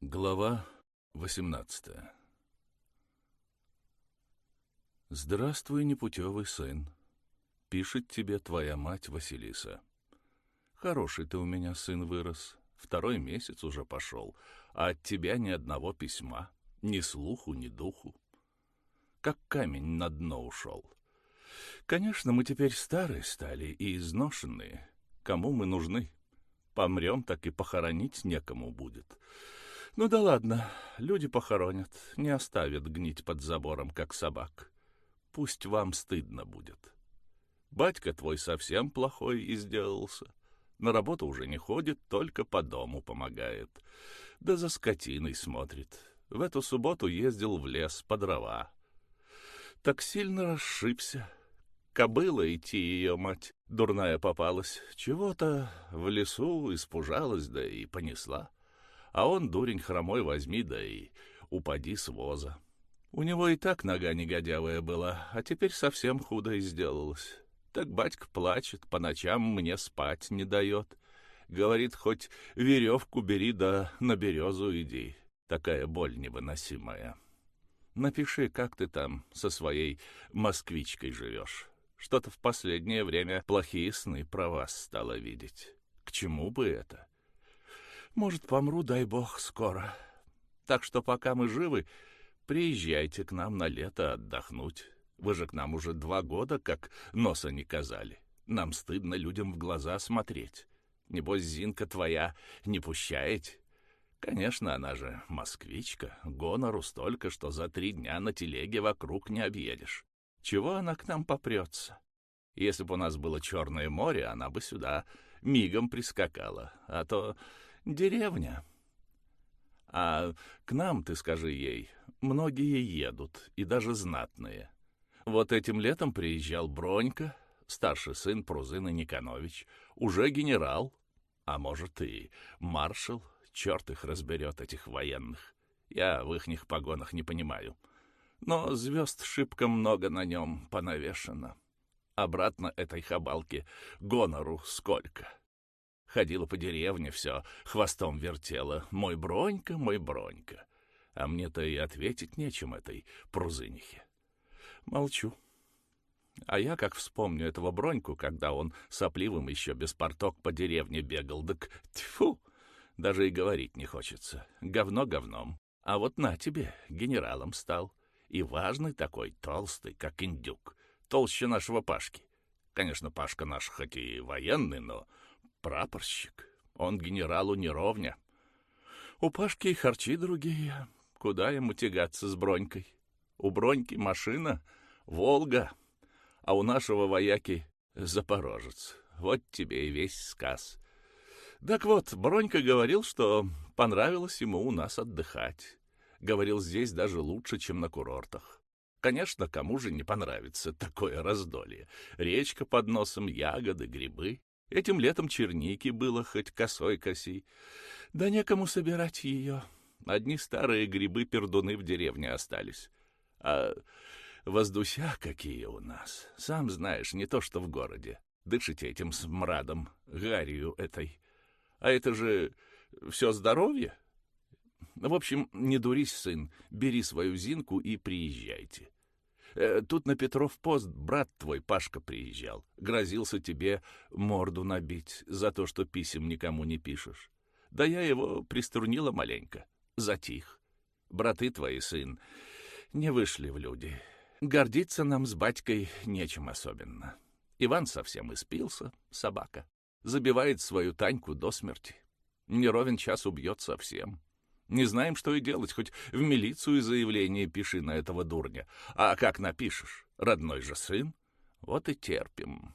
Глава 18 Здравствуй, непутевый сын. Пишет тебе твоя мать Василиса. Хороший ты у меня сын вырос, второй месяц уже пошел, а от тебя ни одного письма, ни слуху, ни духу. Как камень на дно ушел. Конечно, мы теперь старые стали и изношенные. Кому мы нужны? Помрем, так и похоронить некому будет. Ну да ладно, люди похоронят, не оставят гнить под забором, как собак. Пусть вам стыдно будет. Батька твой совсем плохой и сделался. На работу уже не ходит, только по дому помогает. Да за скотиной смотрит. В эту субботу ездил в лес по дрова. Так сильно расшибся. Кобыла идти ее мать, дурная попалась. Чего-то в лесу испужалась, да и понесла. А он, дурень хромой, возьми, да и упади с воза. У него и так нога негодявая была, а теперь совсем худо и сделалась. Так батька плачет, по ночам мне спать не дает. Говорит, хоть веревку бери, да на березу иди. Такая боль невыносимая. Напиши, как ты там со своей москвичкой живешь. Что-то в последнее время плохие сны про вас стало видеть. К чему бы это? Может, помру, дай бог, скоро. Так что пока мы живы, приезжайте к нам на лето отдохнуть. Вы же к нам уже два года, как носа не казали. Нам стыдно людям в глаза смотреть. Небось, Зинка твоя не пущаете? Конечно, она же москвичка, гонору столько, что за три дня на телеге вокруг не объедешь. Чего она к нам попрется? Если бы у нас было Черное море, она бы сюда мигом прискакала. А то Деревня. А к нам, ты скажи ей, многие едут, и даже знатные. Вот этим летом приезжал Бронька, старший сын Прузына Никонович, уже генерал, а может и маршал, черт их разберет, этих военных. Я в ихних погонах не понимаю. Но звезд шибко много на нем понавешено. Обратно этой хабалке гонору сколько. Ходила по деревне, все хвостом вертела. Мой Бронька, мой Бронька. А мне-то и ответить нечем этой прузынихе. Молчу. А я как вспомню этого Броньку, когда он сопливым еще без порток по деревне бегал, так тьфу, даже и говорить не хочется. Говно говном. А вот на тебе, генералом стал. И важный такой, толстый, как индюк. Толще нашего Пашки. Конечно, Пашка наш хоть и военный, но прапорщик. Он генералу не ровня. У Пашки и харчи другие. Куда ему тягаться с Бронькой? У Броньки машина — Волга, а у нашего вояки — Запорожец. Вот тебе и весь сказ. Так вот, Бронька говорил, что понравилось ему у нас отдыхать. Говорил, здесь даже лучше, чем на курортах. Конечно, кому же не понравится такое раздолье? Речка под носом, ягоды, грибы. Этим летом черники было хоть косой коси. Да некому собирать ее. Одни старые грибы-пердуны в деревне остались. А воздуся какие у нас. Сам знаешь, не то что в городе. Дышите этим смрадом, гарью этой. А это же все здоровье? В общем, не дурись, сын, бери свою Зинку и приезжайте. Э, тут на Петров пост брат твой Пашка приезжал. Грозился тебе морду набить за то, что писем никому не пишешь. Да я его приструнила маленько. Затих. Браты твои, сын, не вышли в люди. Гордиться нам с батькой нечем особенно. Иван совсем испился, собака. Забивает свою Таньку до смерти. Не ровен час убьет совсем. Не знаем, что и делать, хоть в милицию заявление пиши на этого дурня. А как напишешь? Родной же сын. Вот и терпим.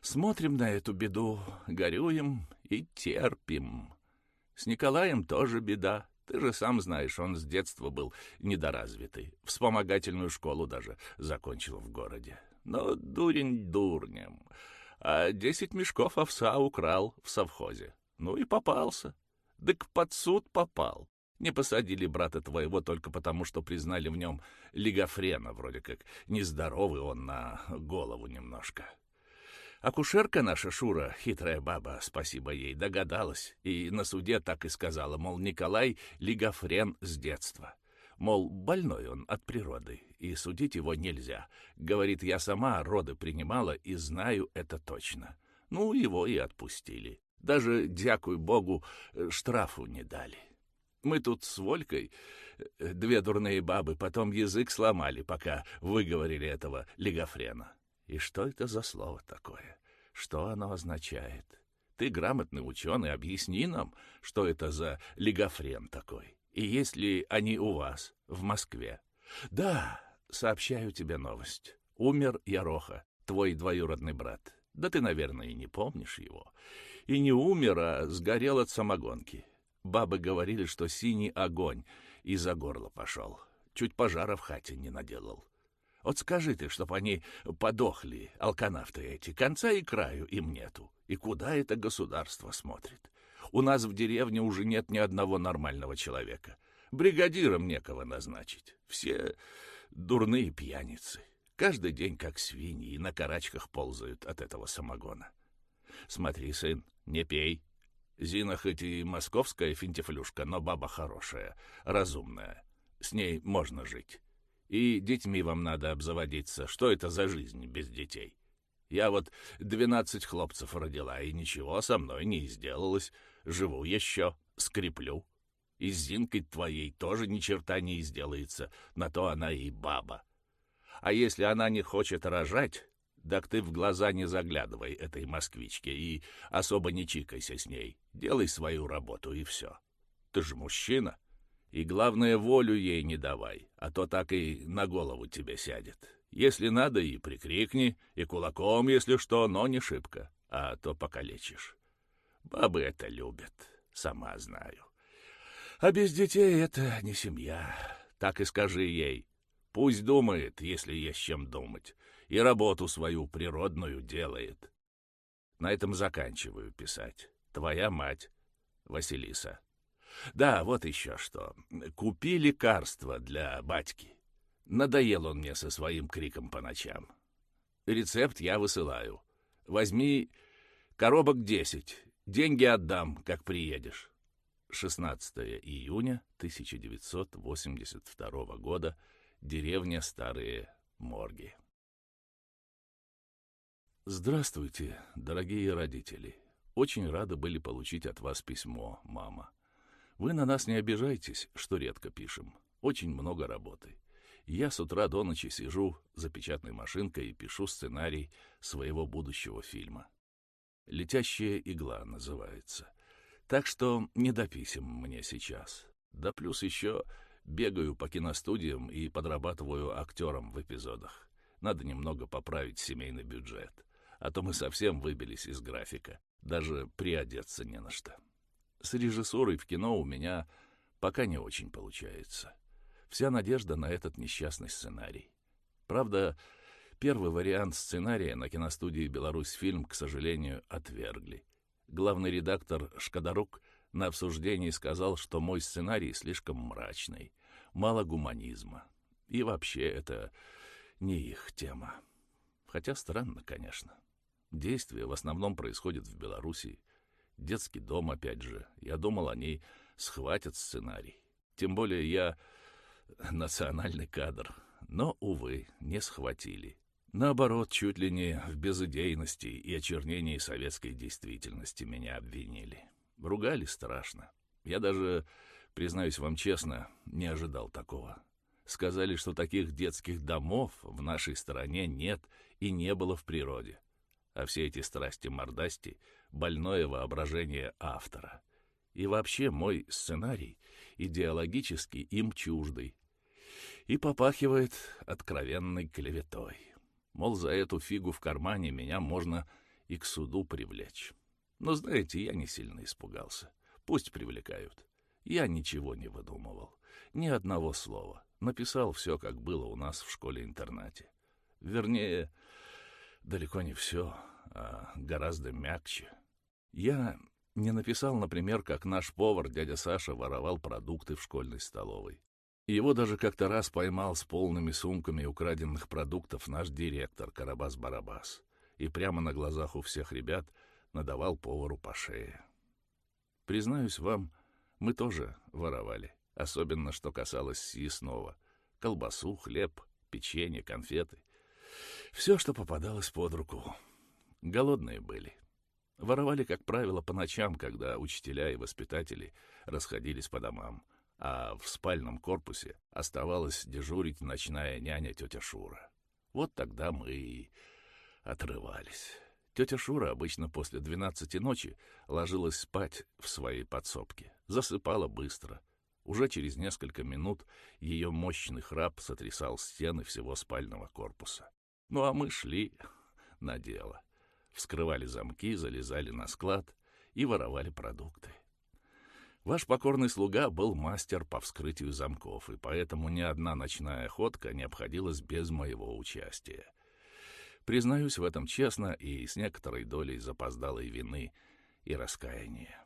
Смотрим на эту беду, горюем и терпим. С Николаем тоже беда. Ты же сам знаешь, он с детства был недоразвитый. Вспомогательную школу даже закончил в городе. Но дурень дурнем. А десять мешков овса украл в совхозе. Ну и попался. Так под суд попал. Не посадили брата твоего только потому, что признали в нем лигофрена, вроде как нездоровый он на голову немножко. Акушерка наша Шура, хитрая баба, спасибо ей, догадалась, и на суде так и сказала, мол, Николай лигофрен с детства. Мол, больной он от природы, и судить его нельзя. Говорит, я сама роды принимала и знаю это точно. Ну, его и отпустили. Даже, дякуй богу, штрафу не дали. Мы тут с Волькой, э, две дурные бабы, потом язык сломали, пока выговорили этого лигофрена. И что это за слово такое? Что оно означает? Ты грамотный ученый, объясни нам, что это за лигофрен такой. И есть ли они у вас, в Москве? Да, сообщаю тебе новость. Умер Яроха, твой двоюродный брат. Да ты, наверное, и не помнишь его. И не умер, а сгорел от самогонки. Бабы говорили, что синий огонь из-за горла пошел. Чуть пожара в хате не наделал. Вот скажи ты, чтоб они подохли, алканавты эти, конца и краю им нету. И куда это государство смотрит? У нас в деревне уже нет ни одного нормального человека. Бригадиром некого назначить. Все дурные пьяницы. Каждый день как свиньи и на карачках ползают от этого самогона. Смотри, сын, не пей. Зина хоть и московская финтифлюшка, но баба хорошая, разумная. С ней можно жить. И детьми вам надо обзаводиться. Что это за жизнь без детей? Я вот двенадцать хлопцев родила, и ничего со мной не сделалось. Живу еще, скреплю. И с Зинкой твоей тоже ни черта не сделается, на то она и баба. А если она не хочет рожать, так ты в глаза не заглядывай этой москвичке и особо не чикайся с ней. Делай свою работу, и все. Ты же мужчина. И главное, волю ей не давай, а то так и на голову тебе сядет. Если надо, и прикрикни, и кулаком, если что, но не шибко, а то покалечишь. Бабы это любят, сама знаю. А без детей это не семья. Так и скажи ей. Пусть думает, если есть чем думать, и работу свою природную делает. На этом заканчиваю писать. Твоя мать, Василиса. Да, вот еще что. Купи лекарство для батьки. Надоел он мне со своим криком по ночам. Рецепт я высылаю. Возьми коробок десять. Деньги отдам, как приедешь. 16 июня 1982 года. Деревня Старые Морги. Здравствуйте, дорогие родители. Очень рады были получить от вас письмо, мама. Вы на нас не обижайтесь, что редко пишем. Очень много работы. Я с утра до ночи сижу за печатной машинкой и пишу сценарий своего будущего фильма. «Летящая игла» называется. Так что не до писем мне сейчас. Да плюс еще бегаю по киностудиям и подрабатываю актером в эпизодах. Надо немного поправить семейный бюджет. А то мы совсем выбились из графика. Даже приодеться не на что. С режиссурой в кино у меня пока не очень получается. Вся надежда на этот несчастный сценарий. Правда, первый вариант сценария на киностудии «Беларусь фильм», к сожалению, отвергли. Главный редактор Шкодарук на обсуждении сказал, что мой сценарий слишком мрачный, мало гуманизма. И вообще это не их тема. Хотя странно, конечно. Действие в основном происходит в Белоруссии, Детский дом, опять же. Я думал, они схватят сценарий. Тем более я национальный кадр. Но, увы, не схватили. Наоборот, чуть ли не в безыдейности и очернении советской действительности меня обвинили. Ругали страшно. Я даже, признаюсь вам честно, не ожидал такого. Сказали, что таких детских домов в нашей стране нет и не было в природе. А все эти страсти-мордасти больное воображение автора. И вообще мой сценарий идеологически им чуждый и попахивает откровенной клеветой. Мол, за эту фигу в кармане меня можно и к суду привлечь. Но, знаете, я не сильно испугался. Пусть привлекают. Я ничего не выдумывал. Ни одного слова. Написал все, как было у нас в школе-интернате. Вернее, далеко не все, а гораздо мягче. Я не написал, например, как наш повар, дядя Саша, воровал продукты в школьной столовой. Его даже как-то раз поймал с полными сумками украденных продуктов наш директор Карабас-Барабас. и прямо на глазах у всех ребят надавал повару по шее. Признаюсь вам, мы тоже воровали, особенно что касалось съестного. Колбасу, хлеб, печенье, конфеты. Все, что попадалось под руку. Голодные были. Воровали, как правило, по ночам, когда учителя и воспитатели расходились по домам, а в спальном корпусе оставалась дежурить ночная няня тетя Шура. Вот тогда мы и отрывались. Тетя Шура обычно после двенадцати ночи ложилась спать в своей подсобке, засыпала быстро. Уже через несколько минут ее мощный храп сотрясал стены всего спального корпуса. Ну а мы шли на дело. Вскрывали замки, залезали на склад и воровали продукты. Ваш покорный слуга был мастер по вскрытию замков, и поэтому ни одна ночная охотка не обходилась без моего участия. Признаюсь в этом честно и с некоторой долей запоздалой вины и раскаяния.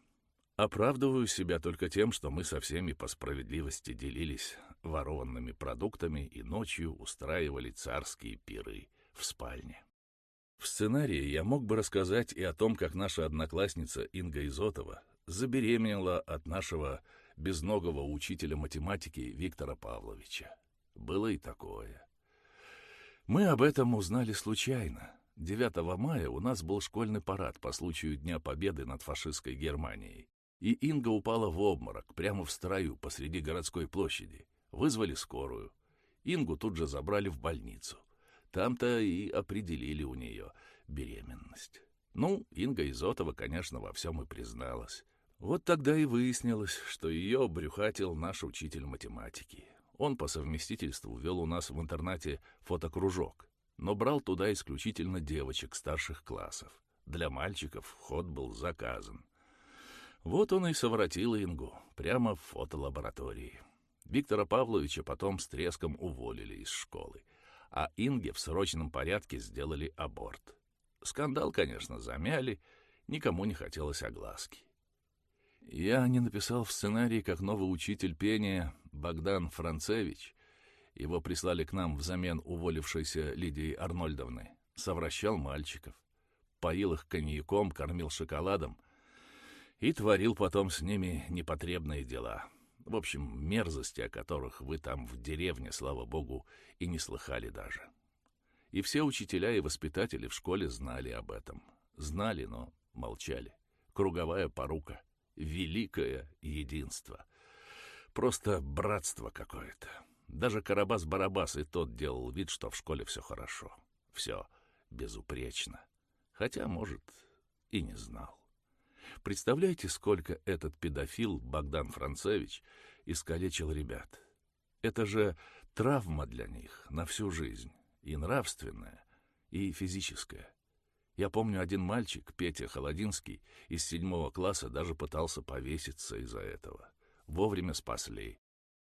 Оправдываю себя только тем, что мы со всеми по справедливости делились ворованными продуктами и ночью устраивали царские пиры в спальне. В сценарии я мог бы рассказать и о том, как наша одноклассница Инга Изотова забеременела от нашего безногого учителя математики Виктора Павловича. Было и такое. Мы об этом узнали случайно. 9 мая у нас был школьный парад по случаю Дня Победы над фашистской Германией. И Инга упала в обморок прямо в строю посреди городской площади. Вызвали скорую. Ингу тут же забрали в больницу. Там-то и определили у нее беременность. Ну, Инга Изотова, конечно, во всем и призналась. Вот тогда и выяснилось, что ее обрюхатил наш учитель математики. Он по совместительству вел у нас в интернате фотокружок, но брал туда исключительно девочек старших классов. Для мальчиков вход был заказан. Вот он и совратил Ингу, прямо в фотолаборатории. Виктора Павловича потом с треском уволили из школы, а Инге в срочном порядке сделали аборт. Скандал, конечно, замяли, никому не хотелось огласки. Я не написал в сценарии, как новый учитель пения Богдан Францевич, его прислали к нам взамен уволившейся Лидии Арнольдовны, совращал мальчиков, поил их коньяком, кормил шоколадом и творил потом с ними непотребные дела. В общем, мерзости, о которых вы там в деревне, слава богу, и не слыхали даже. И все учителя и воспитатели в школе знали об этом. Знали, но молчали. Круговая порука — великое единство. Просто братство какое-то. Даже Карабас-Барабас и тот делал вид, что в школе все хорошо. Все безупречно. Хотя, может, и не знал. Представляете, сколько этот педофил Богдан Францевич искалечил ребят? Это же травма для них на всю жизнь. И нравственная, и физическая. Я помню, один мальчик, Петя Холодинский, из седьмого класса даже пытался повеситься из-за этого. Вовремя спасли.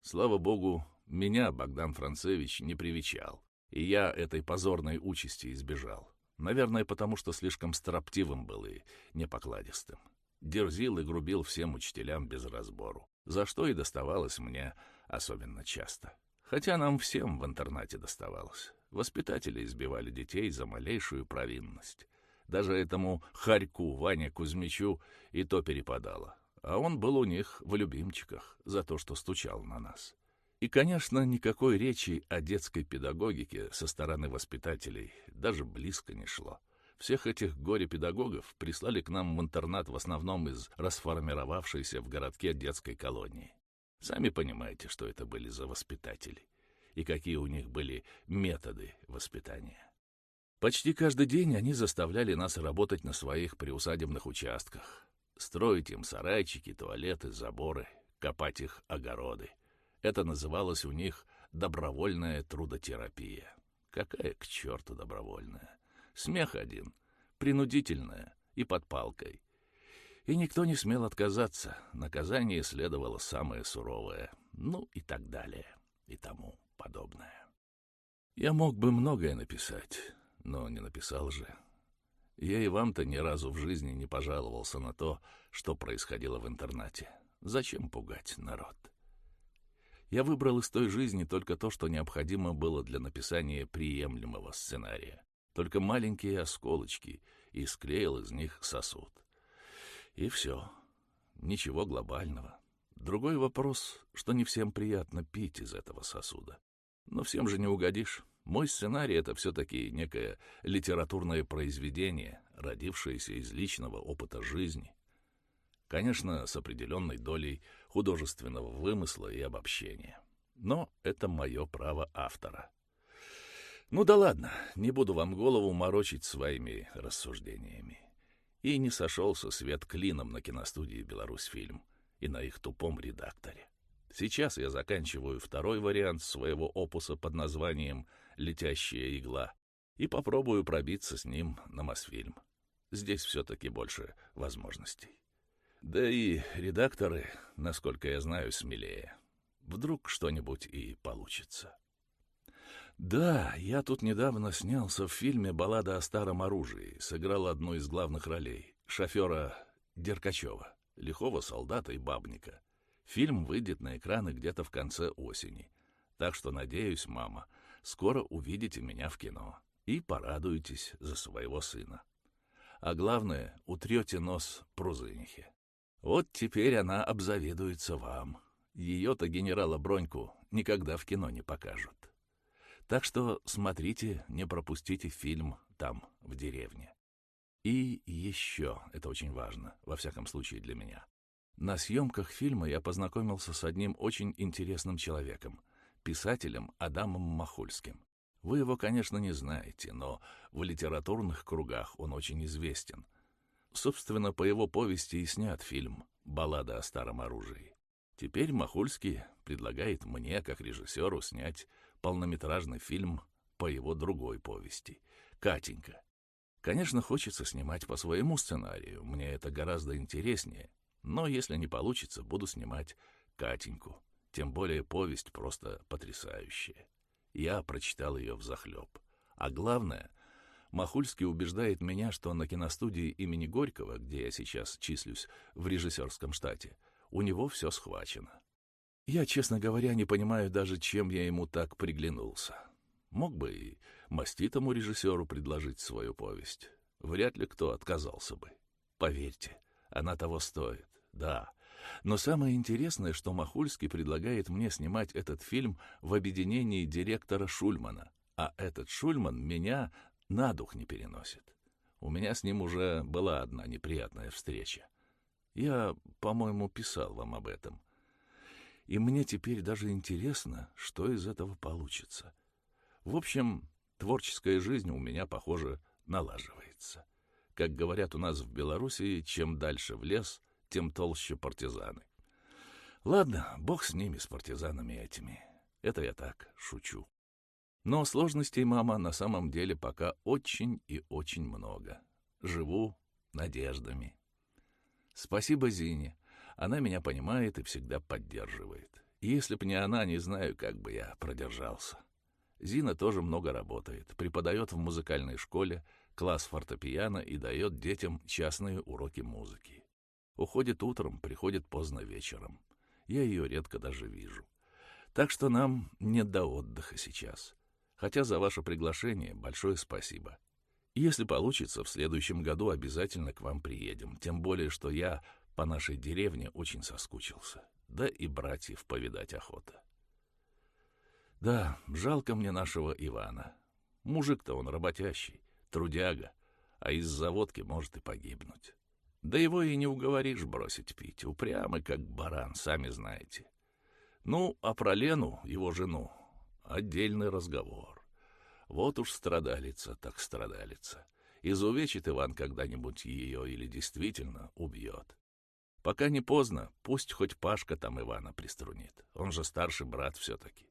Слава богу, меня Богдан Францевич не привечал, и я этой позорной участи избежал. Наверное, потому что слишком строптивым был и непокладистым. Дерзил и грубил всем учителям без разбору, за что и доставалось мне особенно часто. Хотя нам всем в интернате доставалось. Воспитатели избивали детей за малейшую провинность. Даже этому Харьку, Ване Кузьмичу, и то перепадало. А он был у них в любимчиках за то, что стучал на нас. И, конечно, никакой речи о детской педагогике со стороны воспитателей даже близко не шло. Всех этих горе-педагогов прислали к нам в интернат в основном из расформировавшейся в городке детской колонии. Сами понимаете, что это были за воспитатели и какие у них были методы воспитания. Почти каждый день они заставляли нас работать на своих приусадебных участках, строить им сарайчики, туалеты, заборы, копать их огороды. Это называлось у них добровольная трудотерапия. Какая к черту добровольная? Смех один, принудительная и под палкой. И никто не смел отказаться, наказание следовало самое суровое, ну и так далее, и тому подобное. Я мог бы многое написать, но не написал же. Я и вам-то ни разу в жизни не пожаловался на то, что происходило в интернате. Зачем пугать народ? Я выбрал из той жизни только то, что необходимо было для написания приемлемого сценария. только маленькие осколочки, и склеил из них сосуд. И все. Ничего глобального. Другой вопрос, что не всем приятно пить из этого сосуда. Но всем же не угодишь. Мой сценарий — это все-таки некое литературное произведение, родившееся из личного опыта жизни. Конечно, с определенной долей художественного вымысла и обобщения. Но это мое право автора. Ну да ладно, не буду вам голову морочить своими рассуждениями. И не сошелся свет клином на киностудии «Беларусьфильм» и на их тупом редакторе. Сейчас я заканчиваю второй вариант своего опуса под названием «Летящая игла» и попробую пробиться с ним на Мосфильм. Здесь все-таки больше возможностей. Да и редакторы, насколько я знаю, смелее. Вдруг что-нибудь и получится. Да, я тут недавно снялся в фильме «Баллада о старом оружии», сыграл одну из главных ролей — шофера Деркачева, лихого солдата и бабника. Фильм выйдет на экраны где-то в конце осени. Так что, надеюсь, мама, скоро увидите меня в кино и порадуетесь за своего сына. А главное, утрете нос Прузынихе. Вот теперь она обзавидуется вам. Ее-то генерала Броньку никогда в кино не покажут. Так что смотрите, не пропустите фильм там, в деревне. И еще, это очень важно, во всяком случае для меня. На съемках фильма я познакомился с одним очень интересным человеком, писателем Адамом Махульским. Вы его, конечно, не знаете, но в литературных кругах он очень известен. Собственно, по его повести и снят фильм «Баллада о старом оружии». Теперь Махульский предлагает мне, как режиссеру, снять полнометражный фильм по его другой повести «Катенька». Конечно, хочется снимать по своему сценарию, мне это гораздо интереснее, но если не получится, буду снимать «Катеньку». Тем более повесть просто потрясающая. Я прочитал ее взахлеб. А главное, Махульский убеждает меня, что на киностудии имени Горького, где я сейчас числюсь в режиссерском штате, у него все схвачено. Я, честно говоря, не понимаю даже, чем я ему так приглянулся. Мог бы и маститому режиссеру предложить свою повесть. Вряд ли кто отказался бы. Поверьте, она того стоит, да. Но самое интересное, что Махульский предлагает мне снимать этот фильм в объединении директора Шульмана, а этот Шульман меня на дух не переносит. У меня с ним уже была одна неприятная встреча. Я, по-моему, писал вам об этом. И мне теперь даже интересно, что из этого получится. В общем, творческая жизнь у меня, похоже, налаживается. Как говорят у нас в Белоруссии, чем дальше в лес, тем толще партизаны. Ладно, бог с ними, с партизанами этими. Это я так, шучу. Но сложностей, мама, на самом деле пока очень и очень много. Живу надеждами. Спасибо Зине. Она меня понимает и всегда поддерживает. Если б не она, не знаю, как бы я продержался. Зина тоже много работает, преподает в музыкальной школе, класс фортепиано и дает детям частные уроки музыки. Уходит утром, приходит поздно вечером. Я ее редко даже вижу. Так что нам нет до отдыха сейчас. Хотя за ваше приглашение большое спасибо. Если получится, в следующем году обязательно к вам приедем. Тем более, что я по нашей деревне очень соскучился. Да и братьев повидать охота. Да, жалко мне нашего Ивана. Мужик-то он работящий, трудяга, а из заводки может и погибнуть. Да его и не уговоришь бросить пить, упрямый как баран, сами знаете. Ну, а про Лену, его жену, отдельный разговор. Вот уж страдалица так страдалица. Изувечит Иван когда-нибудь ее или действительно убьет. Пока не поздно, пусть хоть Пашка там Ивана приструнит. Он же старший брат все-таки.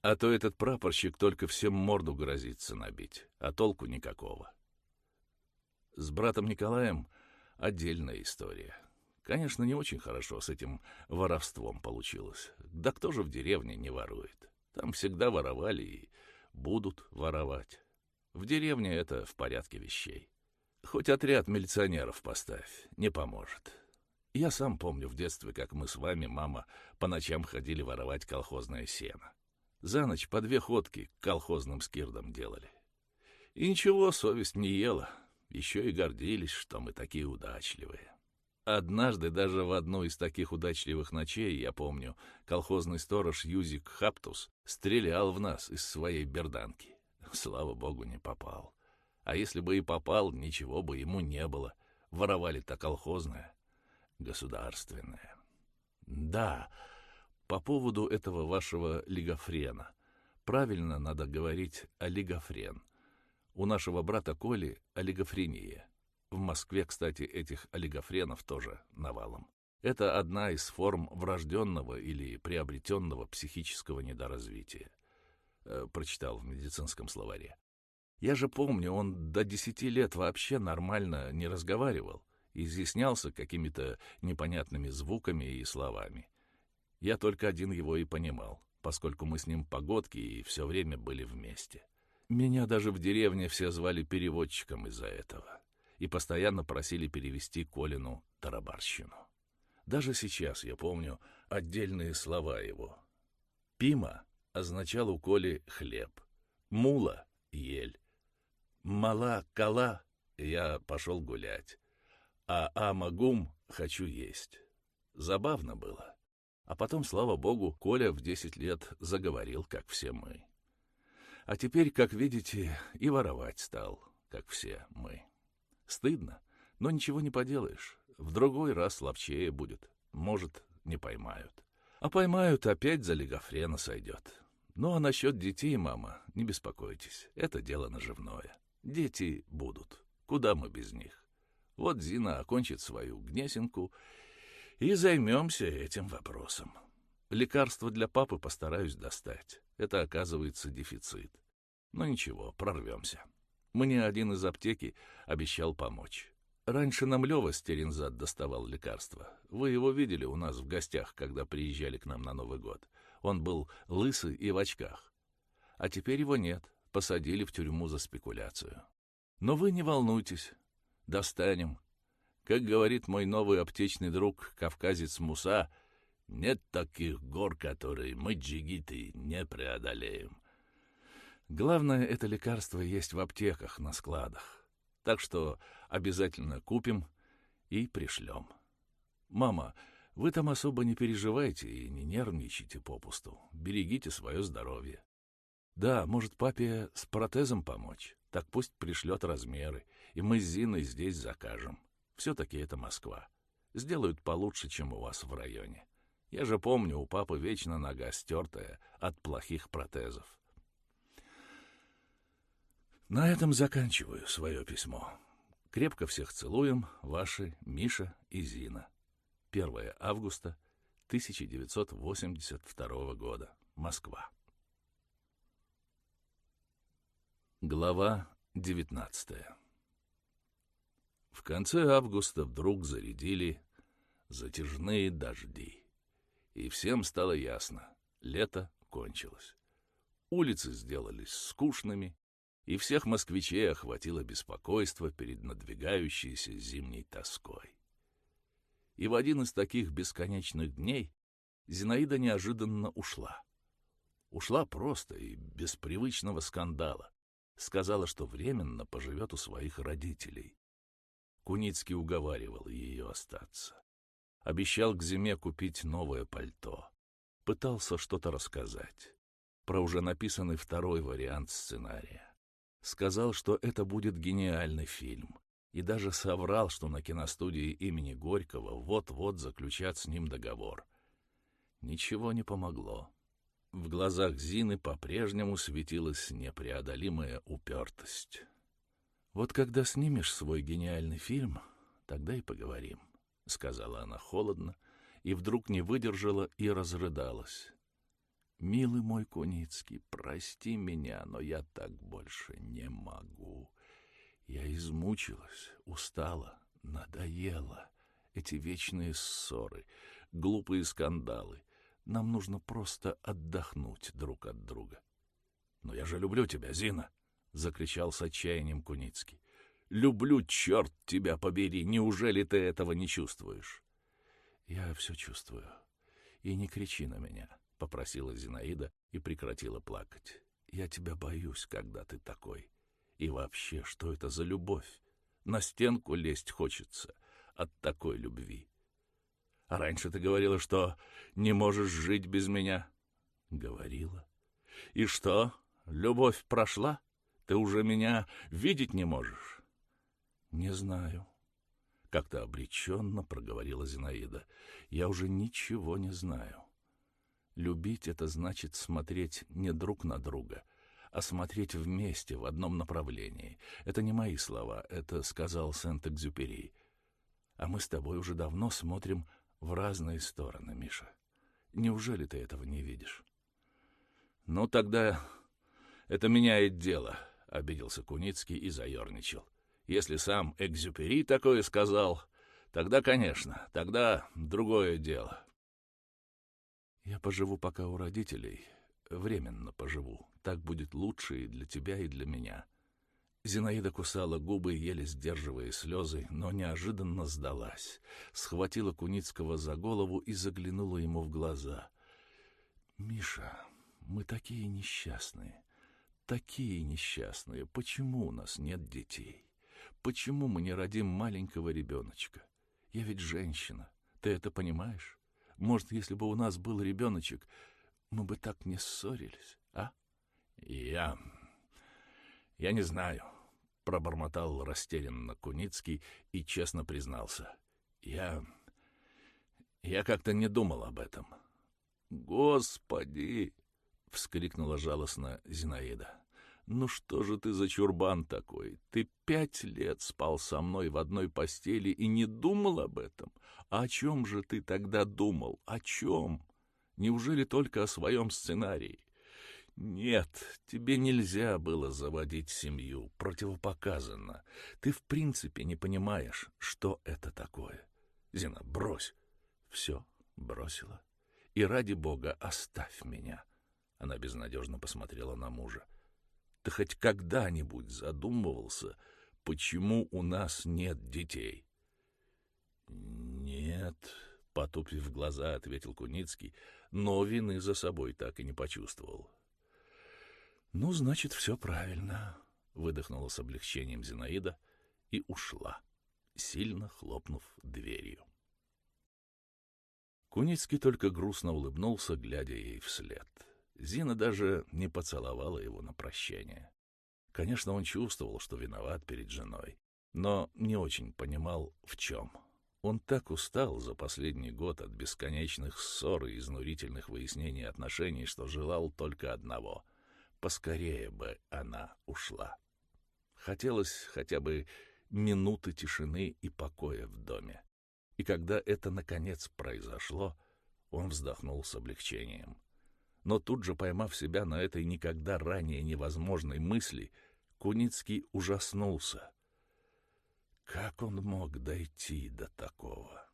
А то этот прапорщик только всем морду грозится набить, а толку никакого. С братом Николаем отдельная история. Конечно, не очень хорошо с этим воровством получилось. Да кто же в деревне не ворует? Там всегда воровали и будут воровать. В деревне это в порядке вещей. Хоть отряд милиционеров поставь, не поможет. Я сам помню в детстве, как мы с вами, мама, по ночам ходили воровать колхозное сено. За ночь по две ходки к колхозным скирдам делали. И ничего, совесть не ела. Еще и гордились, что мы такие удачливые. Однажды даже в одну из таких удачливых ночей, я помню, колхозный сторож Юзик Хаптус стрелял в нас из своей берданки. Слава богу, не попал. А если бы и попал, ничего бы ему не было. Воровали-то колхозное, государственное. Да, по поводу этого вашего лигофрена. Правильно надо говорить олигофрен. У нашего брата Коли олигофрения. В Москве, кстати, этих олигофренов тоже навалом. Это одна из форм врожденного или приобретенного психического недоразвития. Э, прочитал в медицинском словаре. Я же помню, он до десяти лет вообще нормально не разговаривал, изъяснялся какими-то непонятными звуками и словами. Я только один его и понимал, поскольку мы с ним погодки и все время были вместе. Меня даже в деревне все звали переводчиком из-за этого и постоянно просили перевести Колину тарабарщину. Даже сейчас я помню отдельные слова его. «Пима» означал у Коли хлеб, «мула» — ель, «мала» — кола — я пошел гулять, а «амагум» — хочу есть. Забавно было. А потом, слава богу, Коля в десять лет заговорил, как все мы. А теперь, как видите, и воровать стал, как все мы. Стыдно, но ничего не поделаешь. В другой раз ловчее будет. Может, не поймают. А поймают, опять за лигофрена сойдет. Ну а насчет детей, мама, не беспокойтесь. Это дело наживное. Дети будут. Куда мы без них? Вот Зина окончит свою гнесинку, и займемся этим вопросом. Лекарства для папы постараюсь достать. Это, оказывается, дефицит. Но ничего, прорвемся. Мне один из аптеки обещал помочь. Раньше нам Лёва Стеринзад доставал лекарства. Вы его видели у нас в гостях, когда приезжали к нам на Новый год. Он был лысый и в очках. А теперь его нет, посадили в тюрьму за спекуляцию. Но вы не волнуйтесь, достанем. Как говорит мой новый аптечный друг, кавказец Муса, нет таких гор, которые мы, джигиты, не преодолеем. Главное, это лекарство есть в аптеках на складах. Так что обязательно купим и пришлем. Мама, вы там особо не переживайте и не нервничайте попусту. Берегите свое здоровье. Да, может, папе с протезом помочь? Так пусть пришлет размеры, и мы с Зиной здесь закажем. Все-таки это Москва. Сделают получше, чем у вас в районе. Я же помню, у папы вечно нога стертая от плохих протезов. На этом заканчиваю свое письмо. Крепко всех целуем, ваши Миша и Зина. 1 августа 1982 года. Москва. Глава 19 В конце августа вдруг зарядили затяжные дожди. И всем стало ясно — лето кончилось. Улицы сделались скучными, и всех москвичей охватило беспокойство перед надвигающейся зимней тоской. И в один из таких бесконечных дней Зинаида неожиданно ушла. Ушла просто и без привычного скандала. Сказала, что временно поживет у своих родителей. Куницкий уговаривал ее остаться. Обещал к зиме купить новое пальто. Пытался что-то рассказать. Про уже написанный второй вариант сценария. Сказал, что это будет гениальный фильм. И даже соврал, что на киностудии имени Горького вот-вот заключат с ним договор. Ничего не помогло. В глазах Зины по-прежнему светилась непреодолимая упертость. «Вот когда снимешь свой гениальный фильм, тогда и поговорим», — сказала она холодно, и вдруг не выдержала и разрыдалась. Милый мой Куницкий, прости меня, но я так больше не могу. Я измучилась, устала, надоела. Эти вечные ссоры, глупые скандалы. Нам нужно просто отдохнуть друг от друга. «Но я же люблю тебя, Зина!» — закричал с отчаянием Куницкий. «Люблю, черт тебя побери! Неужели ты этого не чувствуешь?» «Я все чувствую. И не кричи на меня. — попросила Зинаида и прекратила плакать. «Я тебя боюсь, когда ты такой. И вообще, что это за любовь? На стенку лезть хочется от такой любви. А раньше ты говорила, что не можешь жить без меня. Говорила. И что, любовь прошла? Ты уже меня видеть не можешь? Не знаю. Как-то обреченно проговорила Зинаида. Я уже ничего не знаю. Любить — это значит смотреть не друг на друга, а смотреть вместе в одном направлении. Это не мои слова, это сказал Сент-Экзюпери. А мы с тобой уже давно смотрим в разные стороны, Миша. Неужели ты этого не видишь? Ну, тогда это меняет дело, — обиделся Куницкий и заерничал. Если сам Экзюпери такое сказал, тогда, конечно, тогда другое дело. Я поживу пока у родителей. Временно поживу. Так будет лучше и для тебя, и для меня. Зинаида кусала губы, еле сдерживая слезы, но неожиданно сдалась. Схватила Куницкого за голову и заглянула ему в глаза. «Миша, мы такие несчастные, такие несчастные. Почему у нас нет детей? Почему мы не родим маленького ребеночка? Я ведь женщина, ты это понимаешь?» Может, если бы у нас был ребеночек, мы бы так не ссорились, а? Я... я не знаю, — пробормотал растерянно Куницкий и честно признался. Я... я как-то не думал об этом. Господи! — вскрикнула жалостно Зинаида. «Ну что же ты за чурбан такой? Ты пять лет спал со мной в одной постели и не думал об этом? о чем же ты тогда думал? О чем? Неужели только о своем сценарии? Нет, тебе нельзя было заводить семью, противопоказано. Ты в принципе не понимаешь, что это такое. Зина, брось. Все, бросила. И ради бога оставь меня. Она безнадежно посмотрела на мужа. Ты хоть когда-нибудь задумывался, почему у нас нет детей? «Нет», — потупив глаза, ответил Куницкий, но вины за собой так и не почувствовал. «Ну, значит, все правильно», — выдохнула с облегчением Зинаида и ушла, сильно хлопнув дверью. Куницкий только грустно улыбнулся, глядя ей вслед. Зина даже не поцеловала его на прощание. Конечно, он чувствовал, что виноват перед женой, но не очень понимал, в чем. Он так устал за последний год от бесконечных ссор и изнурительных выяснений отношений, что желал только одного — поскорее бы она ушла. Хотелось хотя бы минуты тишины и покоя в доме. И когда это, наконец, произошло, он вздохнул с облегчением. Но тут же, поймав себя на этой никогда ранее невозможной мысли, Куницкий ужаснулся — как он мог дойти до такого?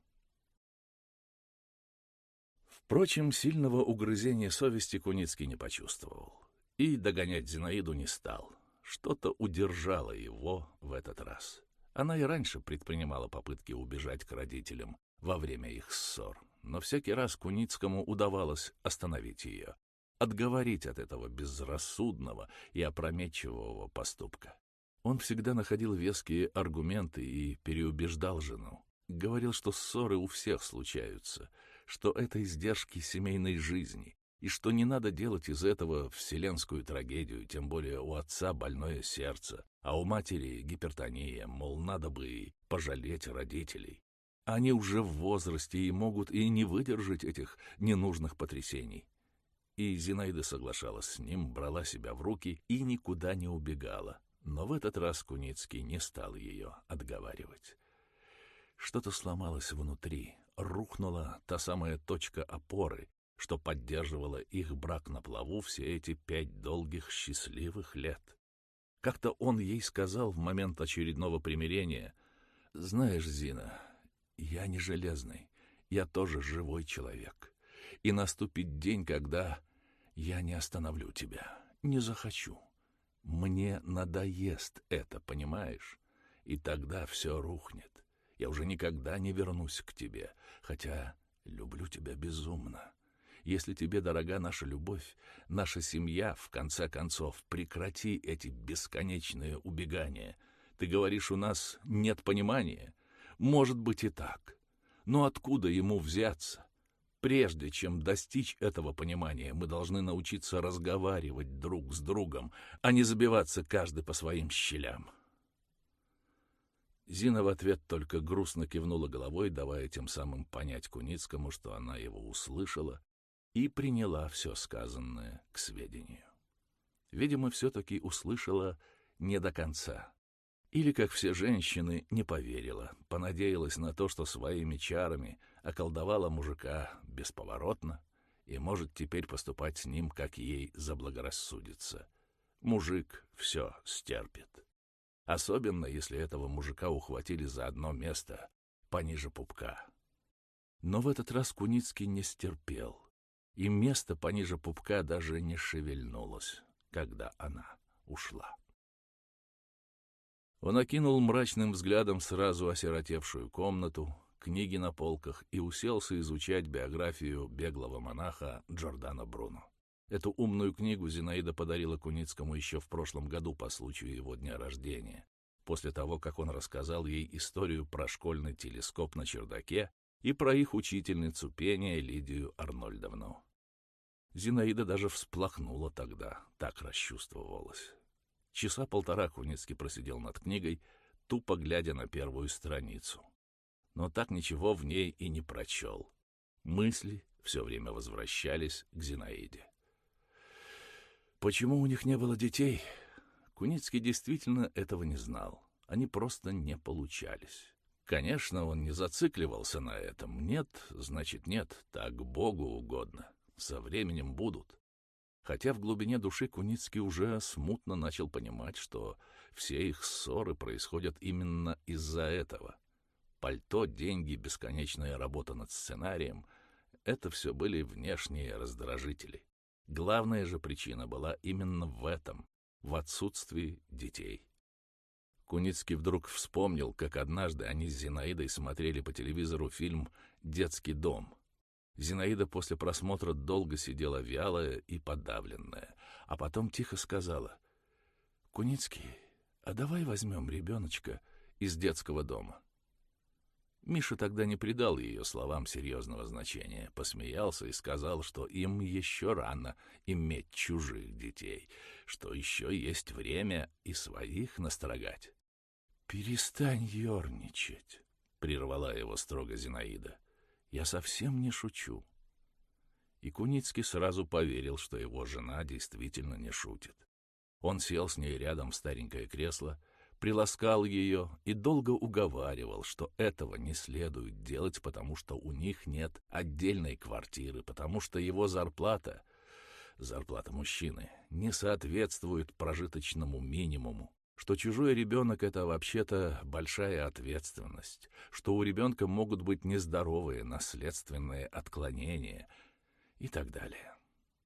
Впрочем, сильного угрызения совести Куницкий не почувствовал. И догонять Зинаиду не стал. Что-то удержало его в этот раз. Она и раньше предпринимала попытки убежать к родителям во время их ссор, но всякий раз Куницкому удавалось остановить ее, отговорить от этого безрассудного и опрометчивого поступка. Он всегда находил веские аргументы и переубеждал жену. Говорил, что ссоры у всех случаются, что это издержки семейной жизни, и что не надо делать из этого вселенскую трагедию, тем более у отца больное сердце, а у матери гипертония, мол, надо бы пожалеть родителей. Они уже в возрасте и могут и не выдержать этих ненужных потрясений. И Зинаида соглашалась с ним, брала себя в руки и никуда не убегала. Но в этот раз Куницкий не стал ее отговаривать. Что-то сломалось внутри, рухнула та самая точка опоры, что поддерживала их брак на плаву все эти пять долгих счастливых лет. Как-то он ей сказал в момент очередного примирения, «Знаешь, Зина, я не железный, я тоже живой человек, и наступит день, когда я не остановлю тебя, не захочу. Мне надоест это, понимаешь? И тогда все рухнет. Я уже никогда не вернусь к тебе, хотя люблю тебя безумно. Если тебе дорога наша любовь, наша семья, в конце концов, прекрати эти бесконечные убегания. Ты говоришь, у нас нет понимания. Может быть и так. Но откуда ему взяться? Прежде чем достичь этого понимания, мы должны научиться разговаривать друг с другом, а не забиваться каждый по своим щелям. Зина в ответ только грустно кивнула головой, давая тем самым понять Куницкому, что она его услышала и приняла все сказанное к сведению. Видимо, все-таки услышала не до конца. Или, как все женщины, не поверила, понадеялась на то, что своими чарами околдовала мужика бесповоротно и может теперь поступать с ним, как ей заблагорассудится. Мужик все стерпит. Особенно, если этого мужика ухватили за одно место, пониже пупка. Но в этот раз Куницкий не стерпел, и место пониже пупка даже не шевельнулось, когда она ушла. Он окинул мрачным взглядом сразу осиротевшую комнату, книги на полках и уселся изучать биографию беглого монаха Джордана Бруно. Эту умную книгу Зинаида подарила Куницкому еще в прошлом году по случаю его дня рождения, после того, как он рассказал ей историю про школьный телескоп на чердаке и про их учительницу пения Лидию Арнольдовну. Зинаида даже всплакнула тогда, так расчувствовалась. Часа полтора Куницкий просидел над книгой, тупо глядя на первую страницу. Но так ничего в ней и не прочел. Мысли все время возвращались к Зинаиде. Почему у них не было детей? Куницкий действительно этого не знал. Они просто не получались. Конечно, он не зацикливался на этом. Нет, значит нет, так Богу угодно. Со временем будут. Хотя в глубине души Куницкий уже смутно начал понимать, что все их ссоры происходят именно из-за этого. Пальто, деньги, бесконечная работа над сценарием — это все были внешние раздражители. Главная же причина была именно в этом, в отсутствии детей. Куницкий вдруг вспомнил, как однажды они с Зинаидой смотрели по телевизору фильм «Детский дом». Зинаида после просмотра долго сидела вялая и подавленная, а потом тихо сказала, «Куницкий, а давай возьмем ребеночка из детского дома». Миша тогда не придал ее словам серьезного значения, посмеялся и сказал, что им еще рано иметь чужих детей, что еще есть время и своих настрогать. «Перестань ерничать», — прервала его строго Зинаида. «Я совсем не шучу». И Куницкий сразу поверил, что его жена действительно не шутит. Он сел с ней рядом в старенькое кресло — приласкал ее и долго уговаривал, что этого не следует делать, потому что у них нет отдельной квартиры, потому что его зарплата, зарплата мужчины, не соответствует прожиточному минимуму, что чужой ребенок — это вообще-то большая ответственность, что у ребенка могут быть нездоровые наследственные отклонения и так далее.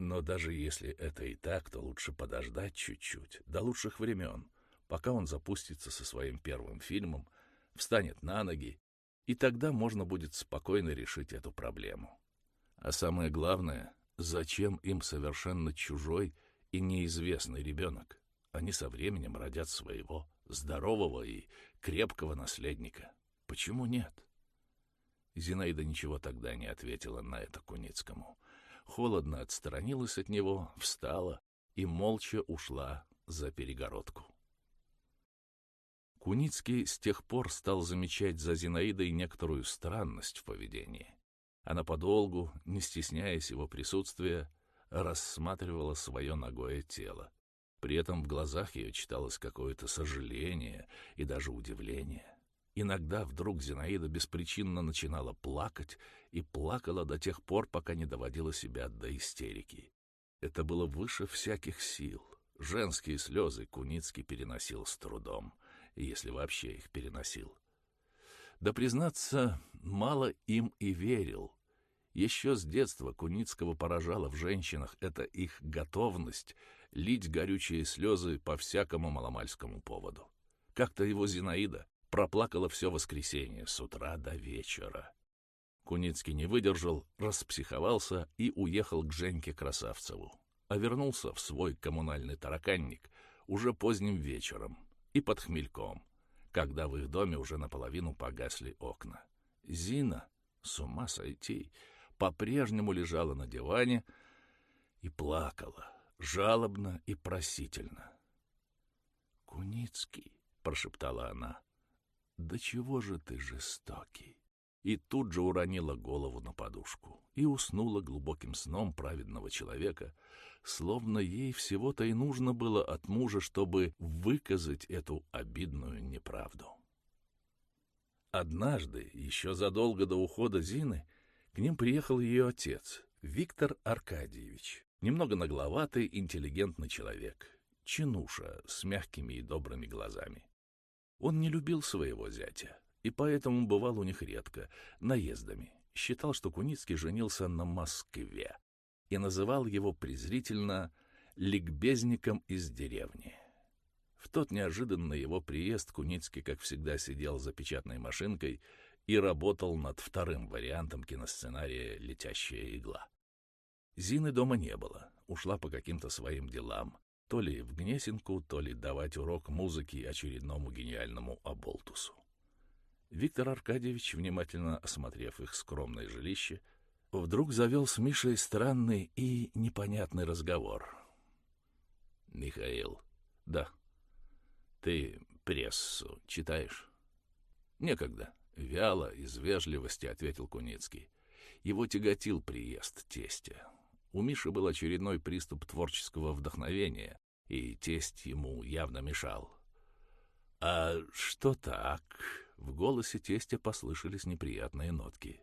Но даже если это и так, то лучше подождать чуть-чуть, до лучших времен — пока он запустится со своим первым фильмом, встанет на ноги, и тогда можно будет спокойно решить эту проблему. А самое главное, зачем им совершенно чужой и неизвестный ребенок? Они со временем родят своего, здорового и крепкого наследника. Почему нет? Зинаида ничего тогда не ответила на это Куницкому. Холодно отстранилась от него, встала и молча ушла за перегородку. Куницкий с тех пор стал замечать за Зинаидой некоторую странность в поведении. Она подолгу, не стесняясь его присутствия, рассматривала свое ногое тело. При этом в глазах ее читалось какое-то сожаление и даже удивление. Иногда вдруг Зинаида беспричинно начинала плакать и плакала до тех пор, пока не доводила себя до истерики. Это было выше всяких сил. Женские слезы Куницкий переносил с трудом — если вообще их переносил. Да, признаться, мало им и верил. Еще с детства Куницкого поражала в женщинах эта их готовность лить горючие слезы по всякому маломальскому поводу. Как-то его Зинаида проплакала все воскресенье с утра до вечера. Куницкий не выдержал, распсиховался и уехал к Женьке Красавцеву, а вернулся в свой коммунальный тараканник уже поздним вечером и под хмельком, когда в их доме уже наполовину погасли окна. Зина, с ума сойти, по-прежнему лежала на диване и плакала, жалобно и просительно. «Куницкий», — прошептала она, — «да чего же ты жестокий?» и тут же уронила голову на подушку и уснула глубоким сном праведного человека, словно ей всего-то и нужно было от мужа, чтобы выказать эту обидную неправду. Однажды, еще задолго до ухода Зины, к ним приехал ее отец, Виктор Аркадьевич, немного нагловатый, интеллигентный человек, чинуша с мягкими и добрыми глазами. Он не любил своего зятя, и поэтому бывал у них редко, наездами. Считал, что Куницкий женился на Москве и называл его презрительно «ликбезником из деревни». В тот неожиданный его приезд Куницкий, как всегда, сидел за печатной машинкой и работал над вторым вариантом киносценария «Летящая игла». Зины дома не было, ушла по каким-то своим делам, то ли в Гнесинку, то ли давать урок музыки очередному гениальному оболтусу. Виктор Аркадьевич, внимательно осмотрев их скромное жилище, вдруг завел с Мишей странный и непонятный разговор. «Михаил, да, ты прессу читаешь?» «Некогда», — вяло, из вежливости ответил Куницкий. Его тяготил приезд тестя. У Миши был очередной приступ творческого вдохновения, и тесть ему явно мешал. «А что так?» В голосе тестя послышались неприятные нотки.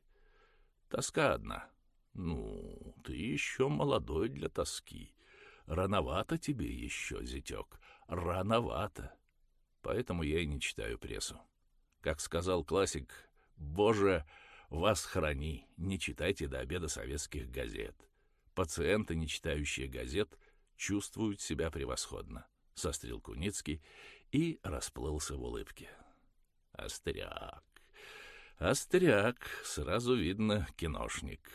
«Тоска одна. Ну, ты еще молодой для тоски. Рановато тебе еще, зятек, рановато. Поэтому я и не читаю прессу. Как сказал классик, «Боже, вас храни, не читайте до обеда советских газет. Пациенты, не читающие газет, чувствуют себя превосходно», — сострил Куницкий и расплылся в улыбке. Остряк. Остряк, сразу видно, киношник.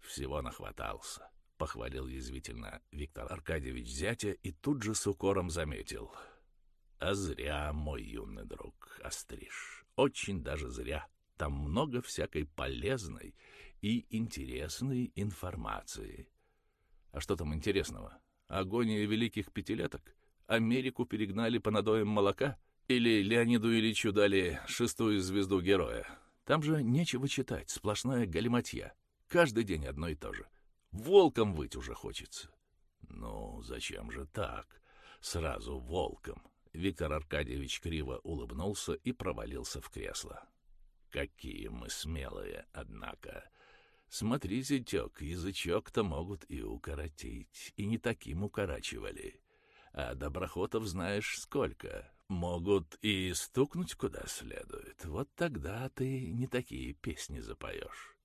Всего нахватался, — похвалил язвительно Виктор Аркадьевич зятя и тут же с укором заметил. А зря, мой юный друг, остришь. Очень даже зря. Там много всякой полезной и интересной информации. А что там интересного? Агония великих пятилеток? Америку перегнали по надоям молока — или Леониду Ильичу дали шестую звезду героя. Там же нечего читать, сплошная галиматья. Каждый день одно и то же. Волком выть уже хочется. Ну, зачем же так? Сразу волком. Виктор Аркадьевич криво улыбнулся и провалился в кресло. Какие мы смелые, однако. Смотри, зятек, язычок-то могут и укоротить. И не таким укорачивали. А доброхотов знаешь сколько. Могут и стукнуть куда следует. Вот тогда ты не такие песни запоешь.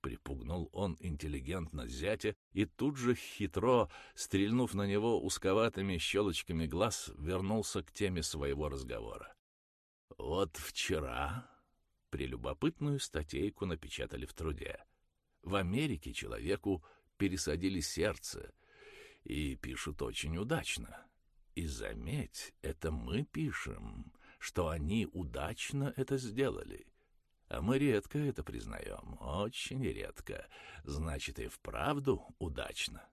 Припугнул он интеллигентно зятя и тут же хитро, стрельнув на него узковатыми щелочками глаз, вернулся к теме своего разговора. Вот вчера прелюбопытную статейку напечатали в труде. В Америке человеку пересадили сердце, и пишут очень удачно. И заметь, это мы пишем, что они удачно это сделали. А мы редко это признаем, очень редко. Значит, и вправду удачно.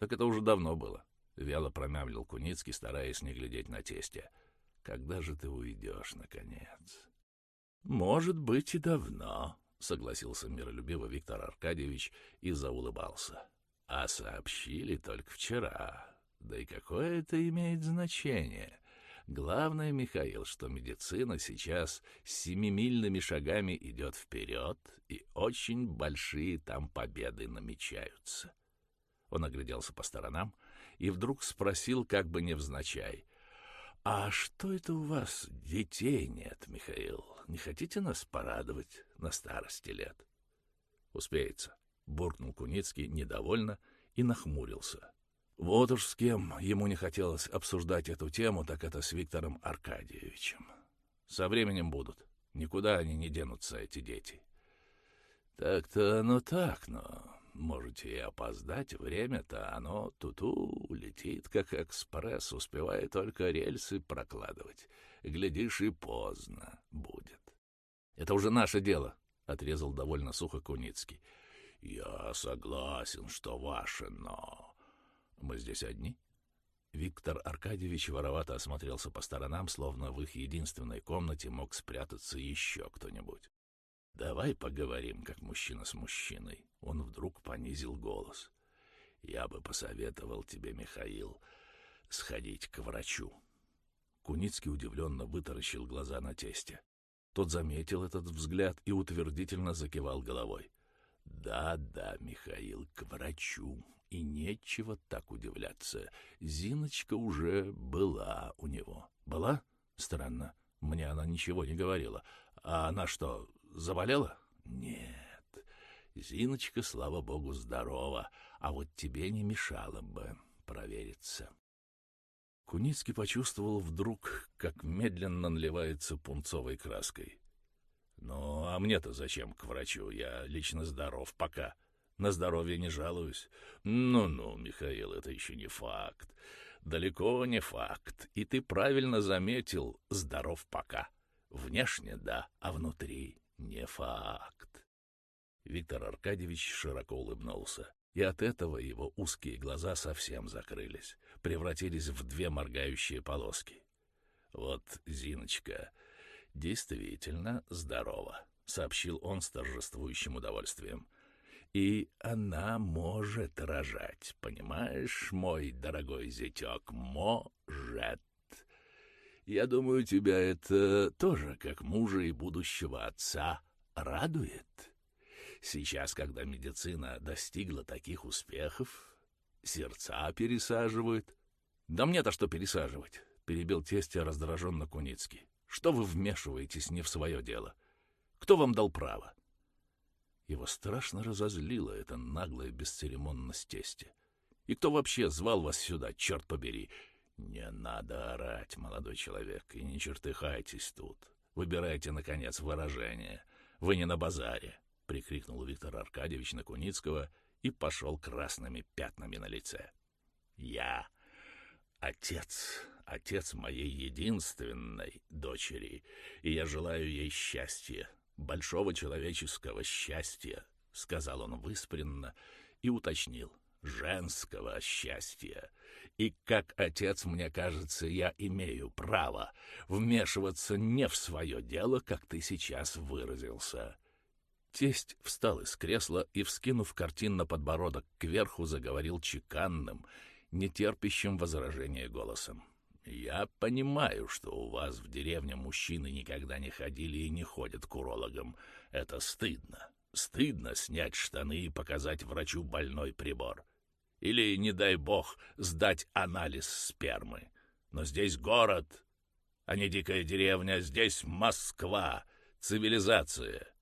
Так это уже давно было. Вяло промямлил Куницкий, стараясь не глядеть на тестя. Когда же ты уйдешь, наконец? Может быть, и давно, согласился миролюбиво Виктор Аркадьевич и заулыбался. А сообщили только вчера. Да и какое это имеет значение? Главное, Михаил, что медицина сейчас семимильными шагами идет вперед, и очень большие там победы намечаются. Он огляделся по сторонам и вдруг спросил, как бы невзначай, «А что это у вас детей нет, Михаил? Не хотите нас порадовать на старости лет?» «Успеется», — буркнул Куницкий недовольно и нахмурился. Вот уж с кем ему не хотелось обсуждать эту тему, так это с Виктором Аркадьевичем. Со временем будут. Никуда они не денутся, эти дети. Так-то оно так, но можете и опоздать. Время-то оно туту летит, как экспресс, успевая только рельсы прокладывать. Глядишь, и поздно будет. — Это уже наше дело, — отрезал довольно сухо Куницкий. — Я согласен, что ваше, но... Мы здесь одни? Виктор Аркадьевич воровато осмотрелся по сторонам, словно в их единственной комнате мог спрятаться еще кто-нибудь. «Давай поговорим, как мужчина с мужчиной». Он вдруг понизил голос. «Я бы посоветовал тебе, Михаил, сходить к врачу». Куницкий удивленно вытаращил глаза на тесте. Тот заметил этот взгляд и утвердительно закивал головой. «Да, да, Михаил, к врачу. И нечего так удивляться. Зиночка уже была у него». «Была? Странно. Мне она ничего не говорила. А она что, заболела?» «Нет. Зиночка, слава богу, здорова. А вот тебе не мешало бы провериться». Куницкий почувствовал вдруг, как медленно наливается пунцовой краской. «Ну, а мне-то зачем к врачу? Я лично здоров пока. На здоровье не жалуюсь. Ну-ну, Михаил, это еще не факт. Далеко не факт. И ты правильно заметил, здоров пока. Внешне — да, а внутри — не факт». Виктор Аркадьевич широко улыбнулся и от этого его узкие глаза совсем закрылись, превратились в две моргающие полоски. «Вот Зиночка действительно здорова», — сообщил он с торжествующим удовольствием. «И она может рожать, понимаешь, мой дорогой зятек, может. Я думаю, тебя это тоже, как мужа и будущего отца, радует». Сейчас, когда медицина достигла таких успехов, сердца пересаживают. Да мне-то что пересаживать? Перебил тестя раздраженно Куницкий. Что вы вмешиваетесь не в свое дело? Кто вам дал право? Его страшно разозлила эта наглая бесцеремонность тестя. И кто вообще звал вас сюда, черт побери? Не надо орать, молодой человек, и не чертыхайтесь тут. Выбирайте, наконец, выражение. Вы не на базаре. — прикрикнул Виктор Аркадьевич на Куницкого и пошел красными пятнами на лице. «Я отец, отец моей единственной дочери, и я желаю ей счастья, большого человеческого счастья», — сказал он выспренно и уточнил, «женского счастья». И как отец, мне кажется, я имею право вмешиваться не в свое дело, как ты сейчас выразился. Тесть встал из кресла и, вскинув картин подбородок кверху, заговорил чеканным, нетерпящим возражения голосом. «Я понимаю, что у вас в деревне мужчины никогда не ходили и не ходят к урологам. Это стыдно. Стыдно снять штаны и показать врачу больной прибор. Или, не дай бог, сдать анализ спермы. Но здесь город, а не дикая деревня, здесь Москва, цивилизация».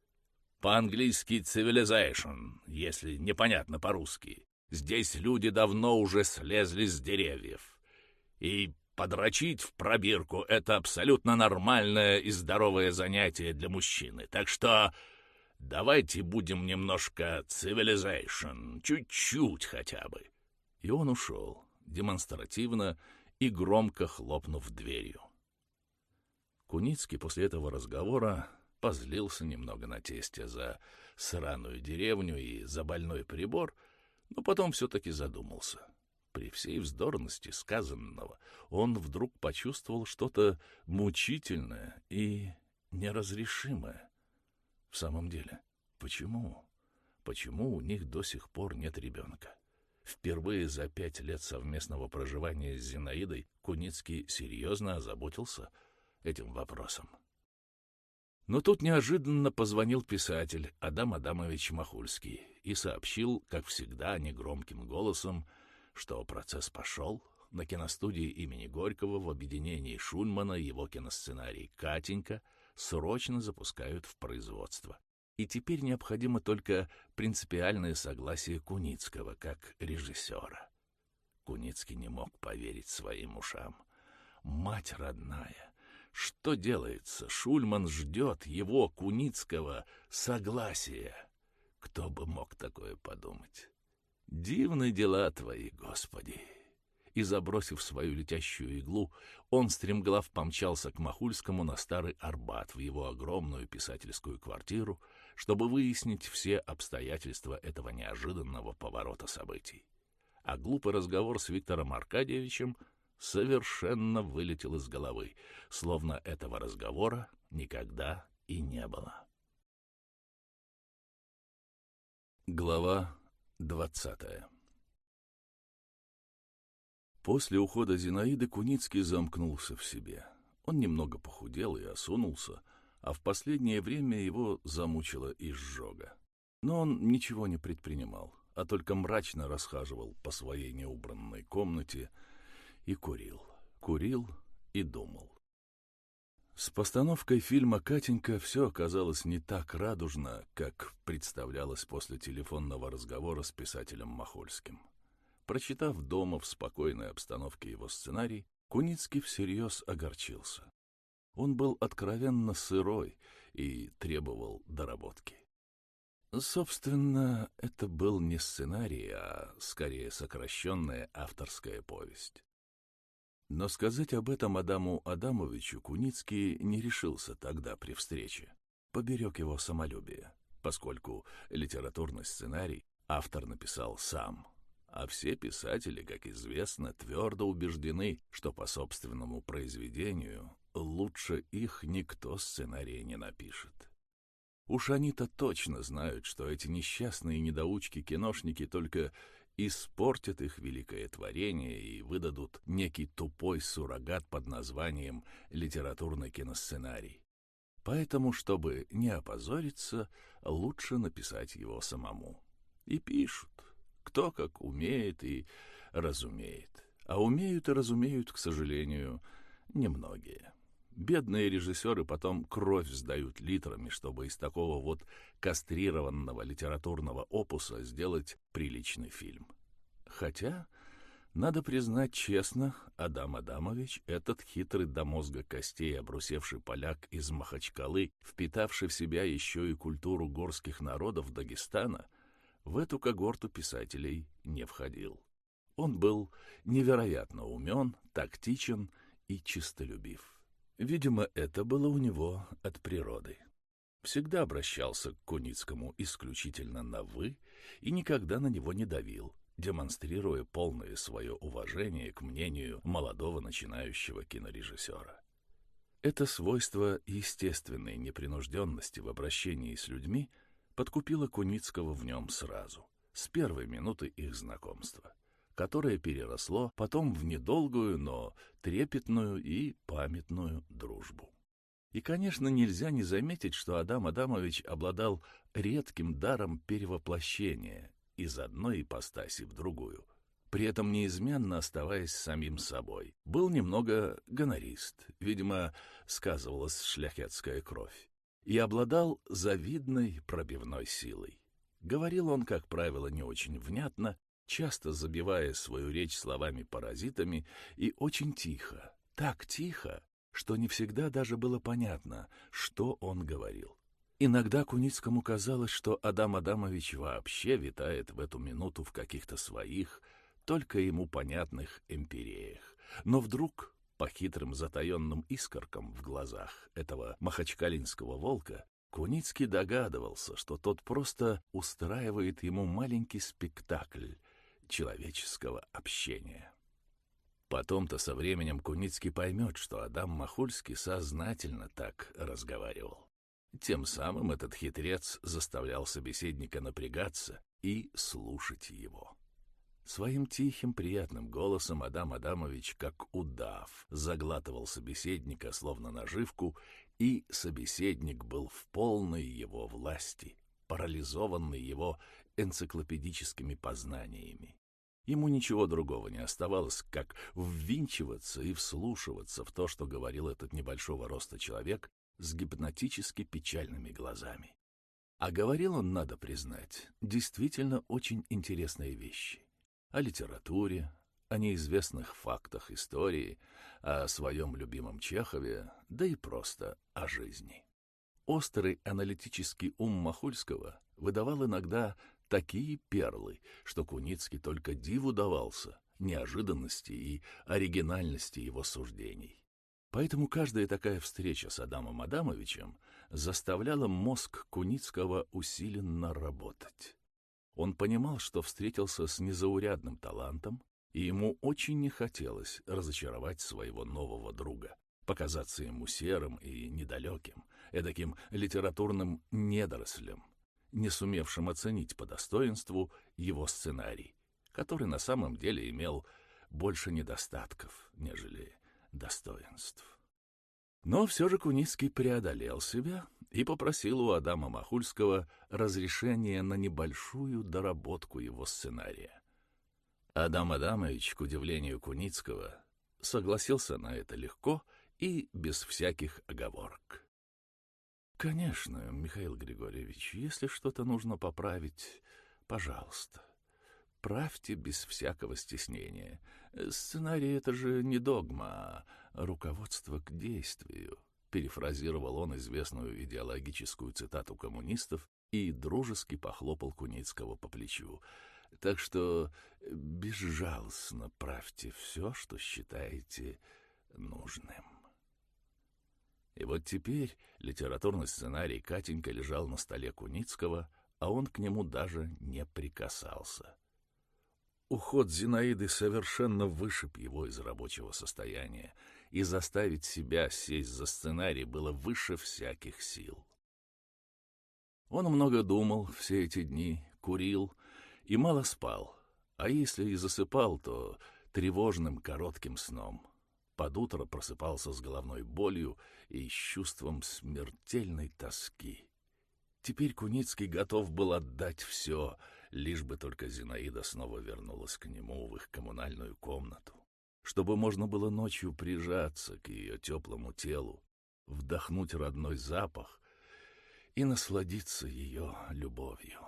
По-английски civilization, если непонятно по-русски. Здесь люди давно уже слезли с деревьев. И подрочить в пробирку — это абсолютно нормальное и здоровое занятие для мужчины. Так что давайте будем немножко civilization, чуть-чуть хотя бы. И он ушел, демонстративно и громко хлопнув дверью. Куницкий после этого разговора позлился немного на тесте за сраную деревню и за больной прибор, но потом все-таки задумался. При всей вздорности сказанного он вдруг почувствовал что-то мучительное и неразрешимое. В самом деле, почему? Почему у них до сих пор нет ребенка? Впервые за пять лет совместного проживания с Зинаидой Куницкий серьезно озаботился этим вопросом. Но тут неожиданно позвонил писатель Адам Адамович Махульский и сообщил, как всегда, негромким голосом, что процесс пошел. На киностудии имени Горького в объединении Шульмана его киносценарий «Катенька» срочно запускают в производство. И теперь необходимо только принципиальное согласие Куницкого как режиссера. Куницкий не мог поверить своим ушам. Мать родная, что делается? Шульман ждет его, Куницкого, согласия. Кто бы мог такое подумать? Дивны дела твои, Господи! И, забросив свою летящую иглу, он стремглав помчался к Махульскому на Старый Арбат в его огромную писательскую квартиру, чтобы выяснить все обстоятельства этого неожиданного поворота событий. А глупый разговор с Виктором Аркадьевичем совершенно вылетел из головы, словно этого разговора никогда и не было. Глава двадцатая После ухода Зинаиды Куницкий замкнулся в себе. Он немного похудел и осунулся, а в последнее время его замучила изжога. Но он ничего не предпринимал, а только мрачно расхаживал по своей неубранной комнате и курил. Курил и думал. С постановкой фильма «Катенька» все оказалось не так радужно, как представлялось после телефонного разговора с писателем Махольским. Прочитав дома в спокойной обстановке его сценарий, Куницкий всерьез огорчился. Он был откровенно сырой и требовал доработки. Собственно, это был не сценарий, а скорее сокращенная авторская повесть. Но сказать об этом Адаму Адамовичу Куницкий не решился тогда при встрече. Поберег его самолюбие, поскольку литературный сценарий автор написал сам, а все писатели, как известно, твердо убеждены, что по собственному произведению лучше их никто сценария не напишет. Уж они-то точно знают, что эти несчастные недоучки-киношники только испортят их великое творение и выдадут некий тупой суррогат под названием «литературный киносценарий». Поэтому, чтобы не опозориться, лучше написать его самому. И пишут, кто как умеет и разумеет. А умеют и разумеют, к сожалению, немногие. Бедные режиссеры потом кровь сдают литрами, чтобы из такого вот кастрированного литературного опуса сделать приличный фильм. Хотя, надо признать честно, Адам Адамович, этот хитрый до мозга костей обрусевший поляк из Махачкалы, впитавший в себя еще и культуру горских народов Дагестана — в эту когорту писателей не входил. Он был невероятно умен, тактичен и чистолюбив. Видимо, это было у него от природы. Всегда обращался к Куницкому исключительно на «вы» и никогда на него не давил, демонстрируя полное свое уважение к мнению молодого начинающего кинорежиссера. Это свойство естественной непринужденности в обращении с людьми — подкупила Куницкого в нем сразу, с первой минуты их знакомства, которое переросло потом в недолгую, но трепетную и памятную дружбу. И, конечно, нельзя не заметить, что Адам Адамович обладал редким даром перевоплощения из одной ипостаси в другую, при этом неизменно оставаясь самим собой. Был немного гонорист, видимо, сказывалась шляхетская кровь и обладал завидной пробивной силой. Говорил он, как правило, не очень внятно, часто забивая свою речь словами-паразитами и очень тихо, так тихо, что не всегда даже было понятно, что он говорил. Иногда Куницкому казалось, что Адам Адамович вообще витает в эту минуту в каких-то своих, только ему понятных эмпиреях. Но вдруг по хитрым затаенным искоркам в глазах этого махачкалинского волка, Куницкий догадывался, что тот просто устраивает ему маленький спектакль человеческого общения. Потом-то со временем Куницкий поймет, что Адам Махульский сознательно так разговаривал. Тем самым этот хитрец заставлял собеседника напрягаться и слушать его. Своим тихим, приятным голосом Адам Адамович, как удав, заглатывал собеседника, словно наживку, и собеседник был в полной его власти, парализованный его энциклопедическими познаниями. Ему ничего другого не оставалось, как ввинчиваться и вслушиваться в то, что говорил этот небольшого роста человек с гипнотически печальными глазами. А говорил он, надо признать, действительно очень интересные вещи о литературе, о неизвестных фактах истории, о своем любимом Чехове, да и просто о жизни. Острый аналитический ум Махульского выдавал иногда такие перлы, что Куницкий только диву давался неожиданности и оригинальности его суждений. Поэтому каждая такая встреча с Адамом Адамовичем заставляла мозг Куницкого усиленно работать. Он понимал, что встретился с незаурядным талантом, и ему очень не хотелось разочаровать своего нового друга, показаться ему серым и недалеким, эдаким литературным недорослем, не сумевшим оценить по достоинству его сценарий, который на самом деле имел больше недостатков, нежели достоинств. Но все же Куницкий преодолел себя и попросил у Адама Махульского разрешения на небольшую доработку его сценария. Адам Адамович, к удивлению Куницкого, согласился на это легко и без всяких оговорок. «Конечно, Михаил Григорьевич, если что-то нужно поправить, пожалуйста, правьте без всякого стеснения. Сценарий — это же не догма, а руководство к действию», — перефразировал он известную идеологическую цитату коммунистов и дружески похлопал Куницкого по плечу. «Так что безжалостно правьте все, что считаете нужным». И вот теперь литературный сценарий Катенька лежал на столе Куницкого, а он к нему даже не прикасался. Уход Зинаиды совершенно вышиб его из рабочего состояния, и заставить себя сесть за сценарий было выше всяких сил. Он много думал все эти дни, курил и мало спал, а если и засыпал, то тревожным коротким сном. Под утро просыпался с головной болью и с чувством смертельной тоски. Теперь Куницкий готов был отдать все — лишь бы только Зинаида снова вернулась к нему в их коммунальную комнату, чтобы можно было ночью прижаться к ее теплому телу, вдохнуть родной запах и насладиться ее любовью.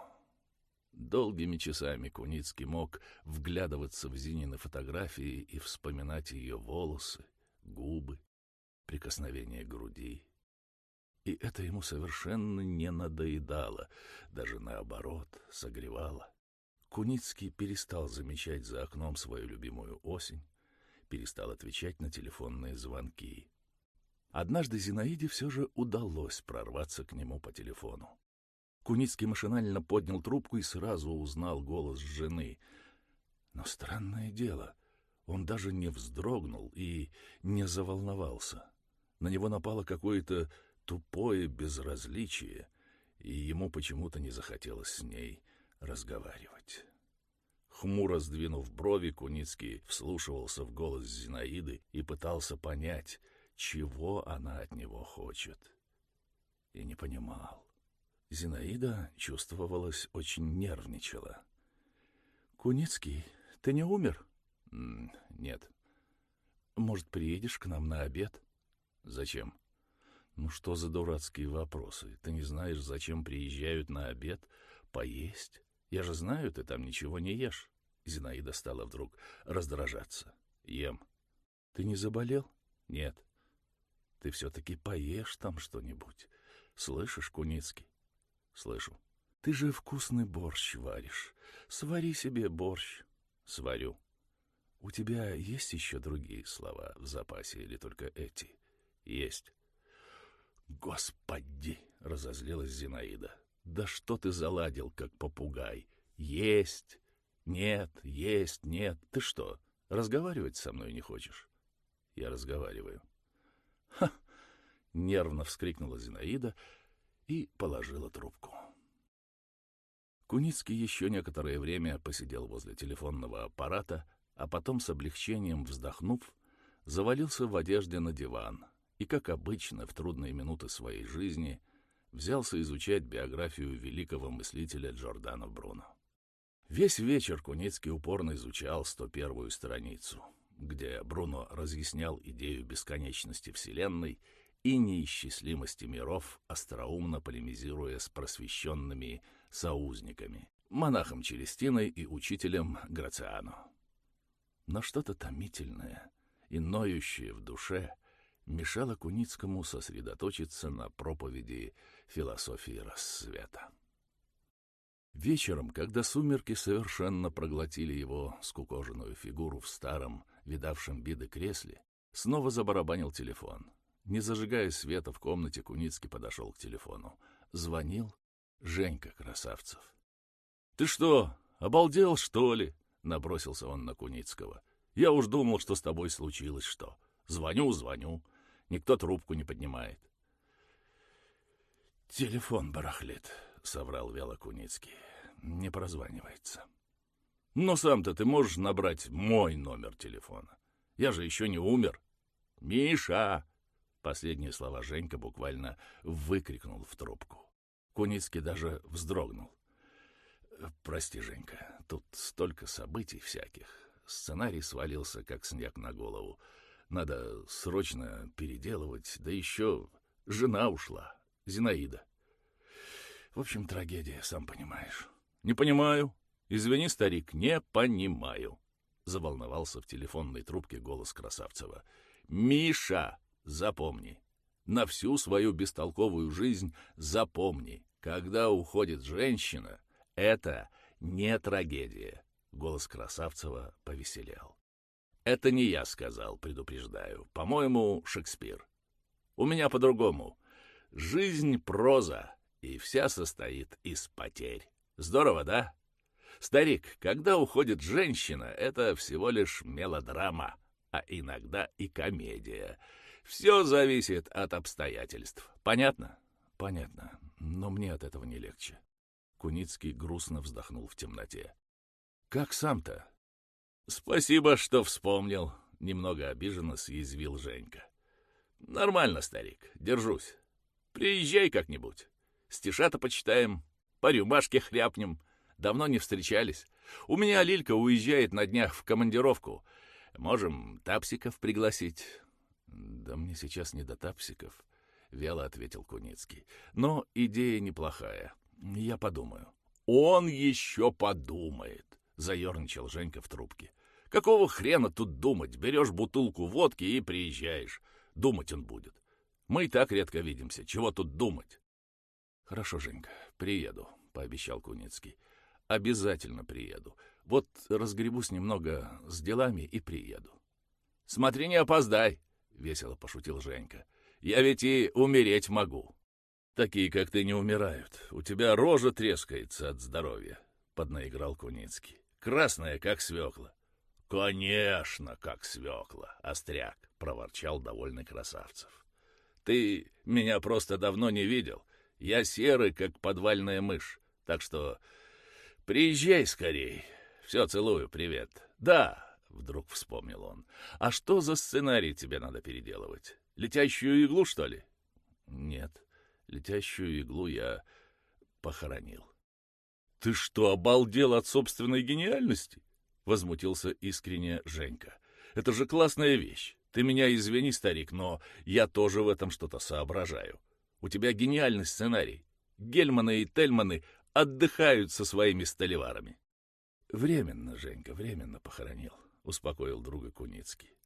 Долгими часами Куницкий мог вглядываться в Зинины фотографии и вспоминать ее волосы, губы, прикосновение груди. И это ему совершенно не надоедало, даже наоборот, согревало. Куницкий перестал замечать за окном свою любимую осень, перестал отвечать на телефонные звонки. Однажды Зинаиде все же удалось прорваться к нему по телефону. Куницкий машинально поднял трубку и сразу узнал голос жены. Но странное дело, он даже не вздрогнул и не заволновался. На него напало какое-то тупое безразличие, и ему почему-то не захотелось с ней разговаривать. Хмуро сдвинув брови, Куницкий вслушивался в голос Зинаиды и пытался понять, чего она от него хочет. И не понимал. Зинаида чувствовалась очень нервничала. «Куницкий, ты не умер?» «Нет». «Может, приедешь к нам на обед?» «Зачем?» Ну что за дурацкие вопросы? Ты не знаешь, зачем приезжают на обед? Поесть? Я же знаю, ты там ничего не ешь. Зинаида стала вдруг раздражаться. Ем. Ты не заболел? Нет. Ты все-таки поешь там что-нибудь. Слышишь, Куницкий? Слышу. Ты же вкусный борщ варишь. Свари себе борщ. Сварю. У тебя есть еще другие слова в запасе или только эти? Есть. «Господи!» — разозлилась Зинаида. «Да что ты заладил, как попугай? Есть! Нет, есть, нет. Ты что, разговаривать со мной не хочешь?» «Я разговариваю». «Ха!» — нервно вскрикнула Зинаида и положила трубку. Куницкий еще некоторое время посидел возле телефонного аппарата, а потом с облегчением вздохнув, завалился в одежде на диван — и, как обычно, в трудные минуты своей жизни взялся изучать биографию великого мыслителя Джордано Бруно. Весь вечер Куницкий упорно изучал 101-ю страницу, где Бруно разъяснял идею бесконечности Вселенной и неисчислимости миров, остроумно полемизируя с просвещенными соузниками, монахом Челестиной и учителем Грациано. Но что-то томительное и ноющее в душе — мешало Куницкому сосредоточиться на проповеди философии рассвета. Вечером, когда сумерки совершенно проглотили его скукоженную фигуру в старом, видавшем виды кресле, снова забарабанил телефон. Не зажигая света в комнате, Куницкий подошел к телефону. Звонил Женька Красавцев. — Ты что, обалдел, что ли? — набросился он на Куницкого. — Я уж думал, что с тобой случилось что. Звоню, звоню. Никто трубку не поднимает. — Телефон барахлит, — соврал вяло Куницкий. — Не прозванивается. — Но сам-то ты можешь набрать мой номер телефона. Я же еще не умер. — Миша! Последние слова Женька буквально выкрикнул в трубку. Куницкий даже вздрогнул. «Прости, Женька, тут столько событий всяких. Сценарий свалился, как снег на голову. Надо срочно переделывать, да еще жена ушла, Зинаида. В общем, трагедия, сам понимаешь». «Не понимаю. Извини, старик, не понимаю», — заволновался в телефонной трубке голос Красавцева. «Миша, запомни, на всю свою бестолковую жизнь запомни, когда уходит женщина, это не трагедия. Голос Красавцева повеселел. Это не я сказал, предупреждаю. По-моему, Шекспир. У меня по-другому. Жизнь — проза, и вся состоит из потерь. Здорово, да? Старик, когда уходит женщина, это всего лишь мелодрама, а иногда и комедия — все зависит от обстоятельств. Понятно? Понятно. Но мне от этого не легче. Куницкий грустно вздохнул в темноте. Как сам-то? Спасибо, что вспомнил. Немного обиженно съязвил Женька. Нормально, старик, держусь. Приезжай как-нибудь. Стишата почитаем, по рюмашке хряпнем. Давно не встречались. У меня Лилька уезжает на днях в командировку. Можем тапсиков пригласить. «Да мне сейчас не до тапсиков», — вяло ответил Куницкий. «Но идея неплохая. Я подумаю». «Он еще подумает», — заерничал Женька в трубке. «Какого хрена тут думать? Берешь бутылку водки и приезжаешь. Думать он будет. Мы и так редко видимся. Чего тут думать?» «Хорошо, Женька, приеду», — пообещал Куницкий. «Обязательно приеду. Вот разгребусь немного с делами и приеду». «Смотри, не опоздай», — весело пошутил Женька. «Я ведь и умереть могу». «Такие, как ты, не умирают. У тебя рожа трескается от здоровья», — поднаиграл Куницкий. «Красная, как свекла». «Конечно, как свекла, остряк», — проворчал довольный Красавцев. «Ты меня просто давно не видел. Я серый, как подвальная мышь. Так что приезжай скорей. Все, целую, привет. Да, Вдруг вспомнил он. «А что за сценарий тебе надо переделывать? Летящую иглу, что ли?» «Нет, летящую иглу я похоронил». «Ты что, обалдел от собственной гениальности?» — возмутился искренне Женька. «Это же классная вещь. Ты меня извини, старик, но я тоже в этом что-то соображаю. У тебя гениальный сценарий. Гельманы и Тельманы отдыхают со своими столеварами». «Временно, Женька, временно похоронил. — успокоил друга Куницкий.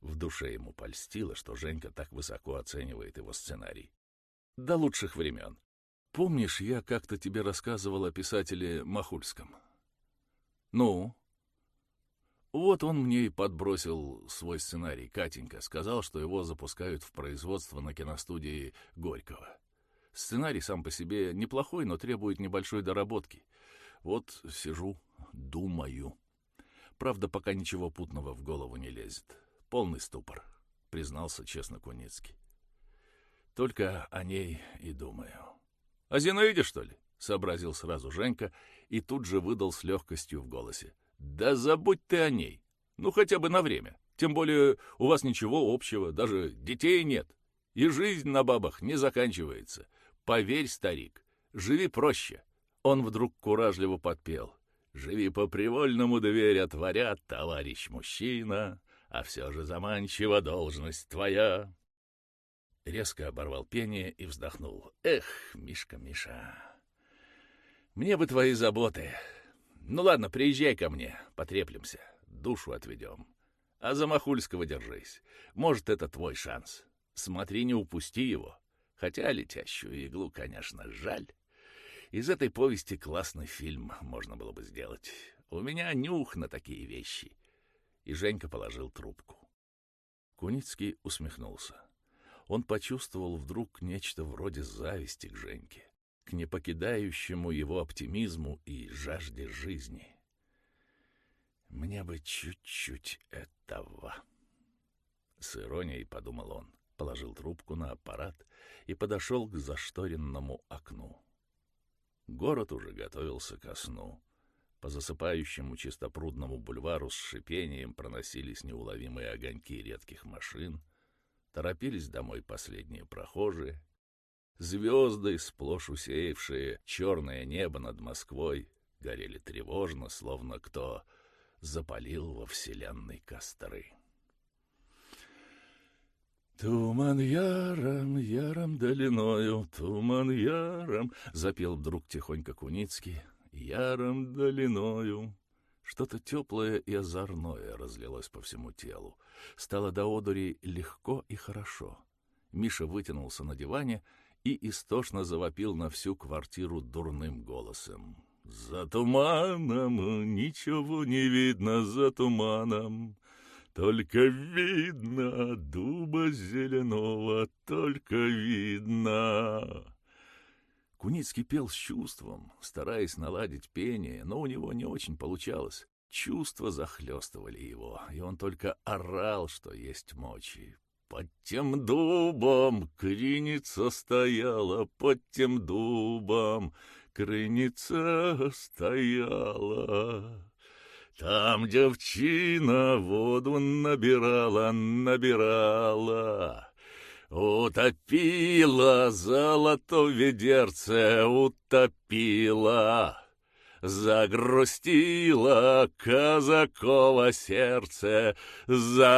В душе ему польстило, что Женька так высоко оценивает его сценарий. До лучших времен. Помнишь, я как-то тебе рассказывал о писателе Махульском? Ну? Вот он мне и подбросил свой сценарий, Катенька. Сказал, что его запускают в производство на киностудии Горького. Сценарий сам по себе неплохой, но требует небольшой доработки. Вот сижу, думаю. Правда, пока ничего путного в голову не лезет. Полный ступор, признался честно Куницкий. Только о ней и думаю. — О Зинаиде, что ли? — сообразил сразу Женька и тут же выдал с легкостью в голосе. — Да забудь ты о ней. Ну, хотя бы на время. Тем более у вас ничего общего, даже детей нет. И жизнь на бабах не заканчивается. Поверь, старик, живи проще. Он вдруг куражливо подпел. Живи по-привольному, дверь отворят, товарищ мужчина, а все же заманчива должность твоя. Резко оборвал пение и вздохнул. Эх, Мишка, Миша, мне бы твои заботы. Ну ладно, приезжай ко мне, потреплемся, душу отведем. А за Махульского держись. Может, это твой шанс. Смотри, не упусти его. Хотя летящую иглу, конечно, жаль. Из этой повести классный фильм можно было бы сделать. У меня нюх на такие вещи. И Женька положил трубку. Куницкий усмехнулся. Он почувствовал вдруг нечто вроде зависти к Женьке, к непокидающему его оптимизму и жажде жизни. «Мне бы чуть-чуть этого». С иронией подумал он, положил трубку на аппарат и подошел к зашторенному окну. Город уже готовился ко сну. По засыпающему чистопрудному бульвару с шипением проносились неуловимые огоньки редких машин, торопились домой последние прохожие. Звезды, сплошь усеявшие черное небо над Москвой, горели тревожно, словно кто запалил во вселенной костры. «Туман яром, яром долиною, туман яром», — запел вдруг тихонько Куницкий, — «яром долиною». Что-то теплое и озорное разлилось по всему телу. Стало до одури легко и хорошо. Миша вытянулся на диване и истошно завопил на всю квартиру дурным голосом. «За туманом ничего не видно, за туманом. Только видно дуба зеленого, только видно. Куницкий пел с чувством, стараясь наладить пение, но у него не очень получалось. Чувства захлестывали его, и он только орал, что есть мочи. Под тем дубом крыница стояла, под тем дубом крыница стояла. Там девчина воду набирала, набирала. Утопила золото ведерце, утопила. Загрустила казакова сердце, загрустела.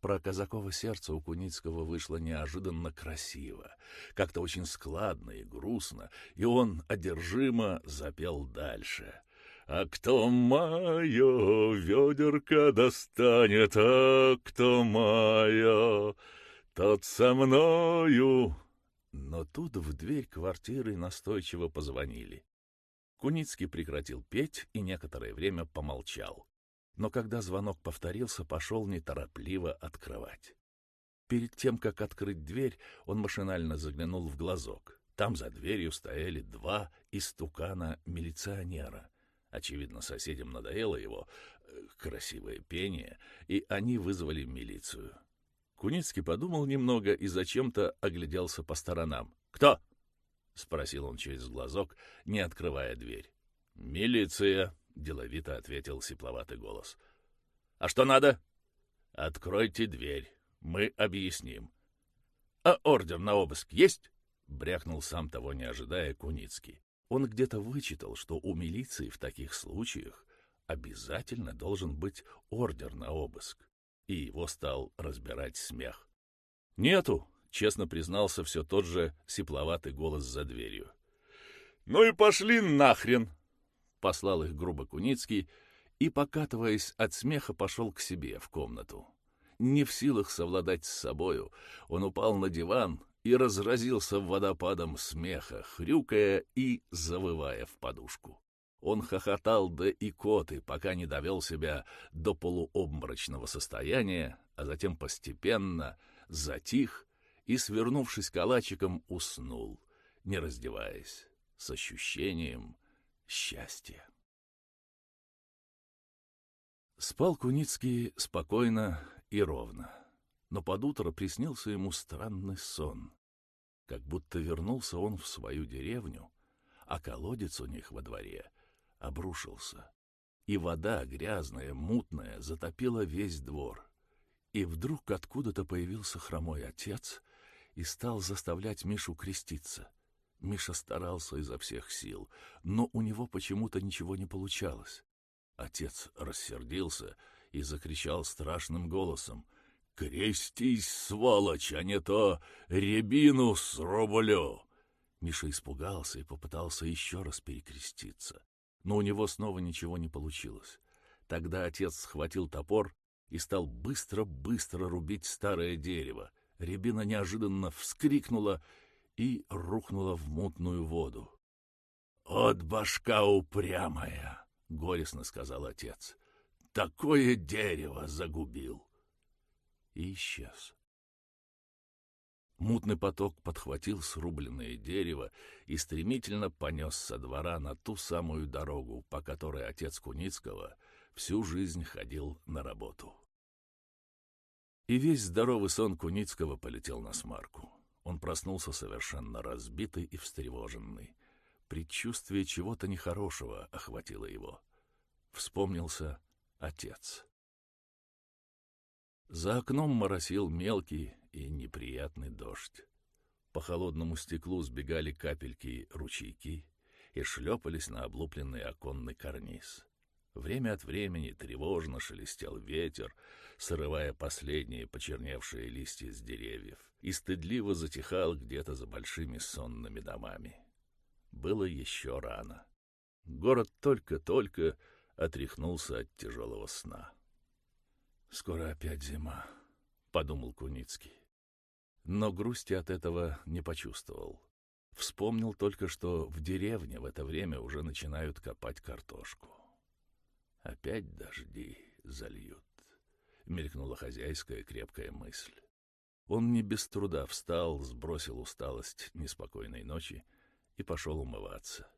Про Казакова сердце у Куницкого вышло неожиданно красиво, как-то очень складно и грустно, и он одержимо запел дальше. «А кто мое ведерко достанет, а кто мое, тот со мною...» Но тут в дверь квартиры настойчиво позвонили. Куницкий прекратил петь и некоторое время помолчал но когда звонок повторился, пошел неторопливо открывать. Перед тем, как открыть дверь, он машинально заглянул в глазок. Там за дверью стояли два истукана-милиционера. Очевидно, соседям надоело его э, красивое пение, и они вызвали милицию. Куницкий подумал немного и зачем-то огляделся по сторонам. «Кто?» — спросил он через глазок, не открывая дверь. «Милиция», — деловито ответил сипловатый голос. «А что надо?» «Откройте дверь, мы объясним». «А ордер на обыск есть?» — брякнул сам того не ожидая Куницкий. Он где-то вычитал, что у милиции в таких случаях обязательно должен быть ордер на обыск, и его стал разбирать смех. «Нету», — честно признался все тот же сипловатый голос за дверью. «Ну и пошли нахрен!» Послал их грубо Куницкий и, покатываясь от смеха, пошел к себе в комнату. Не в силах совладать с собою, он упал на диван и разразился водопадом смеха, хрюкая и завывая в подушку. Он хохотал до икоты, пока не довел себя до полуобморочного состояния, а затем постепенно затих и, свернувшись калачиком, уснул, не раздеваясь, с ощущением, счастья. Спал Куницкий спокойно и ровно, но под утро приснился ему странный сон, как будто вернулся он в свою деревню, а колодец у них во дворе обрушился, и вода, грязная, мутная, затопила весь двор. И вдруг откуда-то появился хромой отец и стал заставлять Мишу креститься — Миша старался изо всех сил, но у него почему-то ничего не получалось. Отец рассердился и закричал страшным голосом. «Крестись, сволочь, а не то рябину срублю!» Миша испугался и попытался еще раз перекреститься. Но у него снова ничего не получилось. Тогда отец схватил топор и стал быстро-быстро рубить старое дерево. Рябина неожиданно вскрикнула и рухнула в мутную воду. «От башка упрямая!» — горестно сказал отец. «Такое дерево загубил!» И исчез. Мутный поток подхватил срубленное дерево и стремительно понес со двора на ту самую дорогу, по которой отец Куницкого всю жизнь ходил на работу. И весь здоровый сон Куницкого полетел на смарку. Он проснулся совершенно разбитый и встревоженный. Предчувствие чего-то нехорошего охватило его. Вспомнился отец. За окном моросил мелкий и неприятный дождь. По холодному стеклу сбегали капельки ручейки и шлепались на облупленный оконный карниз. Время от времени тревожно шелестел ветер, срывая последние почерневшие листья с деревьев, и стыдливо затихал где-то за большими сонными домами. Было еще рано. Город только-только отряхнулся от тяжелого сна. «Скоро опять зима», — подумал Куницкий. Но грусти от этого не почувствовал. Вспомнил только, что в деревне в это время уже начинают копать картошку. «Опять дожди зальют», — мелькнула хозяйская крепкая мысль. Он не без труда встал, сбросил усталость неспокойной ночи и пошел умываться.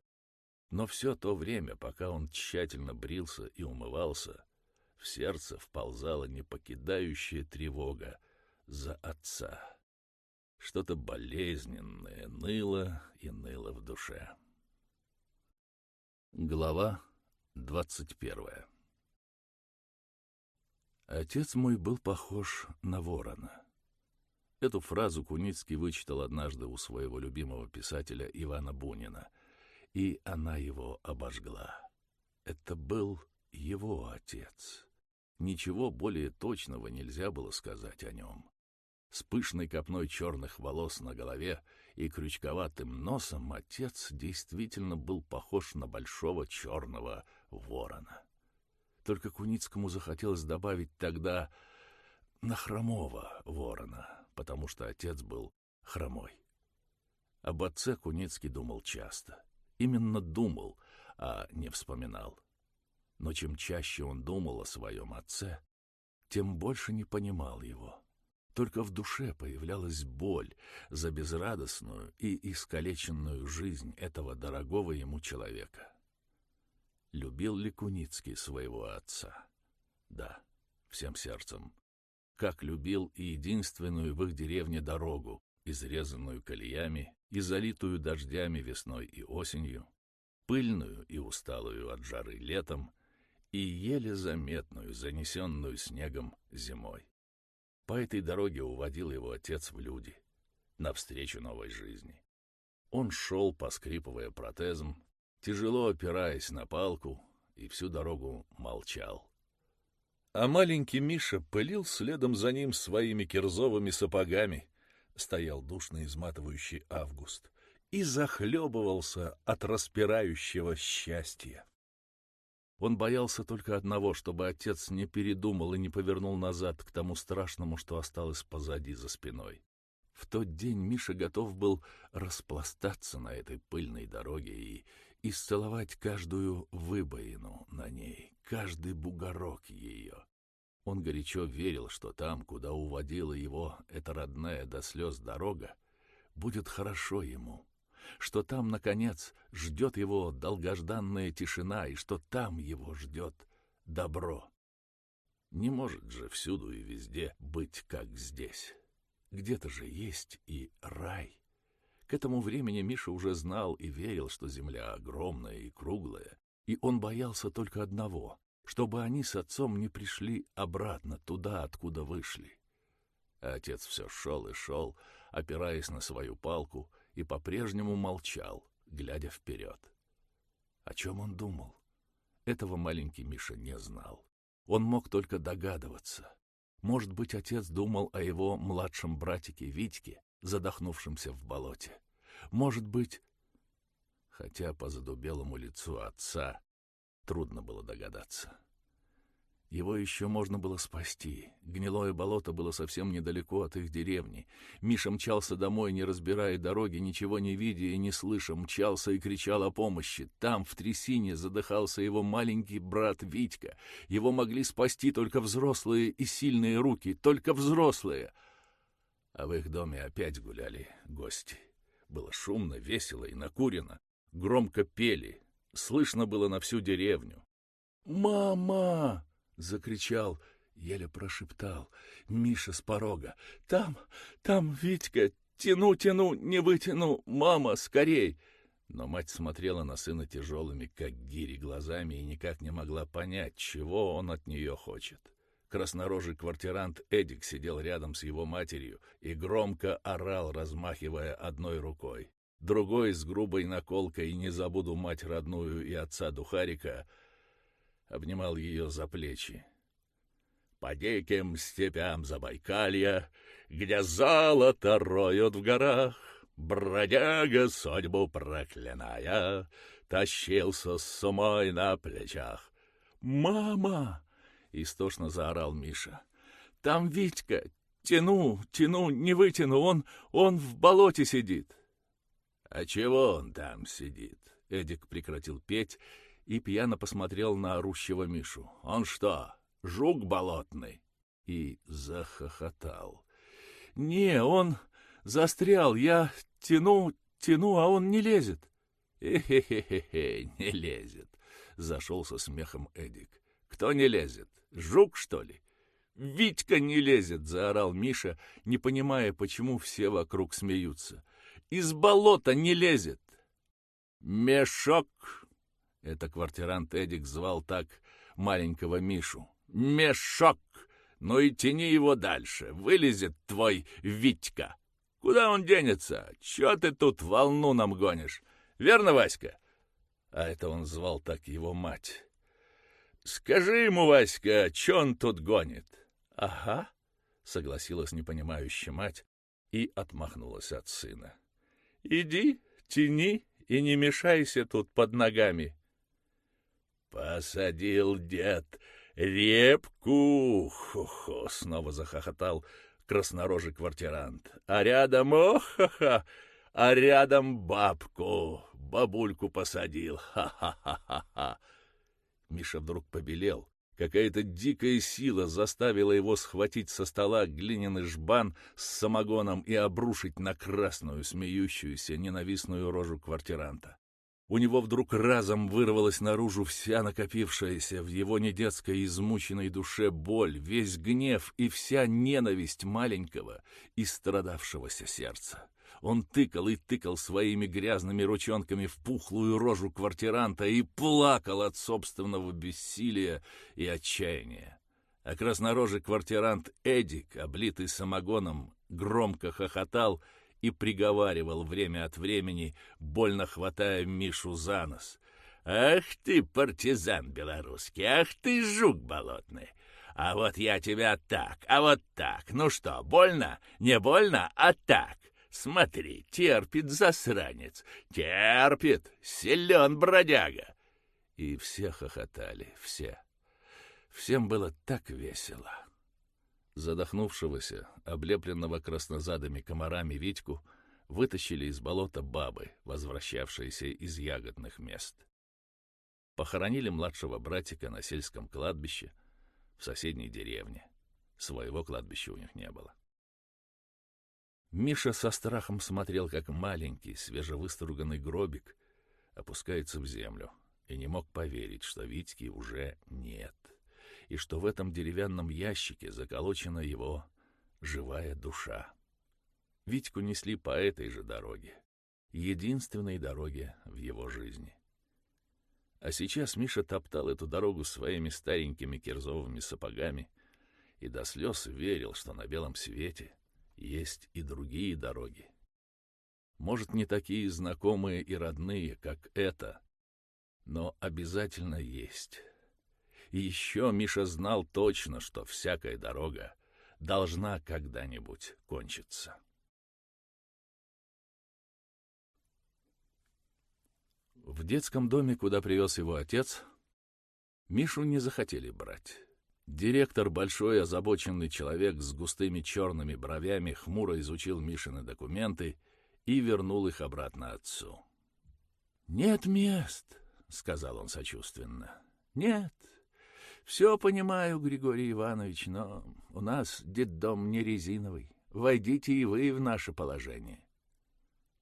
Но все то время, пока он тщательно брился и умывался, в сердце вползала непокидающая тревога за отца. Что-то болезненное ныло и ныло в душе. Глава двадцать первая Отец мой был похож на ворона. Эту фразу Куницкий вычитал однажды у своего любимого писателя Ивана Бунина, и она его обожгла. Это был его отец. Ничего более точного нельзя было сказать о нем. С пышной копной черных волос на голове и крючковатым носом отец действительно был похож на большого черного ворона. Только Куницкому захотелось добавить тогда на хромого ворона, потому что отец был хромой. Об отце Куницкий думал часто. Именно думал, а не вспоминал. Но чем чаще он думал о своем отце, тем больше не понимал его. Только в душе появлялась боль за безрадостную и искалеченную жизнь этого дорогого ему человека. Любил ли Куницкий своего отца? Да, всем сердцем. Как любил и единственную в их деревне дорогу, изрезанную колеями и залитую дождями весной и осенью, пыльную и усталую от жары летом, и еле заметную, занесенную снегом зимой. По этой дороге уводил его отец в люди, навстречу новой жизни. Он шел, поскрипывая протезом, тяжело опираясь на палку, и всю дорогу молчал. А маленький Миша пылил следом за ним своими кирзовыми сапогами, стоял душно изматывающий август, и захлебывался от распирающего счастья. Он боялся только одного, чтобы отец не передумал и не повернул назад к тому страшному, что осталось позади за спиной. В тот день Миша готов был распластаться на этой пыльной дороге и исцеловать каждую выбоину на ней, каждый бугорок ее. Он горячо верил, что там, куда уводила его эта родная до слез дорога, будет хорошо ему, что там, наконец, ждет его долгожданная тишина и что там его ждет добро. Не может же всюду и везде быть, как здесь. Где-то же есть и рай. Этому времени Миша уже знал и верил, что земля огромная и круглая, и он боялся только одного — чтобы они с отцом не пришли обратно туда, откуда вышли. Отец все шел и шел, опираясь на свою палку — и по-прежнему молчал, глядя вперед. О чем он думал? Этого маленький Миша не знал. Он мог только догадываться. Может быть, отец думал о его младшем братике Витьке, задохнувшемся в болоте. Может быть... Хотя по задубелому лицу отца трудно было догадаться. Его еще можно было спасти. Гнилое болото было совсем недалеко от их деревни. Миша мчался домой, не разбирая дороги, ничего не видя и не слыша, мчался и кричал о помощи. Там, в трясине, задыхался его маленький брат Витька. Его могли спасти только взрослые и сильные руки, только взрослые. А в их доме опять гуляли гости. Было шумно, весело и накурено. Громко пели. Слышно было на всю деревню. «Мама!» — закричал, еле прошептал Миша с порога. «Там, там, Витька, тяну, тяну, не вытяну, мама, скорей!» Но мать смотрела на сына тяжелыми, как гири, глазами и никак не могла понять, чего он от нее хочет. Краснорожий квартирант Эдик сидел рядом с его матерью и громко орал, размахивая одной рукой. Другой с грубой наколкой «Не забуду мать родную и отца Духарика» обнимал ее за плечи. По диким степям Забайкалья, где золото роют в горах, бродяга судьбу проклиная, тащился с сумой на плечах. «Мама!» — истошно заорал Миша. «Там Витька! Тяну, тяну, не вытяну, он, он в болоте сидит!» «А чего он там сидит?» Эдик прекратил петь и пьяно посмотрел на орущего Мишу. «Он что, жук болотный?» И захохотал. «Не, он застрял. Я тяну, тяну, а он не лезет». «Хе-хе-хе, не лезет», — зашелся смехом Эдик. «Кто не лезет? Жук, что ли?» «Витька не лезет!» — заорал Миша, не понимая, почему все вокруг смеются. «Из болота не лезет!» «Мешок!» Это квартирант Эдик звал так маленького Мишу. «Мешок! Ну и тяни его дальше, вылезет твой Витька! Куда он денется? Чё ты тут волну нам гонишь? Верно, Васька?» А это он звал так его мать. «Скажи ему, Васька, чё он тут гонит?» «Ага», — согласилась непонимающая мать и отмахнулась от сына. «Иди, тяни и не мешайся тут под ногами». «Посадил дед репку!» Хо-хо! снова захохотал краснорожий квартирант. «А рядом, ох-ха-ха! А рядом бабку, бабульку посадил! Ха-ха-ха-ха!» Миша вдруг побелел. Какая-то дикая сила заставила его схватить со стола глиняный жбан с самогоном и обрушить на красную, смеющуюся, ненавистную рожу квартиранта. У него вдруг разом вырвалась наружу вся накопившаяся в его недетской измученной душе боль, весь гнев и вся ненависть маленького и страдавшегося сердца. Он тыкал и тыкал своими грязными ручонками в пухлую рожу квартиранта и плакал от собственного бессилия и отчаяния. А краснорожий квартирант Эдик, облитый самогоном, громко хохотал и приговаривал время от времени, больно хватая Мишу за нос. «Ах ты, партизан белорусский, ах ты, жук болотный! А вот я тебя так, а вот так. Ну что, больно? Не больно, а так. Смотри, терпит засранец, терпит, силен бродяга!» И все хохотали, все. Всем было так весело. Задохнувшегося, облепленного краснозадыми комарами Витьку, вытащили из болота бабы, возвращавшиеся из ягодных мест. Похоронили младшего братика на сельском кладбище в соседней деревне. Своего кладбища у них не было. Миша со страхом смотрел, как маленький, свежевыструганный гробик опускается в землю, и не мог поверить, что Витьки уже нет и что в этом деревянном ящике заколочена его живая душа. Витьку несли по этой же дороге, единственной дороге в его жизни. А сейчас Миша топтал эту дорогу своими старенькими кирзовыми сапогами и до слез верил, что на белом свете есть и другие дороги. Может, не такие знакомые и родные, как эта, но обязательно есть. И еще Миша знал точно, что всякая дорога должна когда-нибудь кончиться. В детском доме, куда привез его отец, Мишу не захотели брать. Директор, большой озабоченный человек с густыми черными бровями, хмуро изучил Мишины документы и вернул их обратно отцу. «Нет мест», — сказал он сочувственно. «Нет. Все понимаю, Григорий Иванович, но у нас детдом не резиновый. Войдите и вы в наше положение».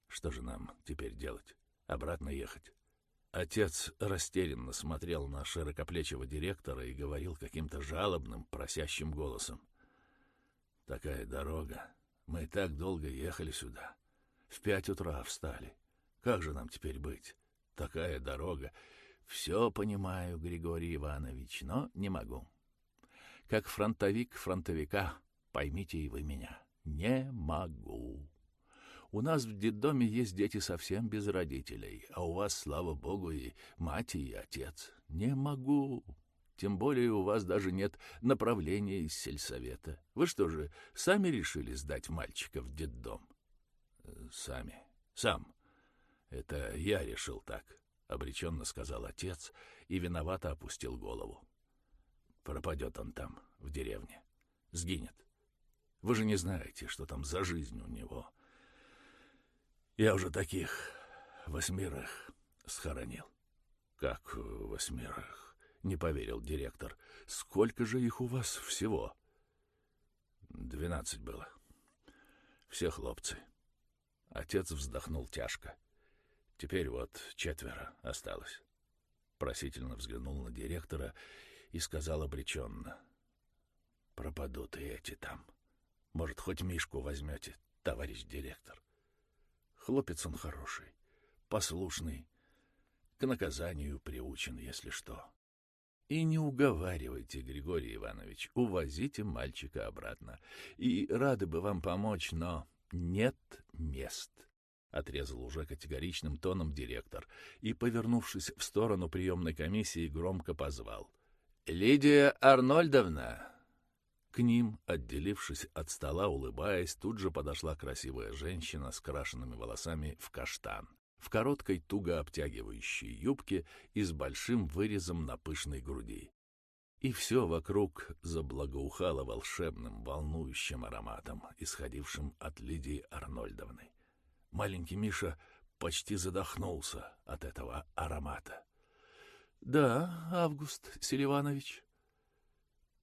«Что же нам теперь делать? Обратно ехать?» Отец растерянно смотрел на широкоплечего директора и говорил каким-то жалобным, просящим голосом. «Такая дорога. Мы так долго ехали сюда. В пять утра встали. Как же нам теперь быть? Такая дорога. Все понимаю, Григорий Иванович, но не могу. Как фронтовик фронтовика, поймите и вы меня. Не могу». У нас в детдоме есть дети совсем без родителей, а у вас, слава богу, и мать, и отец. Не могу. Тем более у вас даже нет направления из сельсовета. Вы что же, сами решили сдать мальчика в детдом? Э, сами. Сам. Это я решил так, — обреченно сказал отец и виновато опустил голову. Пропадет он там, в деревне. Сгинет. Вы же не знаете, что там за жизнь у него. — я уже таких восьмерых схоронил. Как восьмерых? Не поверил директор. Сколько же их у вас всего? Двенадцать было. Все хлопцы. Отец вздохнул тяжко. Теперь вот четверо осталось. Просительно взглянул на директора и сказал обреченно. Пропадут и эти там. Может, хоть Мишку возьмете, товарищ директор. Хлопец он хороший, послушный, к наказанию приучен, если что. И не уговаривайте, Григорий Иванович, увозите мальчика обратно. И рады бы вам помочь, но нет мест. Отрезал уже категоричным тоном директор и, повернувшись в сторону приемной комиссии, громко позвал. «Лидия Арнольдовна!» К ним, отделившись от стола, улыбаясь, тут же подошла красивая женщина с крашенными волосами в каштан, в короткой туго обтягивающей юбке и с большим вырезом на пышной груди. И все вокруг заблагоухало волшебным, волнующим ароматом, исходившим от Лидии Арнольдовны. Маленький Миша почти задохнулся от этого аромата. — Да, Август Селиванович,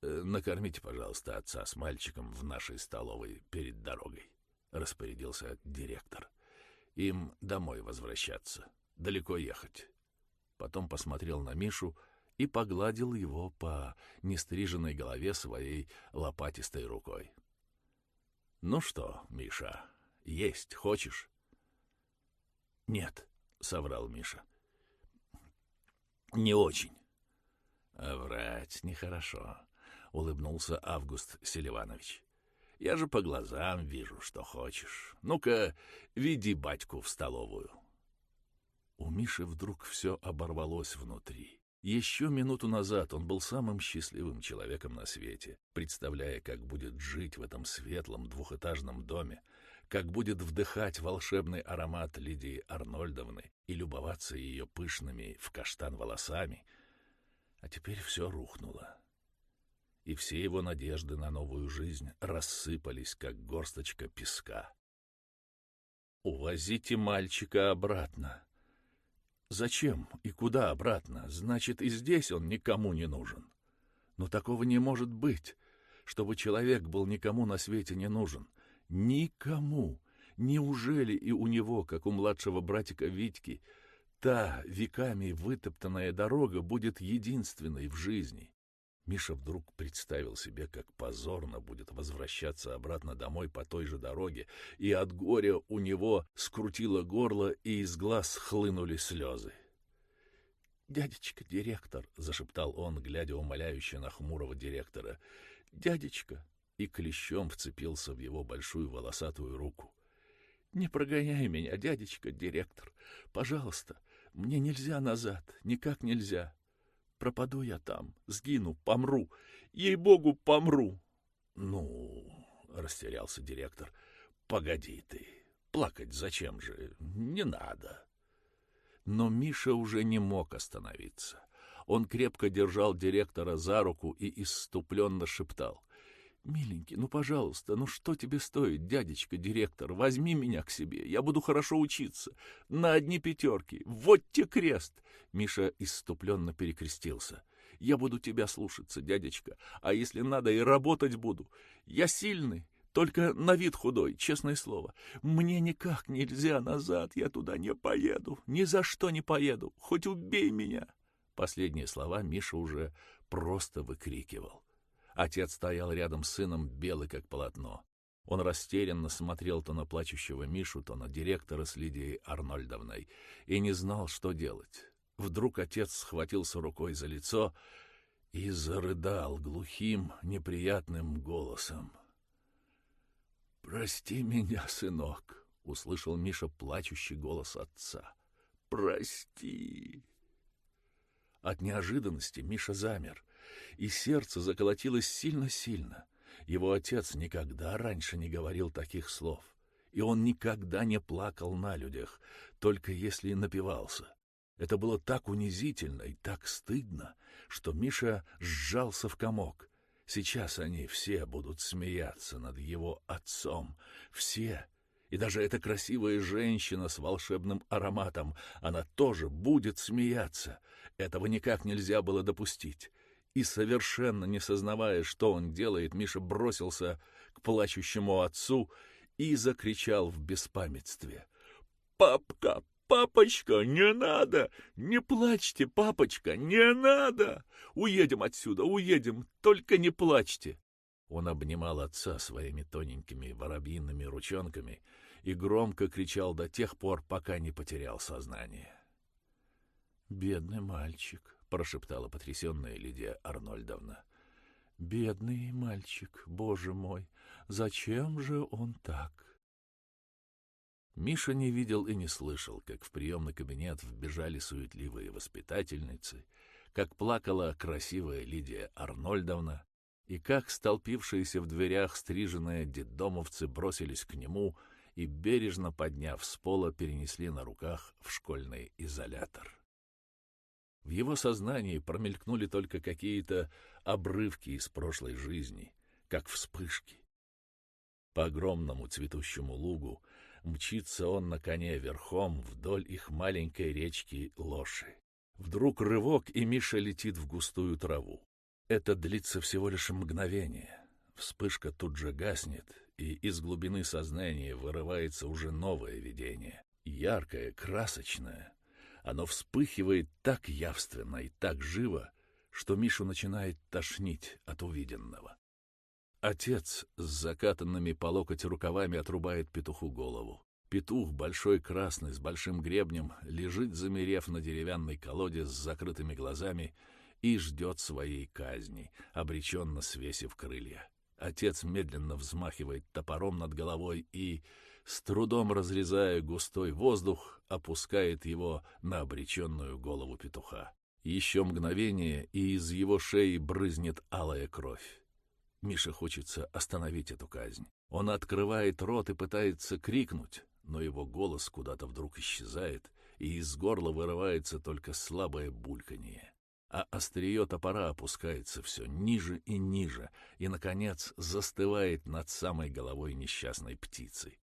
накормите, пожалуйста, отца с мальчиком в нашей столовой перед дорогой, распорядился директор. Им домой возвращаться, далеко ехать. Потом посмотрел на Мишу и погладил его по нестриженной голове своей лопатистой рукой. Ну что, Миша, есть хочешь? Нет, соврал Миша. Не очень. Врать нехорошо улыбнулся Август Селиванович. Я же по глазам вижу, что хочешь. Ну-ка, веди батьку в столовую. У Миши вдруг все оборвалось внутри. Еще минуту назад он был самым счастливым человеком на свете, представляя, как будет жить в этом светлом двухэтажном доме, как будет вдыхать волшебный аромат Лидии Арнольдовны и любоваться ее пышными в каштан волосами. А теперь все рухнуло и все его надежды на новую жизнь рассыпались, как горсточка песка. «Увозите мальчика обратно». «Зачем и куда обратно? Значит, и здесь он никому не нужен. Но такого не может быть, чтобы человек был никому на свете не нужен. Никому. Неужели и у него, как у младшего братика Витьки, та веками вытоптанная дорога будет единственной в жизни?» Миша вдруг представил себе, как позорно будет возвращаться обратно домой по той же дороге, и от горя у него скрутило горло, и из глаз хлынули слезы. «Дядечка директор», — зашептал он, глядя умоляюще на хмурого директора, — «дядечка», и клещом вцепился в его большую волосатую руку. «Не прогоняй меня, дядечка директор, пожалуйста, мне нельзя назад, никак нельзя». Пропаду я там, сгину, помру. Ей-богу, помру. Ну, растерялся директор. Погоди ты. Плакать зачем же? Не надо. Но Миша уже не мог остановиться. Он крепко держал директора за руку и исступленно шептал. «Миленький, ну, пожалуйста, ну что тебе стоит, дядечка-директор? Возьми меня к себе, я буду хорошо учиться. На одни пятерки. Вот те крест!» Миша исступленно перекрестился. «Я буду тебя слушаться, дядечка, а если надо, и работать буду. Я сильный, только на вид худой, честное слово. Мне никак нельзя назад, я туда не поеду. Ни за что не поеду, хоть убей меня!» Последние слова Миша уже просто выкрикивал. Отец стоял рядом с сыном, белый как полотно. Он растерянно смотрел то на плачущего Мишу, то на директора с Лидией Арнольдовной и не знал, что делать. Вдруг отец схватился рукой за лицо и зарыдал глухим, неприятным голосом. «Прости меня, сынок!» — услышал Миша плачущий голос отца. «Прости!» От неожиданности Миша замер и сердце заколотилось сильно-сильно. Его отец никогда раньше не говорил таких слов, и он никогда не плакал на людях, только если напивался. Это было так унизительно и так стыдно, что Миша сжался в комок. Сейчас они все будут смеяться над его отцом. Все. И даже эта красивая женщина с волшебным ароматом, она тоже будет смеяться. Этого никак нельзя было допустить и, совершенно не сознавая, что он делает, Миша бросился к плачущему отцу и закричал в беспамятстве. «Папка, папочка, не надо! Не плачьте, папочка, не надо! Уедем отсюда, уедем, только не плачьте!» Он обнимал отца своими тоненькими воробьиными ручонками и громко кричал до тех пор, пока не потерял сознание. «Бедный мальчик», — прошептала потрясенная Лидия Арнольдовна. «Бедный мальчик, боже мой, зачем же он так?» Миша не видел и не слышал, как в приемный кабинет вбежали суетливые воспитательницы, как плакала красивая Лидия Арнольдовна, и как столпившиеся в дверях стриженные детдомовцы бросились к нему и, бережно подняв с пола, перенесли на руках в школьный изолятор. В его сознании промелькнули только какие-то обрывки из прошлой жизни, как вспышки. По огромному цветущему лугу мчится он на коне верхом вдоль их маленькой речки Лоши. Вдруг рывок, и Миша летит в густую траву. Это длится всего лишь мгновение. Вспышка тут же гаснет, и из глубины сознания вырывается уже новое видение. Яркое, красочное, оно вспыхивает так явственно и так живо, что Мишу начинает тошнить от увиденного. Отец с закатанными по локоть рукавами отрубает петуху голову. Петух, большой красный, с большим гребнем, лежит, замерев на деревянной колоде с закрытыми глазами и ждет своей казни, обреченно свесив крылья. Отец медленно взмахивает топором над головой и, с трудом разрезая густой воздух, опускает его на обреченную голову петуха. Еще мгновение, и из его шеи брызнет алая кровь. Мише хочется остановить эту казнь. Он открывает рот и пытается крикнуть, но его голос куда-то вдруг исчезает, и из горла вырывается только слабое бульканье. А острие топора опускается все ниже и ниже, и, наконец, застывает над самой головой несчастной птицы.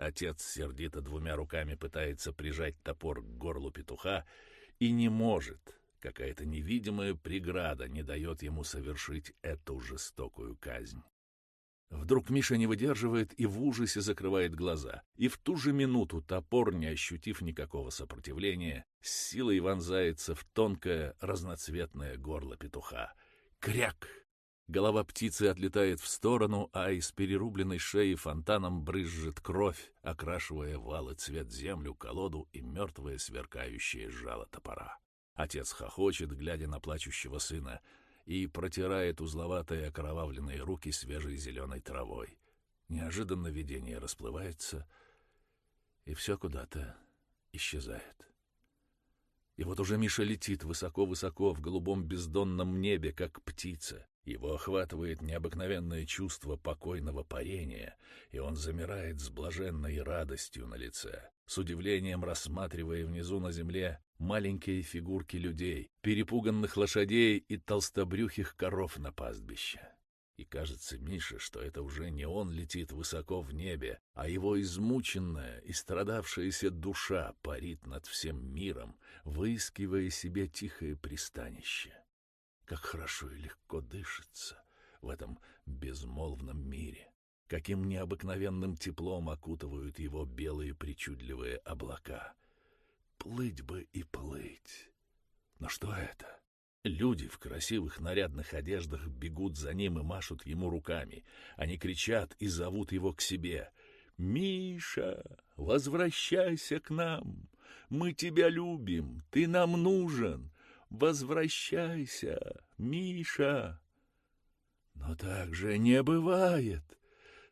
Отец сердито двумя руками пытается прижать топор к горлу петуха и не может. Какая-то невидимая преграда не дает ему совершить эту жестокую казнь. Вдруг Миша не выдерживает и в ужасе закрывает глаза. И в ту же минуту топор, не ощутив никакого сопротивления, с силой вонзается в тонкое разноцветное горло петуха. Кряк! Голова птицы отлетает в сторону, а из перерубленной шеи фонтаном брызжет кровь, окрашивая валы цвет землю, колоду и мертвое сверкающее жало топора. Отец хохочет, глядя на плачущего сына, и протирает узловатые окровавленные руки свежей зеленой травой. Неожиданно видение расплывается, и все куда-то исчезает. И вот уже Миша летит высоко-высоко в голубом бездонном небе, как птица. Его охватывает необыкновенное чувство покойного парения, и он замирает с блаженной радостью на лице, с удивлением рассматривая внизу на земле маленькие фигурки людей, перепуганных лошадей и толстобрюхих коров на пастбище. И кажется Мише, что это уже не он летит высоко в небе, а его измученная и страдавшаяся душа парит над всем миром, выискивая себе тихое пристанище. Как хорошо и легко дышится в этом безмолвном мире, каким необыкновенным теплом окутывают его белые причудливые облака. Плыть бы и плыть. Но что это? Люди в красивых нарядных одеждах бегут за ним и машут ему руками. Они кричат и зовут его к себе. «Миша, возвращайся к нам! Мы тебя любим, ты нам нужен! Возвращайся, Миша!» Но так же не бывает.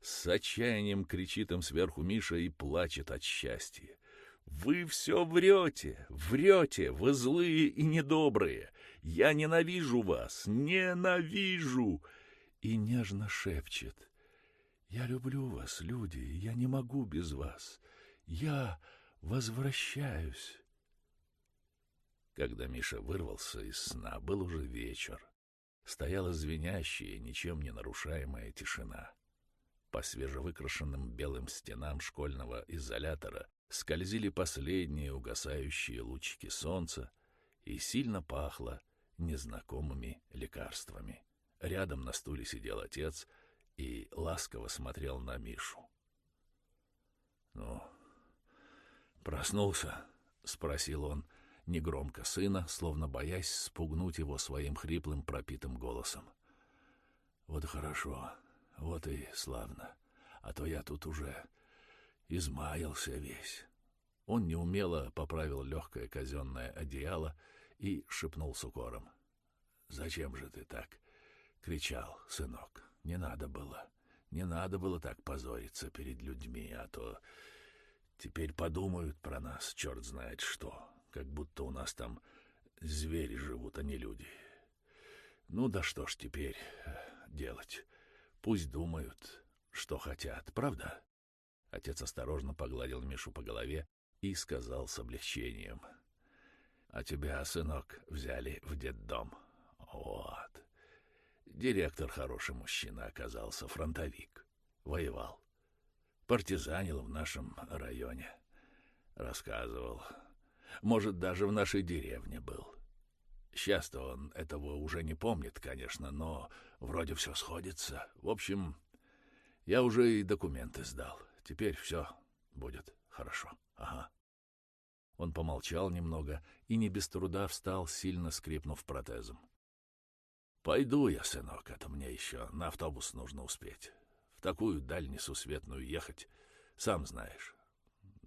С отчаянием кричит им сверху Миша и плачет от счастья. «Вы все врете, врете, вы злые и недобрые. Я ненавижу вас, ненавижу!» И нежно шепчет. «Я люблю вас, люди, я не могу без вас. Я возвращаюсь». Когда Миша вырвался из сна, был уже вечер. Стояла звенящая, ничем не нарушаемая тишина. По свежевыкрашенным белым стенам школьного изолятора скользили последние угасающие лучики солнца, и сильно пахло незнакомыми лекарствами. Рядом на стуле сидел отец и ласково смотрел на Мишу. «Ну, проснулся?» — спросил он негромко сына, словно боясь спугнуть его своим хриплым пропитым голосом. «Вот хорошо, вот и славно, а то я тут уже измаялся весь». Он неумело поправил легкое казенное одеяло и шепнул с укором. «Зачем же ты так?» — кричал сынок. «Не надо было. Не надо было так позориться перед людьми, а то теперь подумают про нас черт знает что, как будто у нас там звери живут, а не люди. Ну да что ж теперь э, делать? Пусть думают, что хотят, правда?» Отец осторожно погладил Мишу по голове и сказал с облегчением — а тебя, сынок, взяли в детдом. Вот. Директор хороший мужчина оказался, фронтовик. Воевал. Партизанил в нашем районе. Рассказывал. Может, даже в нашей деревне был. Сейчас-то он этого уже не помнит, конечно, но вроде все сходится. В общем, я уже и документы сдал. Теперь все будет хорошо. Ага. Он помолчал немного и не без труда встал, сильно скрипнув протезом. «Пойду я, сынок, это мне еще на автобус нужно успеть. В такую даль несусветную ехать, сам знаешь.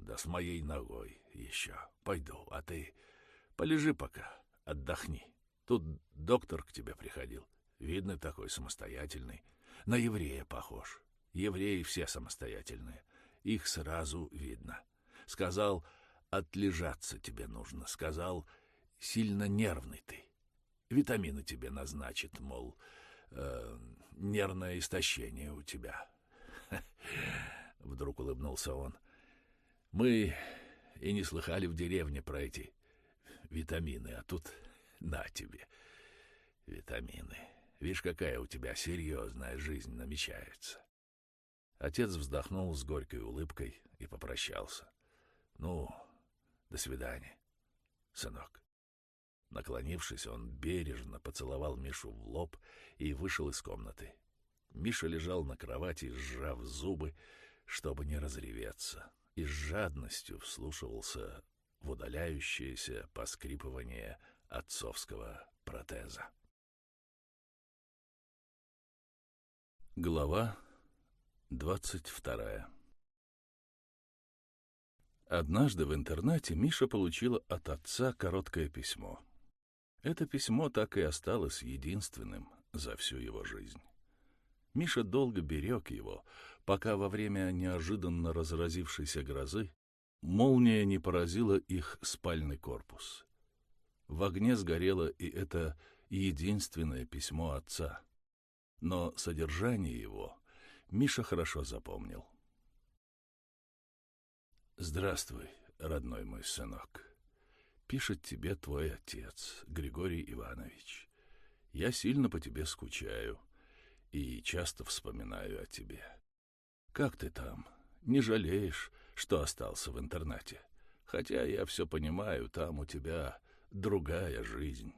Да с моей ногой еще. Пойду, а ты полежи пока, отдохни. Тут доктор к тебе приходил. Видно, такой самостоятельный. На еврея похож. Евреи все самостоятельные. Их сразу видно. Сказал, Отлежаться тебе нужно, сказал. Сильно нервный ты. Витамины тебе назначит, мол, э, нервное истощение у тебя. Вдруг улыбнулся он. Мы и не слыхали в деревне про эти витамины, а тут на тебе. Витамины. Видишь, какая у тебя серьезная жизнь намечается. Отец вздохнул с горькой улыбкой и попрощался. Ну, до свидания, сынок. Наклонившись, он бережно поцеловал Мишу в лоб и вышел из комнаты. Миша лежал на кровати, сжав зубы, чтобы не разреветься, и с жадностью вслушивался в удаляющееся поскрипывание отцовского протеза. Глава двадцать вторая Однажды в интернате Миша получила от отца короткое письмо. Это письмо так и осталось единственным за всю его жизнь. Миша долго берег его, пока во время неожиданно разразившейся грозы молния не поразила их спальный корпус. В огне сгорело и это единственное письмо отца. Но содержание его Миша хорошо запомнил. Здравствуй, родной мой сынок. Пишет тебе твой отец, Григорий Иванович. Я сильно по тебе скучаю и часто вспоминаю о тебе. Как ты там? Не жалеешь, что остался в интернате? Хотя я все понимаю, там у тебя другая жизнь.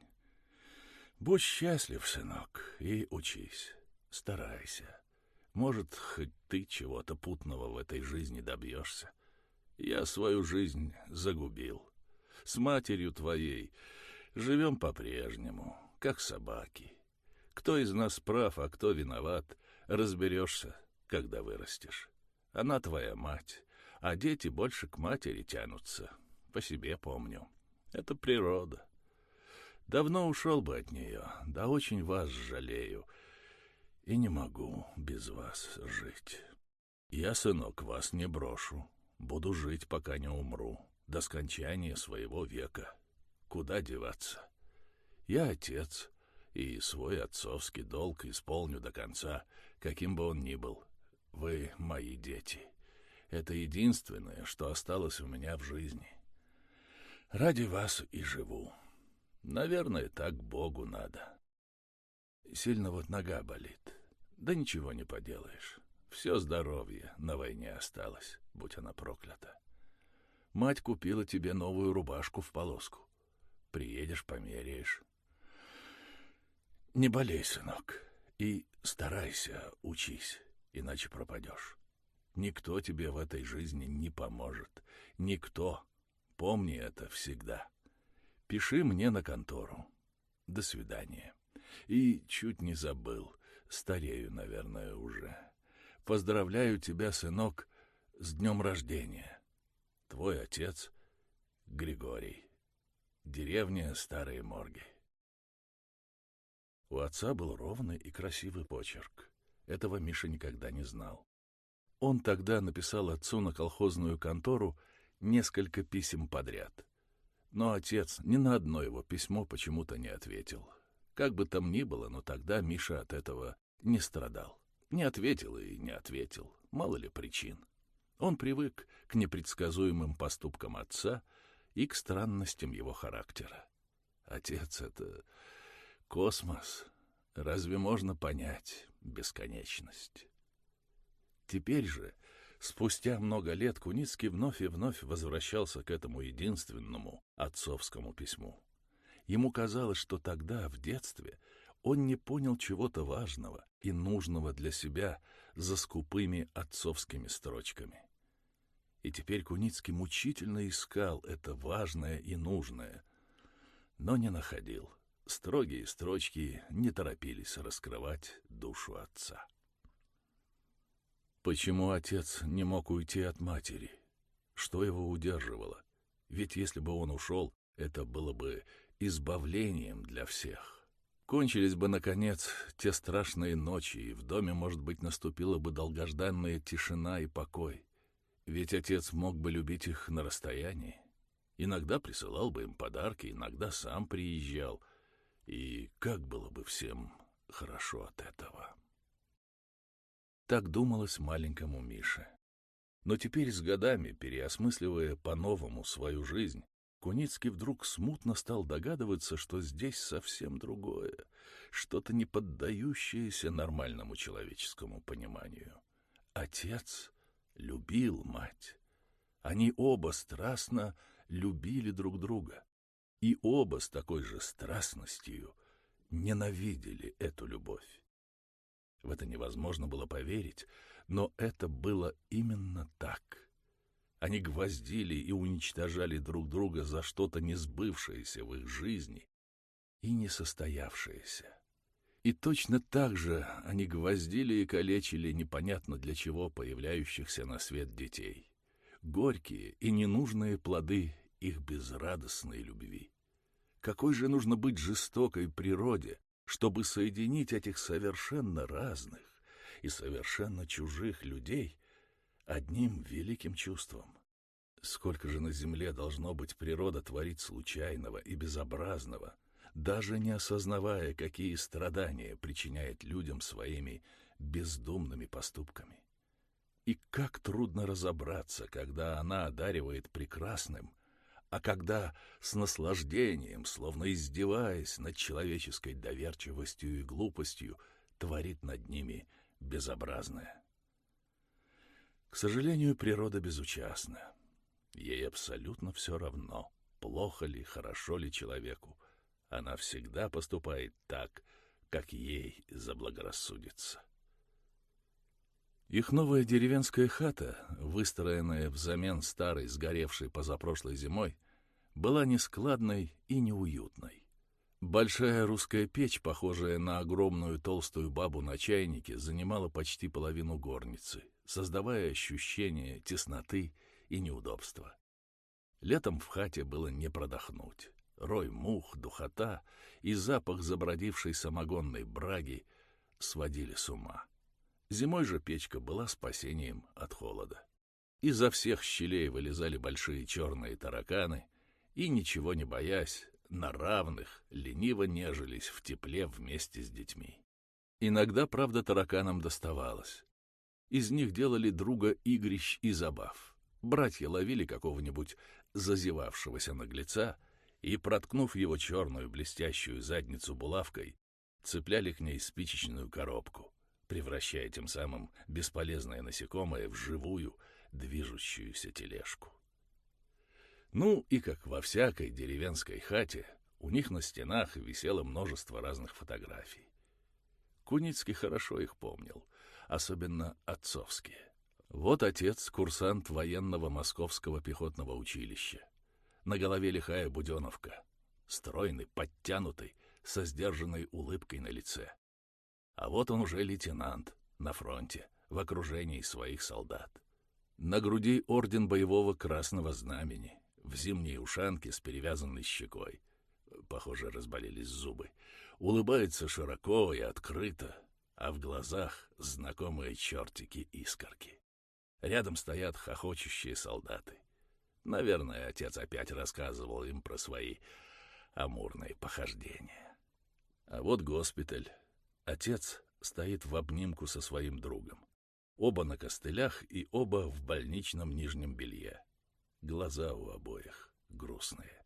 Будь счастлив, сынок, и учись, старайся. Может, хоть ты чего-то путного в этой жизни добьешься. Я свою жизнь загубил. С матерью твоей живем по-прежнему, как собаки. Кто из нас прав, а кто виноват, разберешься, когда вырастешь. Она твоя мать, а дети больше к матери тянутся. По себе помню. Это природа. Давно ушел бы от нее, да очень вас жалею. И не могу без вас жить. Я, сынок, вас не брошу. Буду жить, пока не умру, до скончания своего века. Куда деваться? Я отец, и свой отцовский долг исполню до конца, каким бы он ни был. Вы мои дети. Это единственное, что осталось у меня в жизни. Ради вас и живу. Наверное, так Богу надо. Сильно вот нога болит. Да ничего не поделаешь. Все здоровье на войне осталось, будь она проклята. Мать купила тебе новую рубашку в полоску. Приедешь, померяешь. Не болей, сынок, и старайся, учись, иначе пропадешь. Никто тебе в этой жизни не поможет. Никто. Помни это всегда. Пиши мне на контору. До свидания. И чуть не забыл. Старею, наверное, уже. Поздравляю тебя, сынок, с днем рождения. Твой отец Григорий. Деревня Старые Морги. У отца был ровный и красивый почерк. Этого Миша никогда не знал. Он тогда написал отцу на колхозную контору несколько писем подряд. Но отец ни на одно его письмо почему-то не ответил. Как бы там ни было, но тогда Миша от этого не страдал. Не ответил и не ответил, мало ли причин. Он привык к непредсказуемым поступкам отца и к странностям его характера. Отец — это Космос. Разве можно понять бесконечность? Теперь же, спустя много лет, Куницкий вновь и вновь возвращался к этому единственному отцовскому письму. Ему казалось, что тогда, в детстве, он не понял чего-то важного и нужного для себя за скупыми отцовскими строчками. И теперь Куницкий мучительно искал это важное и нужное, но не находил — Строгие строчки не торопились раскрывать душу отца. Почему отец не мог уйти от матери? Что его удерживало? Ведь если бы он ушел, это было бы избавлением для всех. Кончились бы, наконец, те страшные ночи, и в доме, может быть, наступила бы долгожданная тишина и покой. Ведь отец мог бы любить их на расстоянии. Иногда присылал бы им подарки, иногда сам приезжал — и как было бы всем хорошо от этого. Так думалось маленькому Мише. Но теперь с годами, переосмысливая по-новому свою жизнь, Куницкий вдруг смутно стал догадываться, что здесь совсем другое, что-то не поддающееся нормальному человеческому пониманию. Отец любил мать. Они оба страстно любили друг друга и оба с такой же страстностью ненавидели эту любовь. В это невозможно было поверить, но это было именно так. Они гвоздили и уничтожали друг друга за что-то несбывшееся в их жизни и несостоявшееся. И точно так же они гвоздили и калечили непонятно для чего появляющихся на свет детей. Горькие и ненужные плоды их безрадостной любви. Какой же нужно быть жестокой природе, чтобы соединить этих совершенно разных и совершенно чужих людей одним великим чувством? Сколько же на земле должно быть природа творить случайного и безобразного, даже не осознавая, какие страдания причиняет людям своими бездумными поступками? И как трудно разобраться, когда она одаривает прекрасным, а когда с наслаждением, словно издеваясь над человеческой доверчивостью и глупостью, творит над ними безобразное. К сожалению, природа безучастна. Ей абсолютно все равно, плохо ли, хорошо ли человеку. Она всегда поступает так, как ей заблагорассудится. Их новая деревенская хата, выстроенная взамен старой, сгоревшей позапрошлой зимой, была нескладной и неуютной. Большая русская печь, похожая на огромную толстую бабу на чайнике, занимала почти половину горницы, создавая ощущение тесноты и неудобства. Летом в хате было не продохнуть. Рой мух, духота и запах забродившей самогонной браги сводили с ума. Зимой же печка была спасением от холода. Изо всех щелей вылезали большие черные тараканы, и, ничего не боясь, на равных лениво нежились в тепле вместе с детьми. Иногда, правда, тараканам доставалось. Из них делали друга игрищ и забав. Братья ловили какого-нибудь зазевавшегося наглеца и, проткнув его черную блестящую задницу булавкой, цепляли к ней спичечную коробку превращая тем самым бесполезное насекомое в живую, движущуюся тележку. Ну и как во всякой деревенской хате, у них на стенах висело множество разных фотографий. Куницкий хорошо их помнил, особенно отцовские. Вот отец, курсант военного московского пехотного училища. На голове лихая буденовка, стройный, подтянутый, со сдержанной улыбкой на лице. А вот он уже лейтенант, на фронте, в окружении своих солдат. На груди орден боевого красного знамени, в зимней ушанке с перевязанной щекой. Похоже, разболелись зубы. Улыбается широко и открыто, а в глазах знакомые чертики-искорки. Рядом стоят хохочущие солдаты. Наверное, отец опять рассказывал им про свои амурные похождения. А вот госпиталь, Отец стоит в обнимку со своим другом. Оба на костылях и оба в больничном нижнем белье. Глаза у обоих грустные.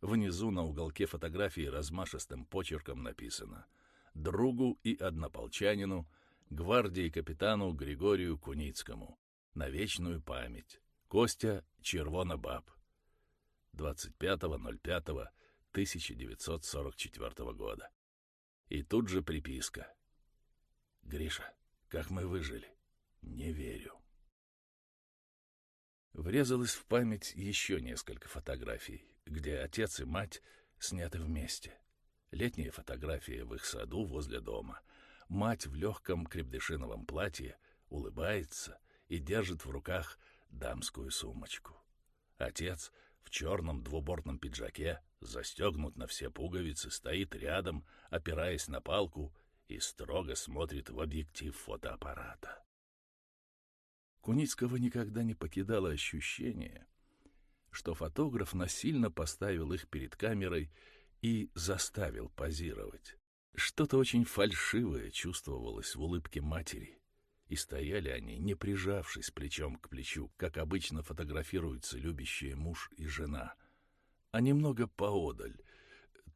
Внизу на уголке фотографии размашистым почерком написано «Другу и однополчанину, гвардии капитану Григорию Куницкому, на вечную память, Костя Червонобаб, 25.05.1944 года». И тут же приписка. «Гриша, как мы выжили? Не верю». Врезалось в память еще несколько фотографий, где отец и мать сняты вместе. Летняя фотография в их саду возле дома. Мать в легком крепдышиновом платье улыбается и держит в руках дамскую сумочку. Отец в черном двубортном пиджаке, застегнут на все пуговицы, стоит рядом, опираясь на палку и строго смотрит в объектив фотоаппарата. Куницкого никогда не покидало ощущение, что фотограф насильно поставил их перед камерой и заставил позировать. Что-то очень фальшивое чувствовалось в улыбке матери, и стояли они, не прижавшись плечом к плечу, как обычно фотографируются любящие муж и жена, а немного поодаль,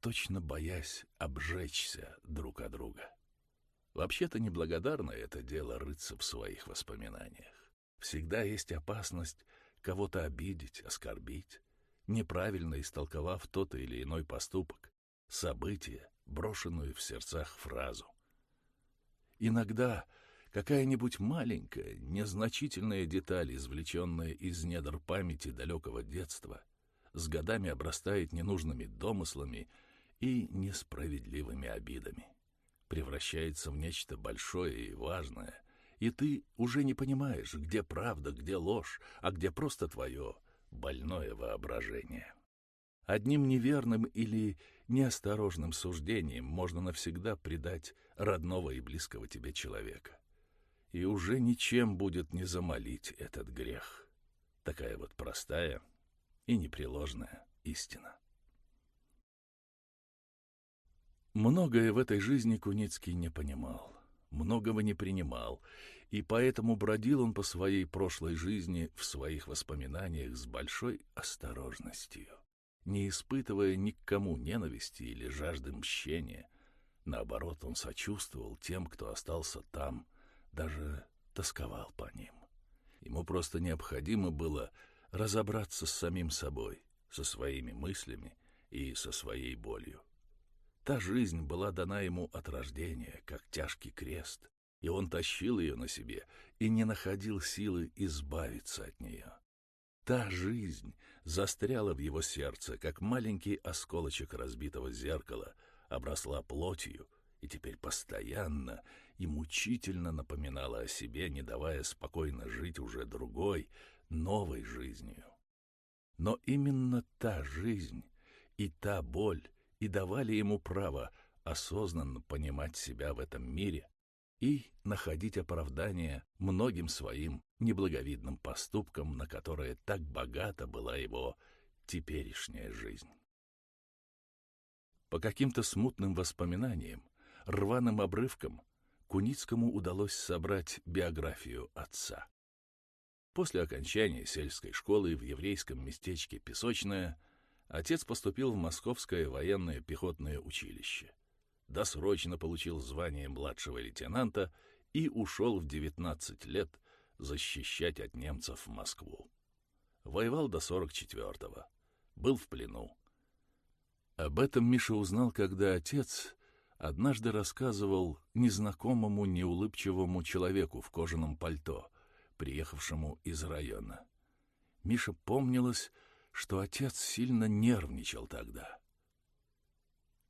точно боясь обжечься друг от друга. Вообще-то неблагодарное это дело рыться в своих воспоминаниях. Всегда есть опасность кого-то обидеть, оскорбить, неправильно истолковав тот или иной поступок, событие, брошенную в сердцах фразу. Иногда Какая-нибудь маленькая, незначительная деталь, извлеченная из недр памяти далекого детства, с годами обрастает ненужными домыслами и несправедливыми обидами, превращается в нечто большое и важное, и ты уже не понимаешь, где правда, где ложь, а где просто твое больное воображение. Одним неверным или неосторожным суждением можно навсегда предать родного и близкого тебе человека и уже ничем будет не замолить этот грех. Такая вот простая и непреложная истина. Многое в этой жизни Куницкий не понимал, многого не принимал, и поэтому бродил он по своей прошлой жизни в своих воспоминаниях с большой осторожностью. не испытывая ни к кому ненависти или жажды мщения. Наоборот, он сочувствовал тем, кто остался там, даже тосковал по ним. Ему просто необходимо было разобраться с самим собой, со своими мыслями и со своей болью. Та жизнь была дана ему от рождения, как тяжкий крест, и он тащил ее на себе и не находил силы избавиться от нее. Та жизнь застряла в его сердце, как маленький осколочек разбитого зеркала, обросла плотью и теперь постоянно и мучительно напоминала о себе, не давая спокойно жить уже другой, новой жизнью. Но именно та жизнь и та боль и давали ему право осознанно понимать себя в этом мире и находить оправдание многим своим неблаговидным поступкам, на которые так богата была его теперешняя жизнь. По каким-то смутным воспоминаниям, рваным обрывкам, Куницкому удалось собрать биографию отца. После окончания сельской школы в еврейском местечке Песочное отец поступил в Московское военное пехотное училище. Досрочно получил звание младшего лейтенанта и ушел в 19 лет защищать от немцев Москву. Воевал до 44-го, был в плену. Об этом Миша узнал, когда отец однажды рассказывал незнакомому неулыбчивому человеку в кожаном пальто, приехавшему из района. Миша помнилось, что отец сильно нервничал тогда.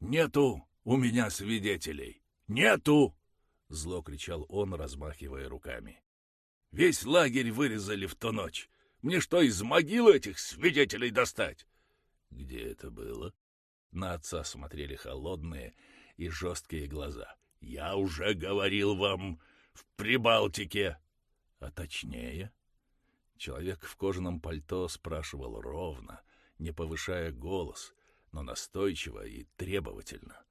«Нету у меня свидетелей! Нету!» — зло кричал он, размахивая руками. «Весь лагерь вырезали в ту ночь. Мне что, из могилы этих свидетелей достать?» «Где это было?» На отца смотрели холодные и жесткие глаза. «Я уже говорил вам, в Прибалтике!» «А точнее?» Человек в кожаном пальто спрашивал ровно, не повышая голос, но настойчиво и требовательно.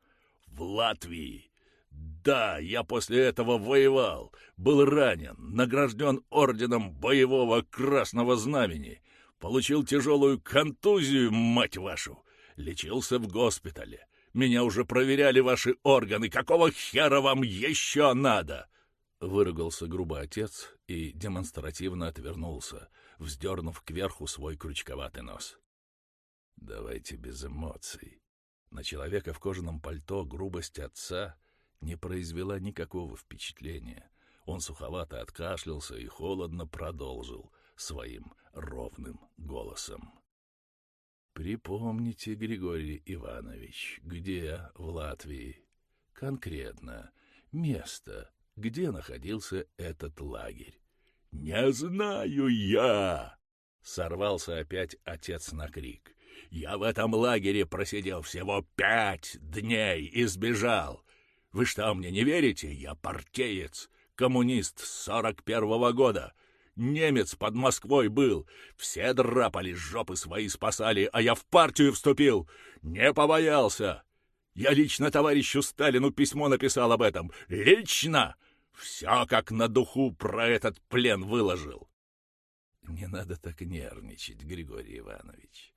«В Латвии! Да, я после этого воевал, был ранен, награжден орденом боевого красного знамени, получил тяжелую контузию, мать вашу, лечился в госпитале, меня уже проверяли ваши органы. Какого хера вам еще надо?» Выругался грубо отец и демонстративно отвернулся, вздернув кверху свой крючковатый нос. «Давайте без эмоций». На человека в кожаном пальто грубость отца не произвела никакого впечатления. Он суховато откашлялся и холодно продолжил своим ровным голосом. Припомните, Григорий Иванович, где в Латвии конкретно место, где находился этот лагерь? Не знаю я! Сорвался опять отец на крик. Я в этом лагере просидел всего пять дней и сбежал. Вы что, мне не верите? Я партеец, коммунист сорок первого года. Немец под Москвой был. Все драпали, жопы свои спасали, а я в партию вступил. Не побоялся. Я лично товарищу Сталину письмо написал об этом. Лично! Все как на духу про этот плен выложил. Не надо так нервничать, Григорий Иванович.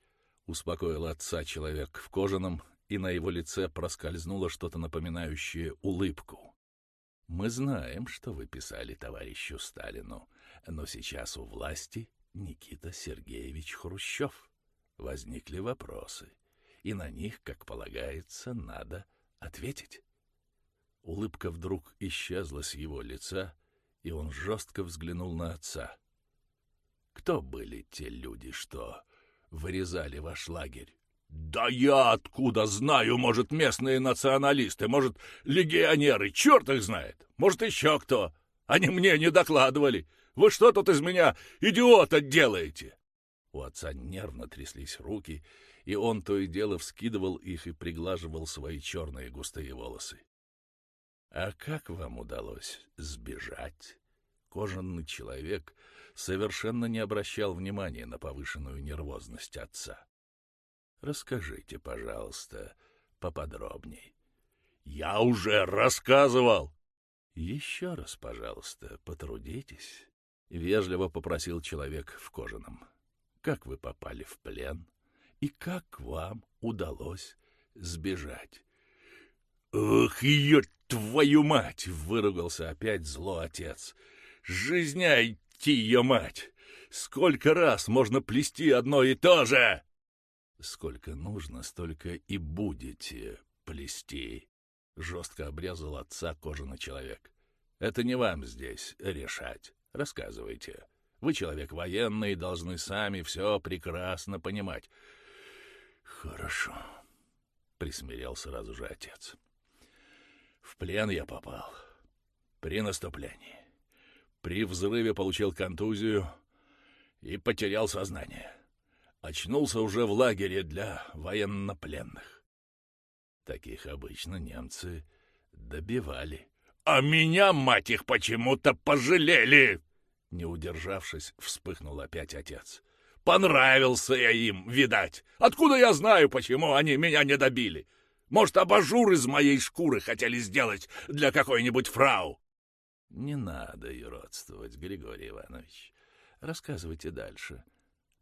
Успокоил отца человек в кожаном, и на его лице проскользнуло что-то напоминающее улыбку. Мы знаем, что вы писали товарищу Сталину но сейчас у власти Никита Сергеевич Хрущев. Возникли вопросы, и на них, как полагается, надо ответить. Улыбка вдруг исчезла с его лица, и он жестко взглянул на отца. Кто были те люди, что вырезали ваш лагерь? Да я откуда знаю, может, местные националисты, может, легионеры, черт их знает, может, еще кто. Они мне не докладывали. Вы что тут из меня идиота делаете?» У отца нервно тряслись руки, и он то и дело вскидывал их и приглаживал свои черные густые волосы. «А как вам удалось сбежать?» Кожаный человек совершенно не обращал внимания на повышенную нервозность отца. «Расскажите, пожалуйста, поподробней». «Я уже рассказывал!» «Еще раз, пожалуйста, потрудитесь». — вежливо попросил человек в кожаном. «Как вы попали в плен? И как вам удалось сбежать? «Ох, ее твою мать!» — выругался опять зло отец. «Жизняйте ее мать! Сколько раз можно плести одно и то же?» «Сколько нужно, столько и будете плести», — жестко обрезал отца кожаный человек. «Это не вам здесь решать. Рассказывайте. Вы человек военный и должны сами все прекрасно понимать». «Хорошо», — присмирел сразу же отец. «В плен я попал. При наступлении. При взрыве получил контузию и потерял сознание. Очнулся уже в лагере для военнопленных. Таких обычно немцы добивали. «А меня, мать их, почему-то пожалели!» Не удержавшись, вспыхнул опять отец. «Понравился я им, видать. Откуда я знаю, почему они меня не добили? Может, абажур из моей шкуры хотели сделать для какой-нибудь фрау?» «Не надо юродствовать, Григорий Иванович. Рассказывайте дальше».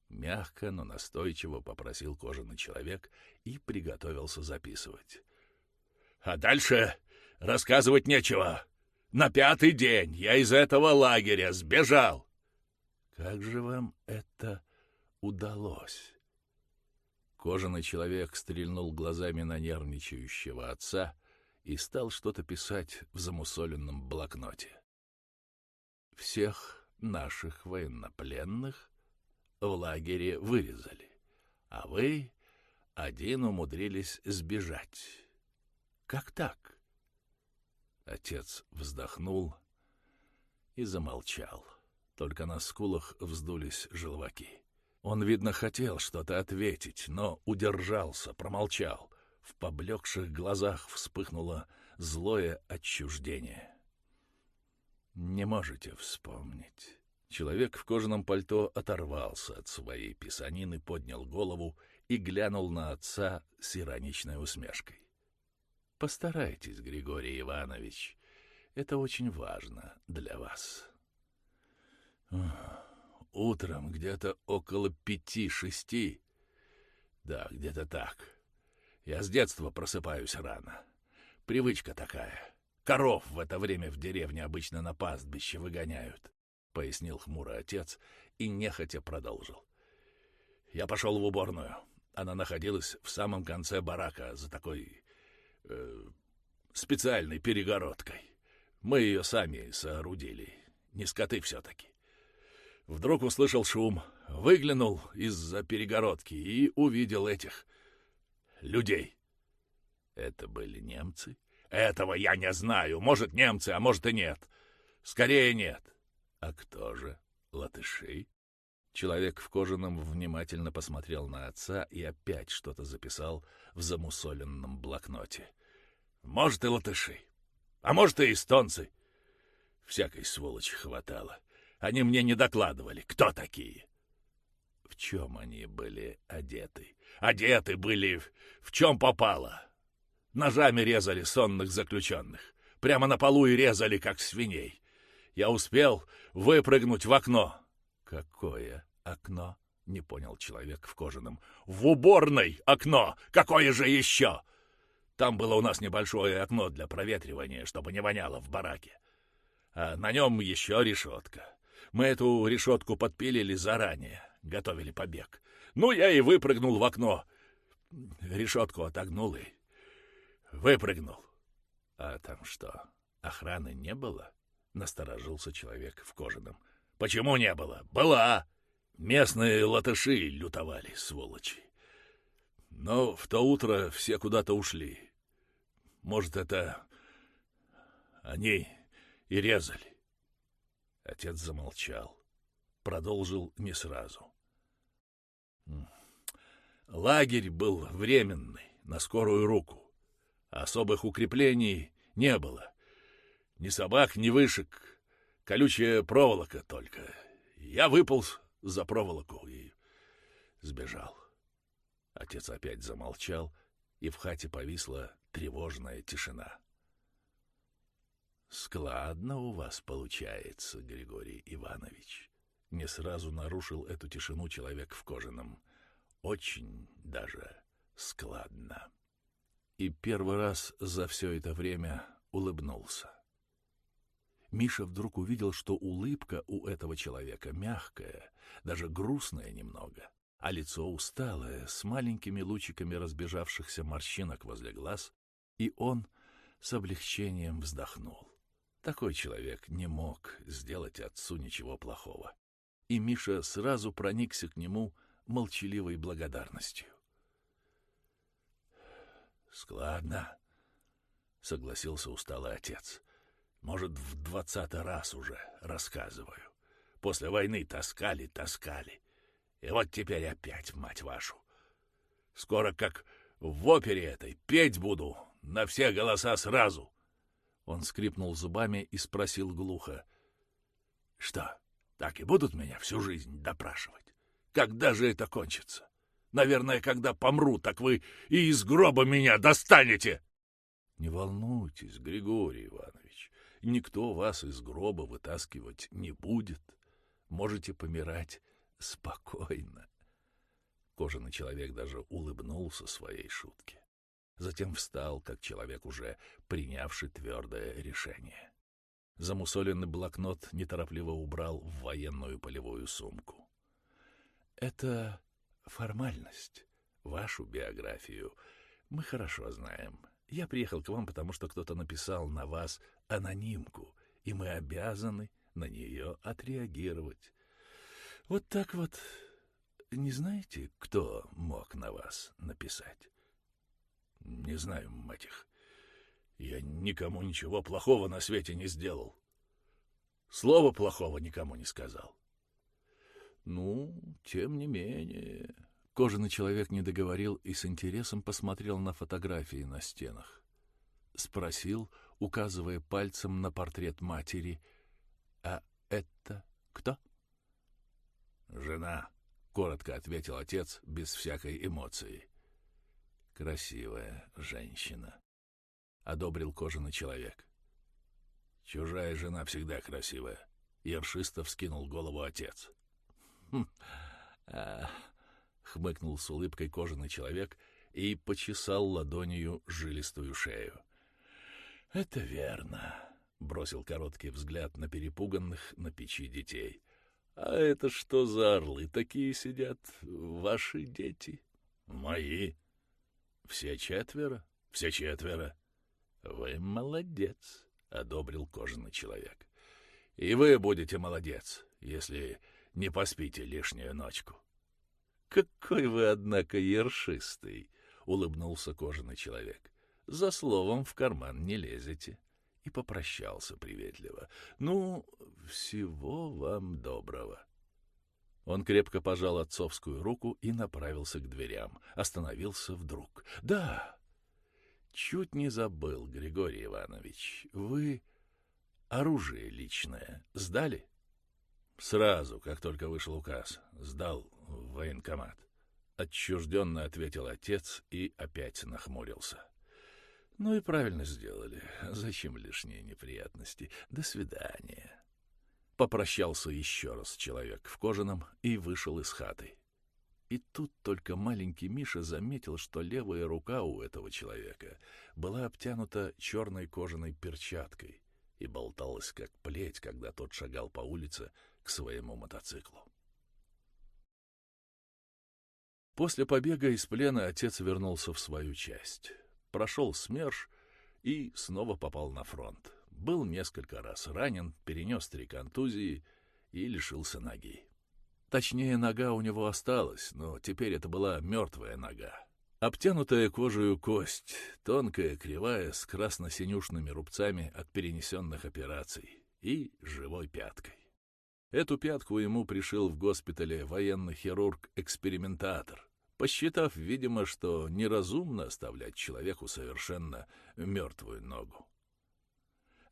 Мягко, но настойчиво попросил кожаный человек и приготовился записывать. «А дальше рассказывать нечего. На пятый день я из этого лагеря сбежал». «Как же вам это удалось?» Кожаный человек стрельнул глазами на нервничающего отца и стал что-то писать в замусоленном блокноте. «Всех наших военнопленных в лагере вырезали, а вы один умудрились сбежать. Как так? Отец вздохнул и замолчал. Только на скулах вздулись желваки. Он, видно, хотел что-то ответить, но удержался, промолчал. В поблекших глазах вспыхнуло злое отчуждение. «Не можете вспомнить?» Человек в кожаном пальто оторвался от своей писанины, поднял голову и глянул на отца с ироничной усмешкой. «Постарайтесь, Григорий Иванович. Это очень важно для вас». Утром где-то около пяти-шести. Да, где-то так. Я с детства просыпаюсь рано. Привычка такая. Коров в это время в деревне обычно на пастбище выгоняют. — пояснил хмуро отец и нехотя продолжил. «Я пошел в уборную. Она находилась в самом конце барака за такой... Э, специальной перегородкой. Мы ее сами соорудили. Не скоты все-таки. Вдруг услышал шум, выглянул из-за перегородки и увидел этих... людей. Это были немцы? Этого я не знаю. Может, немцы, а может и нет. Скорее нет. «А кто же? Латыши?» Человек в кожаном внимательно посмотрел на отца и опять что-то записал в замусоленном блокноте. «Может, и латыши, а может, и эстонцы. Всякой сволочи хватало. Они мне не докладывали, кто такие». В чем они были одеты? Одеты были в чем попало. Ножами резали сонных заключенных. Прямо на полу и резали, как свиней я успел выпрыгнуть в окно. Какое окно? Не понял человек в кожаном. В уборной окно! Какое же еще? Там было у нас небольшое окно для проветривания, чтобы не воняло в бараке. А на нем еще решетка. Мы эту решетку подпилили заранее, готовили побег. Ну, я и выпрыгнул в окно. Решетку отогнул и выпрыгнул. А там что, охраны не было? — насторожился человек в кожаном. «Почему не было? Была! Местные латыши лютовали, сволочи. Но в то утро все куда-то ушли. Может, это они и резали». Отец замолчал. Продолжил не сразу. Лагерь был временный, на скорую руку. Особых укреплений не было. Ни собак, ни вышек. Колючая проволока только. Я выполз за проволоку и сбежал. Отец опять замолчал, и в хате повисла тревожная тишина. «Складно у вас получается, Григорий Иванович», — не сразу нарушил эту тишину человек в кожаном. очень даже складно. И первый раз за все это время улыбнулся. Миша вдруг увидел, что улыбка у этого человека мягкая, даже грустная немного, а лицо усталое, с маленькими лучиками разбежавшихся морщинок возле глаз, и он с облегчением вздохнул. Такой человек не мог сделать отцу ничего плохого. И Миша сразу проникся к нему молчаливой благодарностью. «Складно», — согласился усталый отец. «Может, в двадцатый раз уже рассказываю. После войны таскали, таскали. И вот теперь опять, мать вашу. Скоро, как в опере этой, петь буду на все голоса сразу». Он скрипнул зубами и спросил глухо. «Что, так и будут меня всю жизнь допрашивать? Когда же это кончится?» Наверное, когда помру, так вы и из гроба меня достанете. Не волнуйтесь, Григорий Иванович, никто вас из гроба вытаскивать не будет. Можете помирать спокойно. Кожаный человек даже улыбнулся своей шутке. Затем встал, как человек, уже принявший твердое решение. Замусоленный блокнот неторопливо убрал в военную полевую сумку. — Это формальность. Вашу биографию мы хорошо знаем. Я приехал к вам, потому что кто-то написал на вас анонимку, и мы обязаны на нее отреагировать. Вот так вот. Не знаете, кто мог на вас написать? Не знаю, мать их. Я никому ничего плохого на свете не сделал. Слова плохого никому не сказал. Ну, тем не менее... Кожаный человек не договорил и с интересом посмотрел на фотографии на стенах. Спросил, указывая пальцем на портрет матери, «А это кто?» «Жена», — коротко ответил отец, без всякой эмоции. «Красивая женщина», — одобрил кожаный человек. «Чужая жена всегда красивая», — ершисто вскинул голову отец. Хм, а, хмыкнул с улыбкой кожаный человек и почесал ладонью жилистую шею. Это верно, бросил короткий взгляд на перепуганных на печи детей. А это что за орлы такие сидят? Ваши дети? Мои. Все четверо? Все четверо. Вы молодец, одобрил кожаный человек. И вы будете молодец, если не поспите лишнюю ночку. — Какой вы, однако, ершистый! — улыбнулся кожаный человек. — За словом в карман не лезете. И попрощался приветливо. — Ну, всего вам доброго. Он крепко пожал отцовскую руку и направился к дверям. Остановился вдруг. — Да, чуть не забыл, Григорий Иванович. Вы оружие личное сдали? — Сразу, как только вышел указ, сдал в военкомат. Отчужденно ответил отец и опять нахмурился. Ну и правильно сделали. Зачем лишние неприятности? До свидания. Попрощался еще раз человек в кожаном и вышел из хаты. И тут только маленький Миша заметил, что левая рука у этого человека была обтянута черной кожаной перчаткой и болталась как плеть, когда тот шагал по улице к своему мотоциклу. После побега из плена отец вернулся в свою часть. Прошел СМЕРШ и снова попал на фронт. Был несколько раз ранен, перенес три контузии и лишился ноги. Точнее, нога у него осталась, но теперь это была мертвая нога. Обтянутая кожей кость, тонкая, кривая, с красно-синюшными рубцами от перенесенных операций и живой пяткой. Эту пятку ему пришил в госпитале военный хирург-экспериментатор, посчитав, видимо, что неразумно оставлять человеку совершенно мертвую ногу.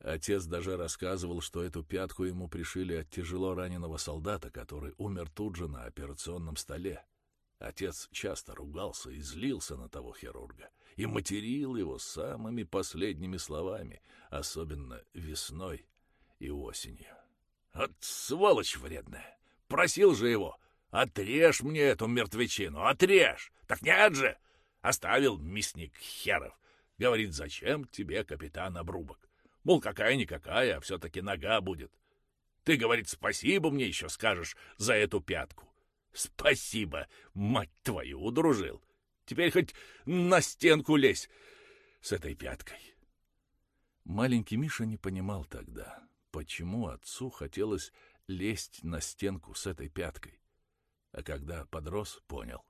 Отец даже рассказывал, что эту пятку ему пришили от тяжело раненого солдата, который умер тут же на операционном столе. Отец часто ругался и злился на того хирурга и материл его самыми последними словами, особенно весной и осенью. От сволочь вредная. Просил же его. Отрежь мне эту мертвечину, отрежь! Так нет же! Оставил мясник херов. Говорит, зачем тебе капитан обрубок? Мол, какая-никакая, а все-таки нога будет. Ты, говорит, спасибо мне еще скажешь за эту пятку. Спасибо, мать твою, удружил. Теперь хоть на стенку лезь с этой пяткой. Маленький Миша не понимал тогда, почему отцу хотелось лезть на стенку с этой пяткой. А когда подрос, понял.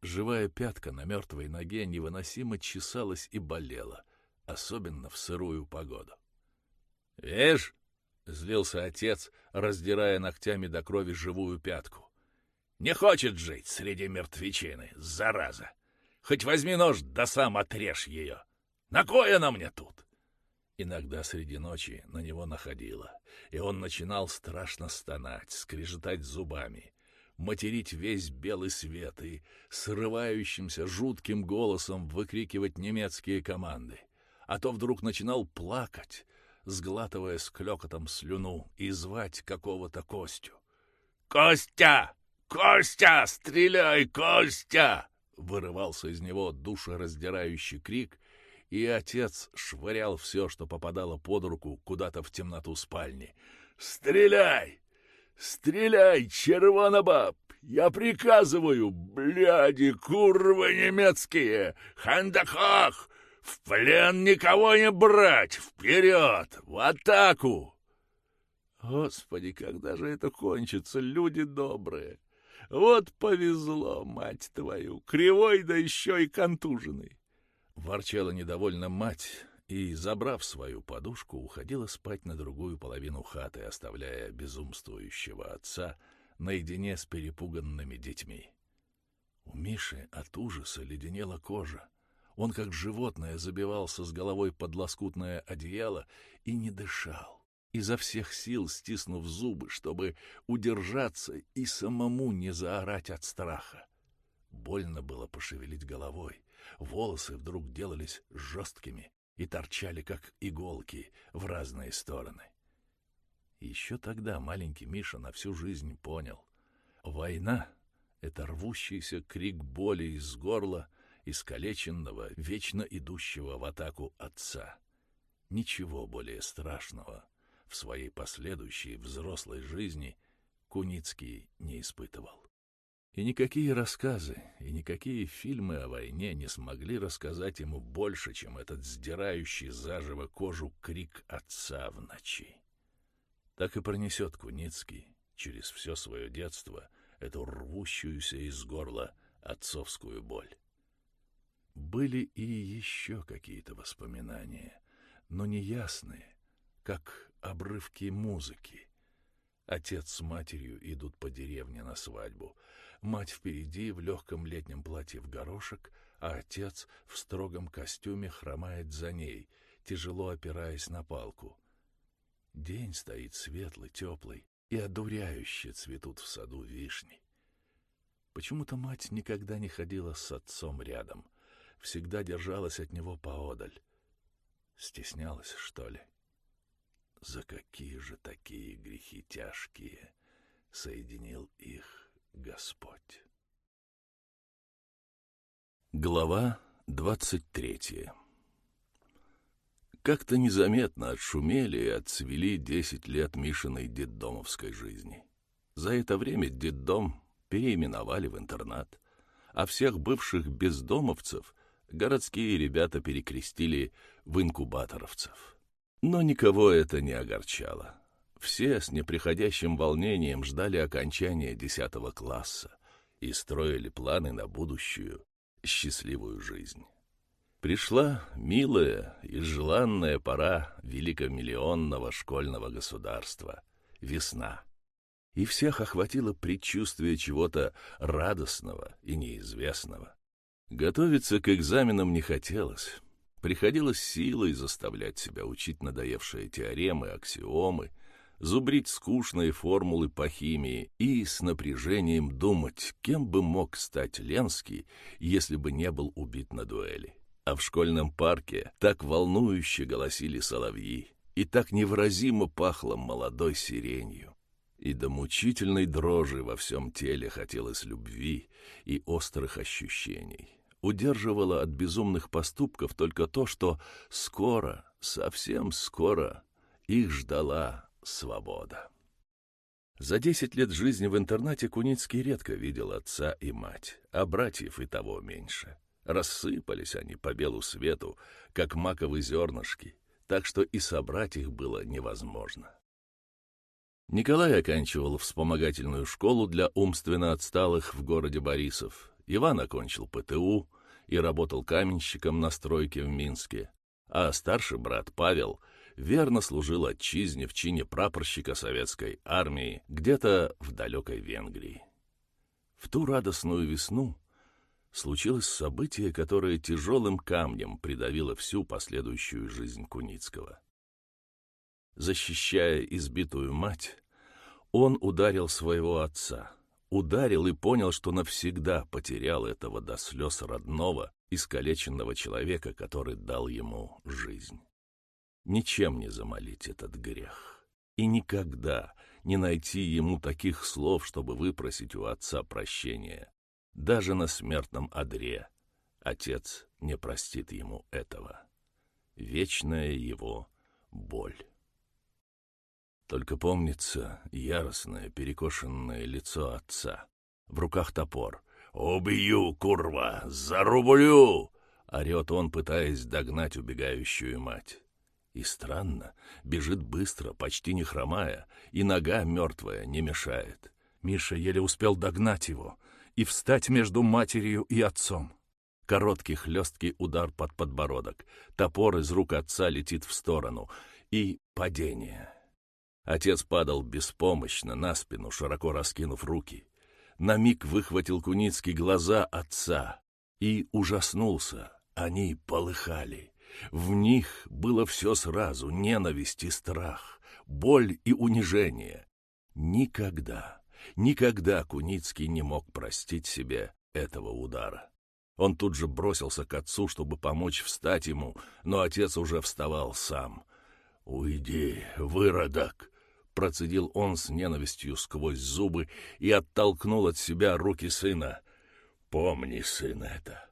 Живая пятка на мертвой ноге невыносимо чесалась и болела, особенно в сырую погоду. «Видишь?» — злился отец, раздирая ногтями до крови живую пятку. «Не хочет жить среди мертвечины, зараза! Хоть возьми нож, да сам отрежь ее! На кой она мне тут?» Иногда среди ночи на него находило, и он начинал страшно стонать, скрежетать зубами, материть весь белый свет и срывающимся жутким голосом выкрикивать немецкие команды. А то вдруг начинал плакать, сглатывая с клёкотом слюну, и звать какого-то Костю. «Костя! Костя! Стреляй, Костя!» Вырывался из него душераздирающий крик, и отец швырял все, что попадало под руку, куда-то в темноту спальни. «Стреляй! Стреляй, червонобаб! Я приказываю, бляди, курвы немецкие! Хандахах! В плен никого не брать! Вперед! В атаку!» Господи, когда же это кончится, люди добрые! Вот повезло, мать твою, кривой да еще и контуженный. Ворчала недовольно мать и, забрав свою подушку, уходила спать на другую половину хаты, оставляя безумствующего отца наедине с перепуганными детьми. У Миши от ужаса леденела кожа. Он, как животное, забивался с головой под лоскутное одеяло и не дышал, изо всех сил стиснув зубы, чтобы удержаться и самому не заорать от страха. Больно было пошевелить головой, волосы вдруг делались жесткими и торчали, как иголки, в разные стороны. Еще тогда маленький Миша на всю жизнь понял. Война — это рвущийся крик боли из горла искалеченного, вечно идущего в атаку отца. Ничего более страшного в своей последующей взрослой жизни Куницкий не испытывал. И никакие рассказы, и никакие фильмы о войне не смогли рассказать ему больше, чем этот сдирающий заживо кожу крик отца в ночи. Так и пронесет Куницкий через все свое детство эту рвущуюся из горла отцовскую боль. Были и еще какие-то воспоминания, но неясные, как обрывки музыки. Отец с матерью идут по деревне на свадьбу — Мать впереди в легком летнем платье в горошек, а отец в строгом костюме хромает за ней, тяжело опираясь на палку. День стоит светлый, теплый, и одуряюще цветут в саду вишни. Почему-то мать никогда не ходила с отцом рядом, всегда держалась от него поодаль. Стеснялась, что ли? За какие же такие грехи тяжкие соединил их Господь. Глава двадцать третья Как-то незаметно отшумели и отцвели десять лет Мишиной детдомовской жизни. За это время детдом переименовали в интернат, а всех бывших бездомовцев городские ребята перекрестили в инкубаторовцев. Но никого это не огорчало. Все с неприходящим волнением ждали окончания десятого класса и строили планы на будущую счастливую жизнь. Пришла милая и желанная пора великомиллионного школьного государства — весна. И всех охватило предчувствие чего-то радостного и неизвестного. Готовиться к экзаменам не хотелось. Приходилось силой заставлять себя учить надоевшие теоремы, аксиомы — зубрить скучные формулы по химии и с напряжением думать, кем бы мог стать Ленский, если бы не был убит на дуэли. А в школьном парке так волнующе голосили соловьи и так невыразимо пахло молодой сиренью. И до мучительной дрожи во всем теле хотелось любви и острых ощущений. Удерживало от безумных поступков только то, что скоро, совсем скоро, их ждала свобода. За десять лет жизни в интернате Куницкий редко видел отца и мать, а братьев и того меньше. Рассыпались они по белу свету, как маковые зернышки, так что и собрать их было невозможно. Николай оканчивал вспомогательную школу для умственно отсталых в городе Борисов. Иван окончил ПТУ и работал каменщиком на стройке в Минске. А старший брат Павел верно служил отчизне в чине прапорщика советской армии где-то в далекой Венгрии. В ту радостную весну случилось событие, которое тяжелым камнем придавило всю последующую жизнь Куницкого. Защищая избитую мать, он ударил своего отца. Ударил и понял, что навсегда потерял этого до слез родного, искалеченного человека, который дал ему жизнь. Ничем не замолить этот грех. И никогда не найти ему таких слов, чтобы выпросить у отца прощения. Даже на смертном одре отец не простит ему этого. Вечная его боль. Только помнится яростное перекошенное лицо отца. В руках топор. «Убью, курва! Зарублю!» — орет он, пытаясь догнать убегающую мать. И странно, бежит быстро, почти не хромая, и нога мертвая не мешает. Миша еле успел догнать его и встать между матерью и отцом. Короткий хлесткий удар под подбородок, топор из рук отца летит в сторону, и падение — Отец падал беспомощно на спину, широко раскинув руки. На миг выхватил Куницкий глаза отца и ужаснулся. Они полыхали. В них было все сразу — ненависть и страх, боль и унижение. Никогда, никогда Куницкий не мог простить себе этого удара. Он тут же бросился к отцу, чтобы помочь встать ему, но отец уже вставал сам. «Уйди, выродок!» Процедил он с ненавистью сквозь зубы и оттолкнул от себя руки сына. «Помни, сын, это.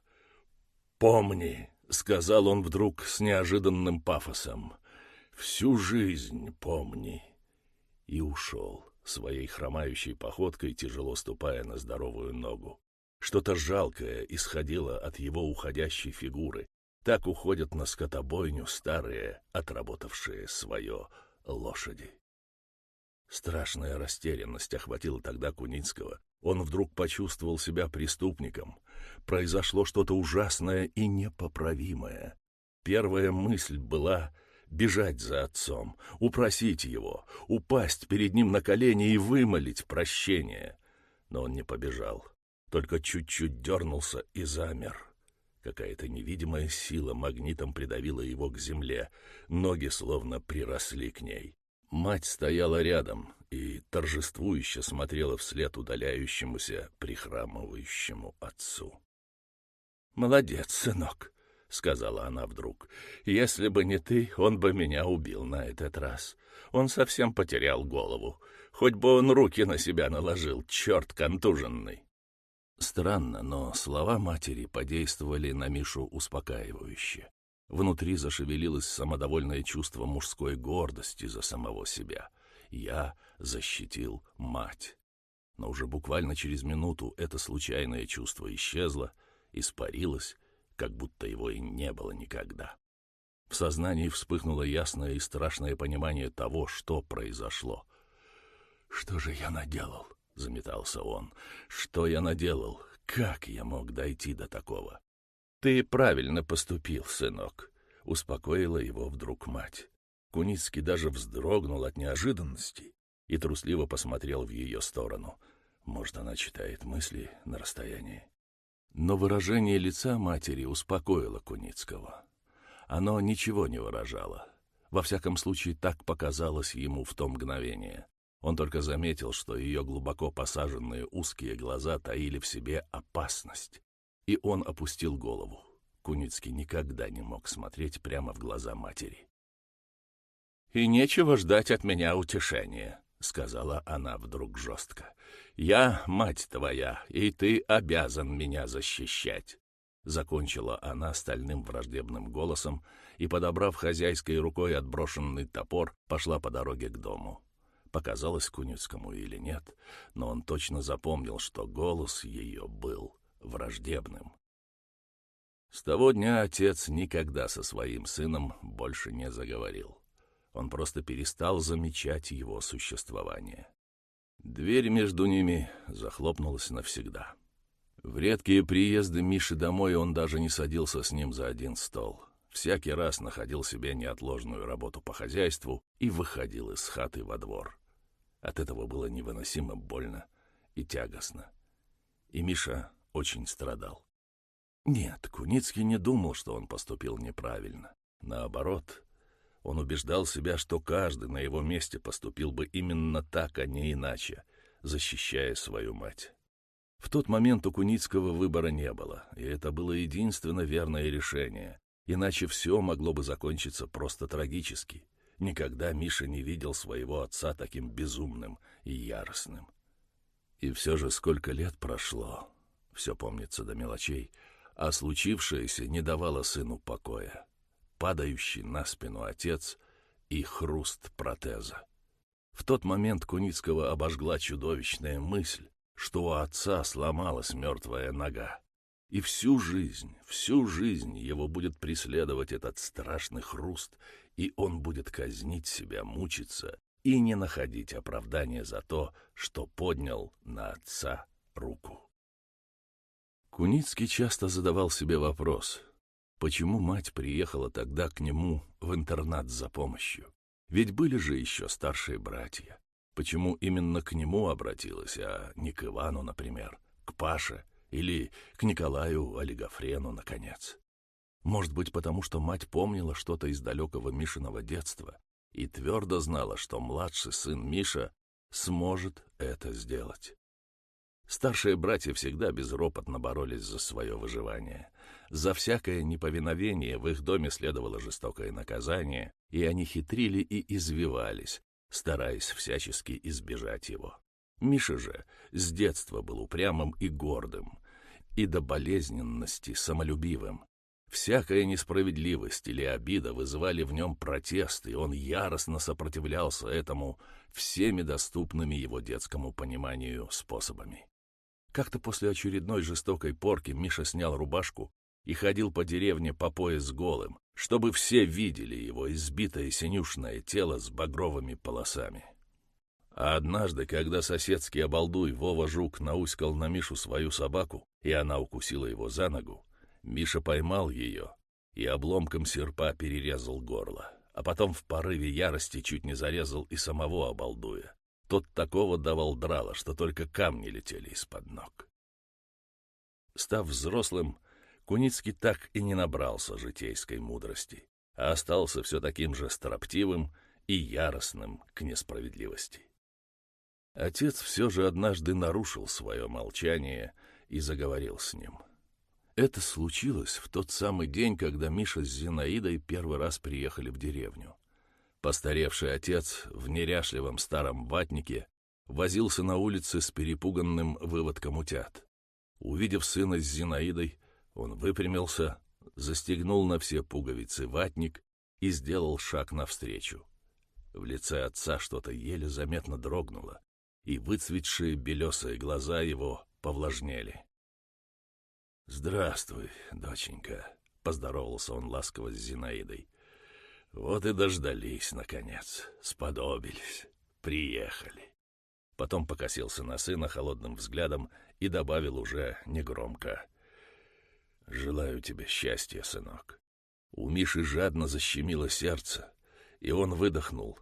Помни!» — сказал он вдруг с неожиданным пафосом. «Всю жизнь помни!» И ушел, своей хромающей походкой, тяжело ступая на здоровую ногу. Что-то жалкое исходило от его уходящей фигуры. Так уходят на скотобойню старые, отработавшие свое лошади. Страшная растерянность охватила тогда Куницкого. Он вдруг почувствовал себя преступником. Произошло что-то ужасное и непоправимое. Первая мысль была бежать за отцом, упросить его, упасть перед ним на колени и вымолить прощение. Но он не побежал, только чуть-чуть дернулся и замер. Какая-то невидимая сила магнитом придавила его к земле, ноги словно приросли к ней. Мать стояла рядом и торжествующе смотрела вслед удаляющемуся, прихрамывающему отцу. «Молодец, сынок», — сказала она вдруг. «Если бы не ты, он бы меня убил на этот раз. Он совсем потерял голову. Хоть бы он руки на себя наложил, черт контуженный». Странно, но слова матери подействовали на Мишу успокаивающе. Внутри зашевелилось самодовольное чувство мужской гордости за самого себя. Я защитил мать. Но уже буквально через минуту это случайное чувство исчезло, испарилось, как будто его и не было никогда. В сознании вспыхнуло ясное и страшное понимание того, что произошло. «Что же я наделал?» — заметался он. «Что я наделал? Как я мог дойти до такого?» «Ты правильно поступил, сынок», — успокоила его вдруг мать. Куницкий даже вздрогнул от неожиданности и трусливо посмотрел в ее сторону. Может, она читает мысли на расстоянии. Но выражение лица матери успокоило Куницкого. Оно ничего не выражало. Во всяком случае, так показалось ему в то мгновение. Он только заметил, что ее глубоко посаженные узкие глаза таили в себе опасность и он опустил голову. Куницкий никогда не мог смотреть прямо в глаза матери. «И нечего ждать от меня утешения», — сказала она вдруг жестко. «Я мать твоя, и ты обязан меня защищать!» Закончила она стальным враждебным голосом и, подобрав хозяйской рукой отброшенный топор, пошла по дороге к дому. Показалось Куницкому или нет, но он точно запомнил, что голос ее был враждебным. С того дня отец никогда со своим сыном больше не заговорил. Он просто перестал замечать его существование. Дверь между ними захлопнулась навсегда. В редкие приезды Миши домой он даже не садился с ним за один стол. Всякий раз находил себе неотложную работу по хозяйству и выходил из хаты во двор. От этого было невыносимо больно и тягостно. И Миша очень страдал. Нет, Куницкий не думал, что он поступил неправильно. Наоборот, он убеждал себя, что каждый на его месте поступил бы именно так, а не иначе, защищая свою мать. В тот момент у Куницкого выбора не было, и это было единственно верное решение, иначе все могло бы закончиться просто трагически. Никогда Миша не видел своего отца таким безумным и яростным. И все же сколько лет прошло, все помнится до мелочей, а случившееся не давало сыну покоя падающий на спину отец и хруст протеза. В тот момент Куницкого обожгла чудовищная мысль, что у отца сломалась мертвая нога. И всю жизнь, всю жизнь его будет преследовать этот страшный хруст, и он будет казнить себя, мучиться и не находить оправдания за то, что поднял на отца руку. Куницкий часто задавал себе вопрос, Почему мать приехала тогда к нему в интернат за помощью? Ведь были же еще старшие братья. Почему именно к нему обратилась, а не к Ивану, например, к Паше или к Николаю Олигофрену, наконец? Может быть, потому что мать помнила что-то из далекого Мишиного детства и твердо знала, что младший сын Миша сможет это сделать. Старшие братья всегда безропотно боролись за свое выживание. За всякое неповиновение в их доме следовало жестокое наказание, и они хитрили и извивались, стараясь всячески избежать его. Миша же с детства был упрямым и гордым, и до болезненности самолюбивым. Всякая несправедливость или обида вызывали в нем протест, и он яростно сопротивлялся этому всеми доступными его детскому пониманию способами. Как-то после очередной жестокой порки Миша снял рубашку и ходил по деревне по пояс голым, чтобы все видели его избитое синюшное тело с багровыми полосами. А однажды, когда соседский обалдуй Вова Жук науськал на Мишу свою собаку, и она укусила его за ногу, Миша поймал ее и обломком серпа перерезал горло, а потом в порыве ярости чуть не зарезал и самого обалдуя. Тот такого давал драла, что только камни летели из-под ног. Став взрослым, Куницкий так и не набрался житейской мудрости, а остался все таким же строптивым и яростным к несправедливости. Отец все же однажды нарушил свое молчание и заговорил с ним. Это случилось в тот самый день, когда Миша с Зинаидой первый раз приехали в деревню. Постаревший отец в неряшливом старом ватнике возился на улице с перепуганным выводком утят. Увидев сына с Зинаидой, он выпрямился, застегнул на все пуговицы ватник и сделал шаг навстречу. В лице отца что-то еле заметно дрогнуло, и выцветшие белесые глаза его повлажнели. «Здравствуй, доченька», — поздоровался он ласково с Зинаидой. «Вот и дождались, наконец, сподобились, приехали». Потом покосился на сына холодным взглядом и добавил уже негромко — Желаю тебе счастья, сынок. У Миши жадно защемило сердце, и он выдохнул.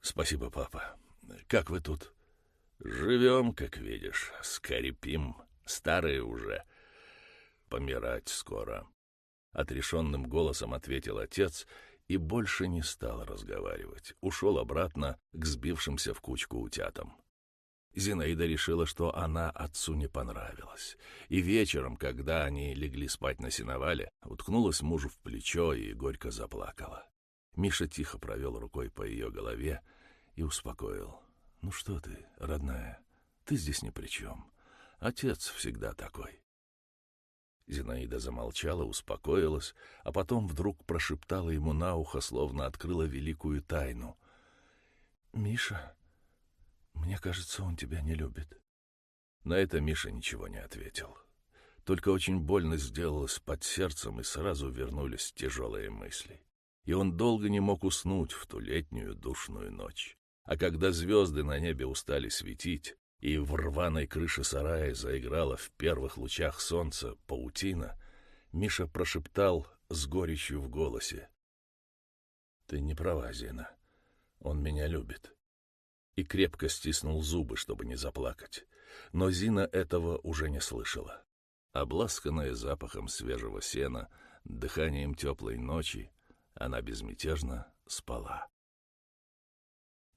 Спасибо, папа. Как вы тут? Живем, как видишь, скорепим. Старые уже. Помирать скоро. Отрешенным голосом ответил отец и больше не стал разговаривать. Ушел обратно к сбившимся в кучку утятам. Зинаида решила, что она отцу не понравилась. И вечером, когда они легли спать на сеновале, уткнулась мужу в плечо и горько заплакала. Миша тихо провел рукой по ее голове и успокоил. «Ну что ты, родная, ты здесь ни при чем. Отец всегда такой». Зинаида замолчала, успокоилась, а потом вдруг прошептала ему на ухо, словно открыла великую тайну. «Миша, мне кажется, он тебя не любит». На это Миша ничего не ответил. Только очень больно сделалось под сердцем, и сразу вернулись тяжелые мысли. И он долго не мог уснуть в ту летнюю душную ночь. А когда звезды на небе устали светить, и в рваной крыше сарая заиграла в первых лучах солнца паутина, Миша прошептал с горечью в голосе. «Ты не права, Зина. Он меня любит». И крепко стиснул зубы, чтобы не заплакать. Но Зина этого уже не слышала. Обласканная запахом свежего сена, дыханием теплой ночи, она безмятежно спала.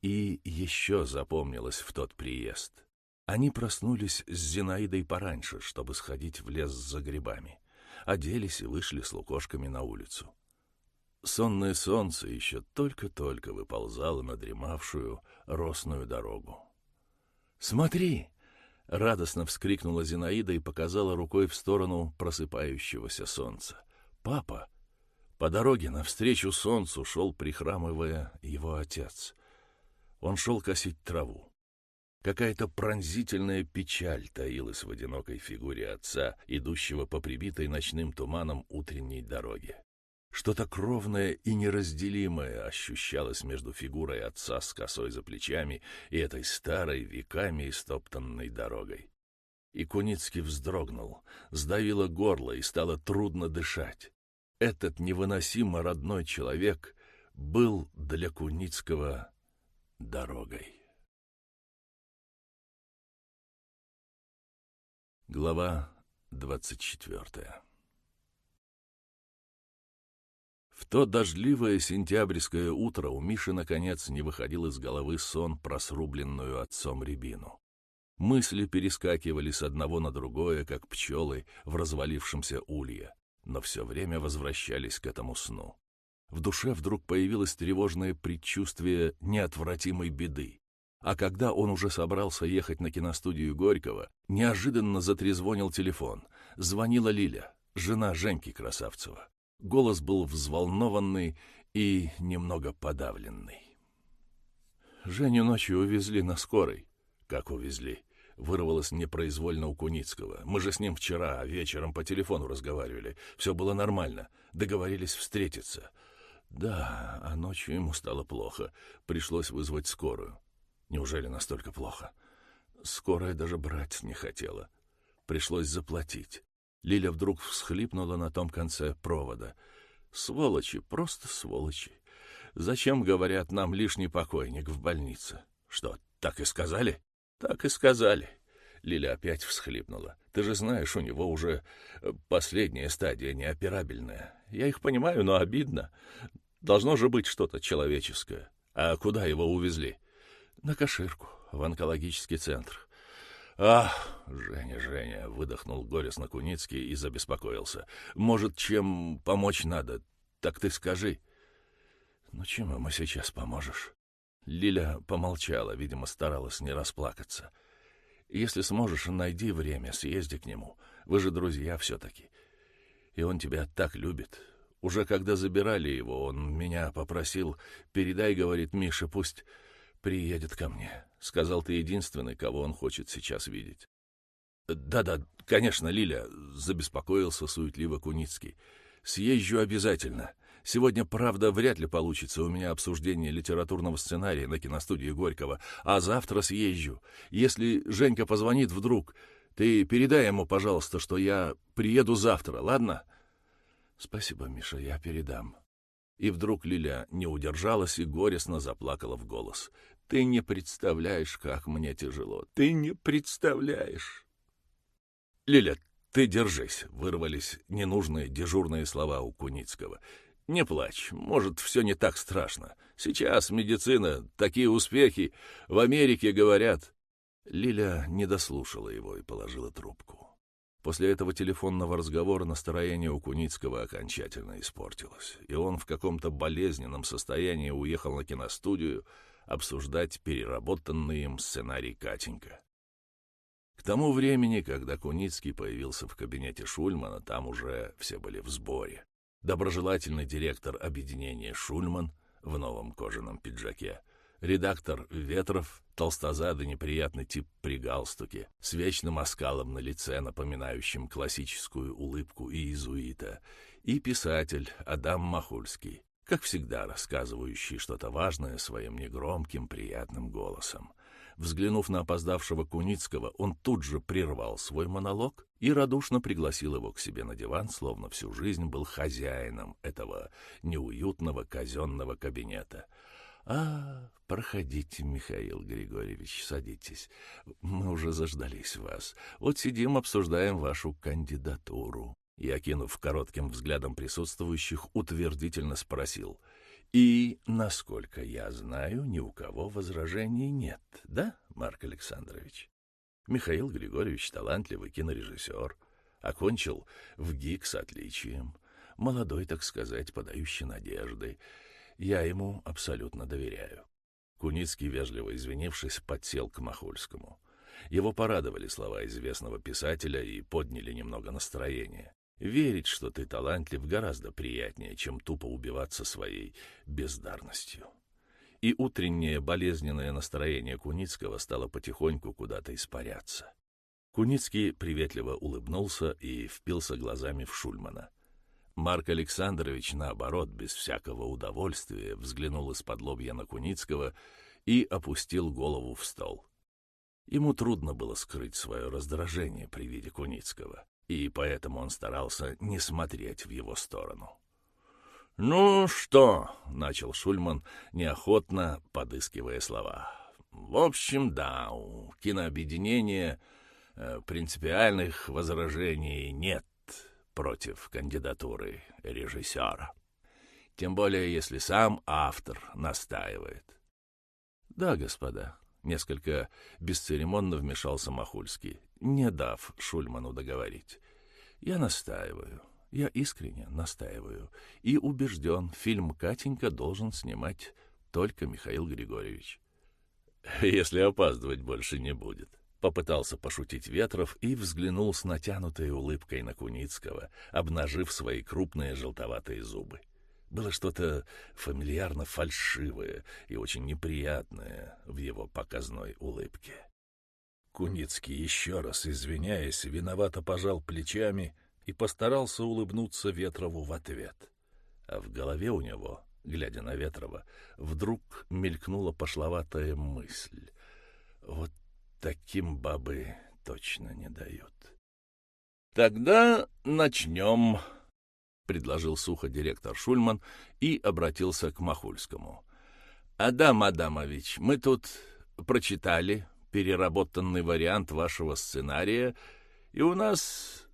И еще запомнилось в тот приезд. Они проснулись с Зинаидой пораньше, чтобы сходить в лес за грибами. Оделись и вышли с лукошками на улицу. Сонное солнце еще только-только выползало на дремавшую росную дорогу. «Смотри!» — радостно вскрикнула Зинаида и показала рукой в сторону просыпающегося солнца. «Папа!» По дороге навстречу солнцу шел, прихрамывая, его отец. Он шел косить траву. Какая-то пронзительная печаль таилась в одинокой фигуре отца, идущего по прибитой ночным туманом утренней дороге. Что-то кровное и неразделимое ощущалось между фигурой отца с косой за плечами и этой старой, веками истоптанной дорогой. И Куницкий вздрогнул, сдавило горло и стало трудно дышать. Этот невыносимо родной человек был для Куницкого дорогой. Глава двадцать четвертая В то дождливое сентябрьское утро у Миши, наконец, не выходил из головы сон про срубленную отцом рябину. Мысли перескакивали с одного на другое, как пчелы в развалившемся улье, но все время возвращались к этому сну. В душе вдруг появилось тревожное предчувствие неотвратимой беды. А когда он уже собрался ехать на киностудию Горького, неожиданно затрезвонил телефон. Звонила Лиля, жена Женьки Красавцева. Голос был взволнованный и немного подавленный. Женю ночью увезли на скорой. Как увезли? Вырвалось непроизвольно у Куницкого. Мы же с ним вчера вечером по телефону разговаривали. Все было нормально. Договорились встретиться. Да, а ночью ему стало плохо. Пришлось вызвать скорую. Неужели настолько плохо? Скорая даже брать не хотела. Пришлось заплатить. Лиля вдруг всхлипнула на том конце провода. Сволочи, просто сволочи. Зачем, говорят, нам лишний покойник в больнице? Что, так и сказали? Так и сказали. Лиля опять всхлипнула. Ты же знаешь, у него уже э, последняя стадия неоперабельная. Я их понимаю, но обидно. Должно же быть что-то человеческое. А куда его увезли? На Каширку, в онкологический центр. «Ах, Женя, Женя!» — выдохнул горестно Куницкий и забеспокоился. «Может, чем помочь надо? Так ты скажи». «Ну, чем ему сейчас поможешь?» Лиля помолчала, видимо, старалась не расплакаться. «Если сможешь, найди время, съезди к нему. Вы же друзья все-таки. И он тебя так любит. Уже когда забирали его, он меня попросил, передай, говорит Миша, пусть приедет ко мне. Сказал ты единственный, кого он хочет сейчас видеть. Да-да, конечно, Лиля, забеспокоился суетливо Куницкий. Съезжу обязательно. Сегодня, правда, вряд ли получится у меня обсуждение литературного сценария на киностудии Горького, а завтра съезжу. Если Женька позвонит вдруг, ты передай ему, пожалуйста, что я приеду завтра, ладно? Спасибо, Миша, я передам. И вдруг Лиля не удержалась и горестно заплакала в голос. «Ты не представляешь, как мне тяжело! Ты не представляешь!» «Лиля, ты держись!» — вырвались ненужные дежурные слова у Куницкого. «Не плачь, может, все не так страшно. Сейчас медицина, такие успехи, в Америке говорят...» Лиля не дослушала его и положила трубку. После этого телефонного разговора настроение у Куницкого окончательно испортилось, и он в каком-то болезненном состоянии уехал на киностудию, обсуждать переработанный им сценарий Катенька. К тому времени, когда Куницкий появился в кабинете Шульмана, там уже все были в сборе. Доброжелательный директор объединения Шульман в новом кожаном пиджаке, редактор Ветров, толстозадый неприятный тип при галстуке, с вечным оскалом на лице, напоминающим классическую улыбку иезуита, и писатель Адам Махульский, как всегда рассказывающий что-то важное своим негромким приятным голосом. Взглянув на опоздавшего Куницкого, он тут же прервал свой монолог и радушно пригласил его к себе на диван, словно всю жизнь был хозяином этого неуютного казенного кабинета. «А, проходите, Михаил Григорьевич, садитесь. Мы уже заждались вас. Вот сидим, обсуждаем вашу кандидатуру». И, окинув коротким взглядом присутствующих, утвердительно спросил — и, насколько я знаю, ни у кого возражений нет, да, Марк Александрович? Михаил Григорьевич талантливый кинорежиссер, окончил в ГИК с отличием, молодой, так сказать, подающий надежды. Я ему абсолютно доверяю. Куницкий, вежливо извинившись, подсел к Махульскому. Его порадовали слова известного писателя и подняли немного настроение. Верить, что ты талантлив, гораздо приятнее, чем тупо убиваться своей бездарностью. И утреннее болезненное настроение Куницкого стало потихоньку куда-то испаряться. Куницкий приветливо улыбнулся и впился глазами в Шульмана. Марк Александрович, наоборот, без всякого удовольствия, взглянул из-под лобья на Куницкого и опустил голову в стол. Ему трудно было скрыть свое раздражение при виде Куницкого и поэтому он старался не смотреть в его сторону. «Ну что?» — начал Шульман, неохотно подыскивая слова. «В общем, да, у кинообъединения э, принципиальных возражений нет против кандидатуры режиссера. Тем более, если сам автор настаивает». «Да, господа», — несколько бесцеремонно вмешался Махульский, не дав Шульману договорить. «Я настаиваю, я искренне настаиваю и убежден, фильм «Катенька» должен снимать только Михаил Григорьевич». «Если опаздывать больше не будет», — попытался пошутить Ветров и взглянул с натянутой улыбкой на Куницкого, обнажив свои крупные желтоватые зубы. Было что-то фамильярно фальшивое и очень неприятное в его показной улыбке. Куницкий, еще раз извиняясь, виновато пожал плечами и постарался улыбнуться Ветрову в ответ. А в голове у него, глядя на Ветрова, вдруг мелькнула пошловатая мысль. Вот таким бабы точно не дают. «Тогда начнем», предложил сухо директор Шульман и обратился к Махульскому. «Адам Адамович, мы тут прочитали переработанный вариант вашего сценария, и у нас...»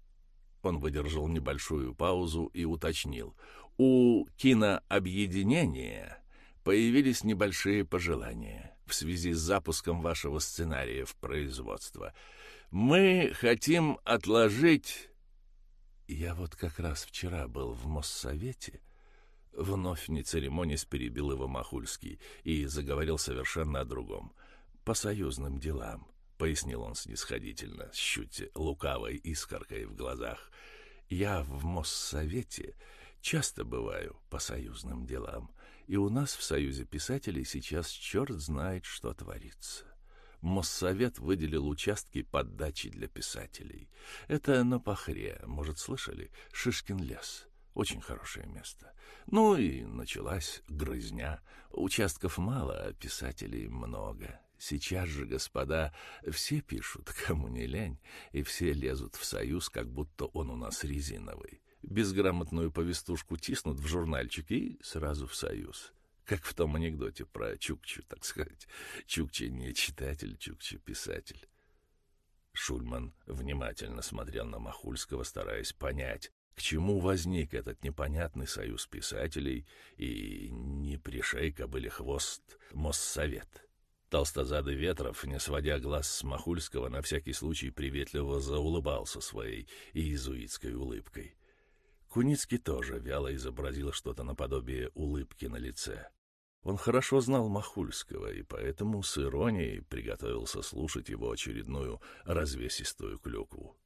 Он выдержал небольшую паузу и уточнил. «У кинообъединения появились небольшие пожелания в связи с запуском вашего сценария в производство. Мы хотим отложить я вот как раз вчера был в Моссовете, вновь не церемонясь перебил его Махульский и заговорил совершенно о другом. По союзным делам, пояснил он снисходительно, с чуть лукавой искоркой в глазах. Я в Моссовете часто бываю по союзным делам, и у нас в Союзе писателей сейчас черт знает, что творится. Моссовет выделил участки под дачи для писателей. Это на Пахре, может, слышали? Шишкин лес. Очень хорошее место. Ну и началась грызня. Участков мало, а писателей много. Сейчас же, господа, все пишут, кому не лень, и все лезут в союз, как будто он у нас резиновый. Безграмотную повестушку тиснут в журнальчик и сразу в союз. Как в том анекдоте про Чукчу, так сказать. Чукча не читатель, Чукча писатель. Шульман внимательно смотрел на Махульского, стараясь понять, к чему возник этот непонятный союз писателей и не пришей кобыли хвост Моссовет. Толстозадый Ветров, не сводя глаз с Махульского, на всякий случай приветливо заулыбался своей иезуитской улыбкой. Куницкий тоже вяло изобразил что-то наподобие улыбки на лице. Он хорошо знал Махульского и поэтому с иронией приготовился слушать его очередную развесистую клюкву.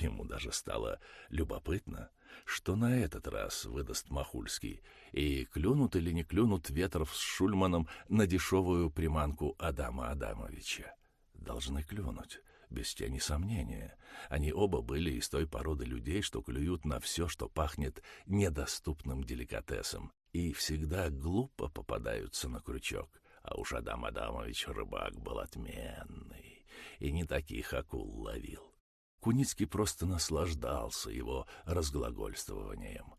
Ему даже стало любопытно, что на этот раз выдаст Махульский, и клюнут или не клюнут Ветров с Шульманом на дешевую приманку Адама Адамовича. Должны клюнуть, без тени сомнения. Они оба были из той породы людей, что клюют на все, что пахнет недоступным деликатесом, и всегда глупо попадаются на крючок. А уж Адам Адамович рыбак был отменный, и не таких акул ловил. Куницкий просто наслаждался его разглагольствованием.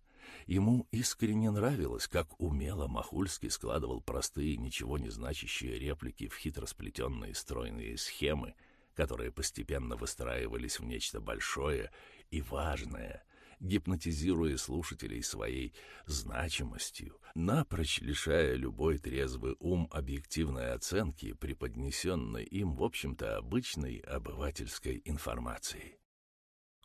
Ему искренне нравилось, как умело Махульский складывал простые, ничего не значащие реплики в хитросплетенные стройные схемы, которые постепенно выстраивались в нечто большое и важное, гипнотизируя слушателей своей значимостью, напрочь лишая любой трезвый ум объективной оценки, преподнесенной им, в общем-то, обычной обывательской информацией.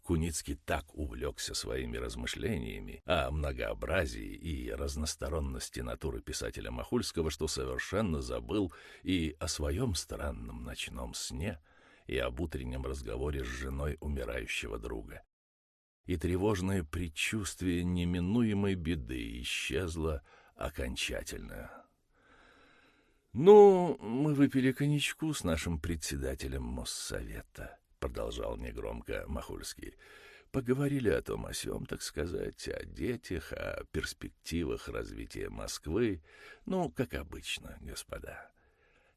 Куницкий так увлекся своими размышлениями о многообразии и разносторонности натуры писателя Махульского, что совершенно забыл и о своем странном ночном сне, и об утреннем разговоре с женой умирающего друга и тревожное предчувствие неминуемой беды исчезло окончательно. «Ну, мы выпили коньячку с нашим председателем Моссовета», — продолжал негромко Махульский. «Поговорили о том о сём, так сказать, о детях, о перспективах развития Москвы. Ну, как обычно, господа.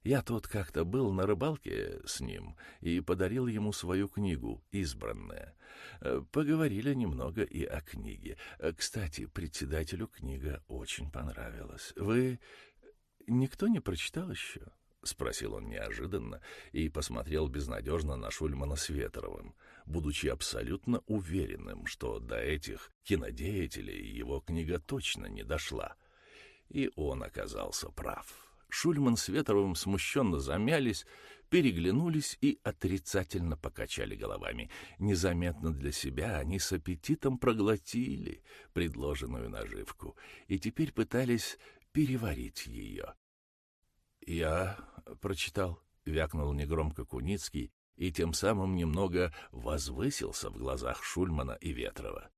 Я тут как-то был на рыбалке с ним и подарил ему свою книгу «Избранная». Э, поговорили немного и о книге. Э, кстати, председателю книга очень понравилась. Вы никто не прочитал еще? — спросил он неожиданно и посмотрел безнадежно на Шульмана с Ветровым, будучи абсолютно уверенным, что до этих кинодеятелей его книга точно не дошла. И он оказался прав. Шульман с Ветровым смущенно замялись, переглянулись и отрицательно покачали головами. Незаметно для себя они с аппетитом проглотили предложенную наживку и теперь пытались переварить ее. «Я прочитал», — вякнул негромко Куницкий, и тем самым немного возвысился в глазах Шульмана и Ветрова.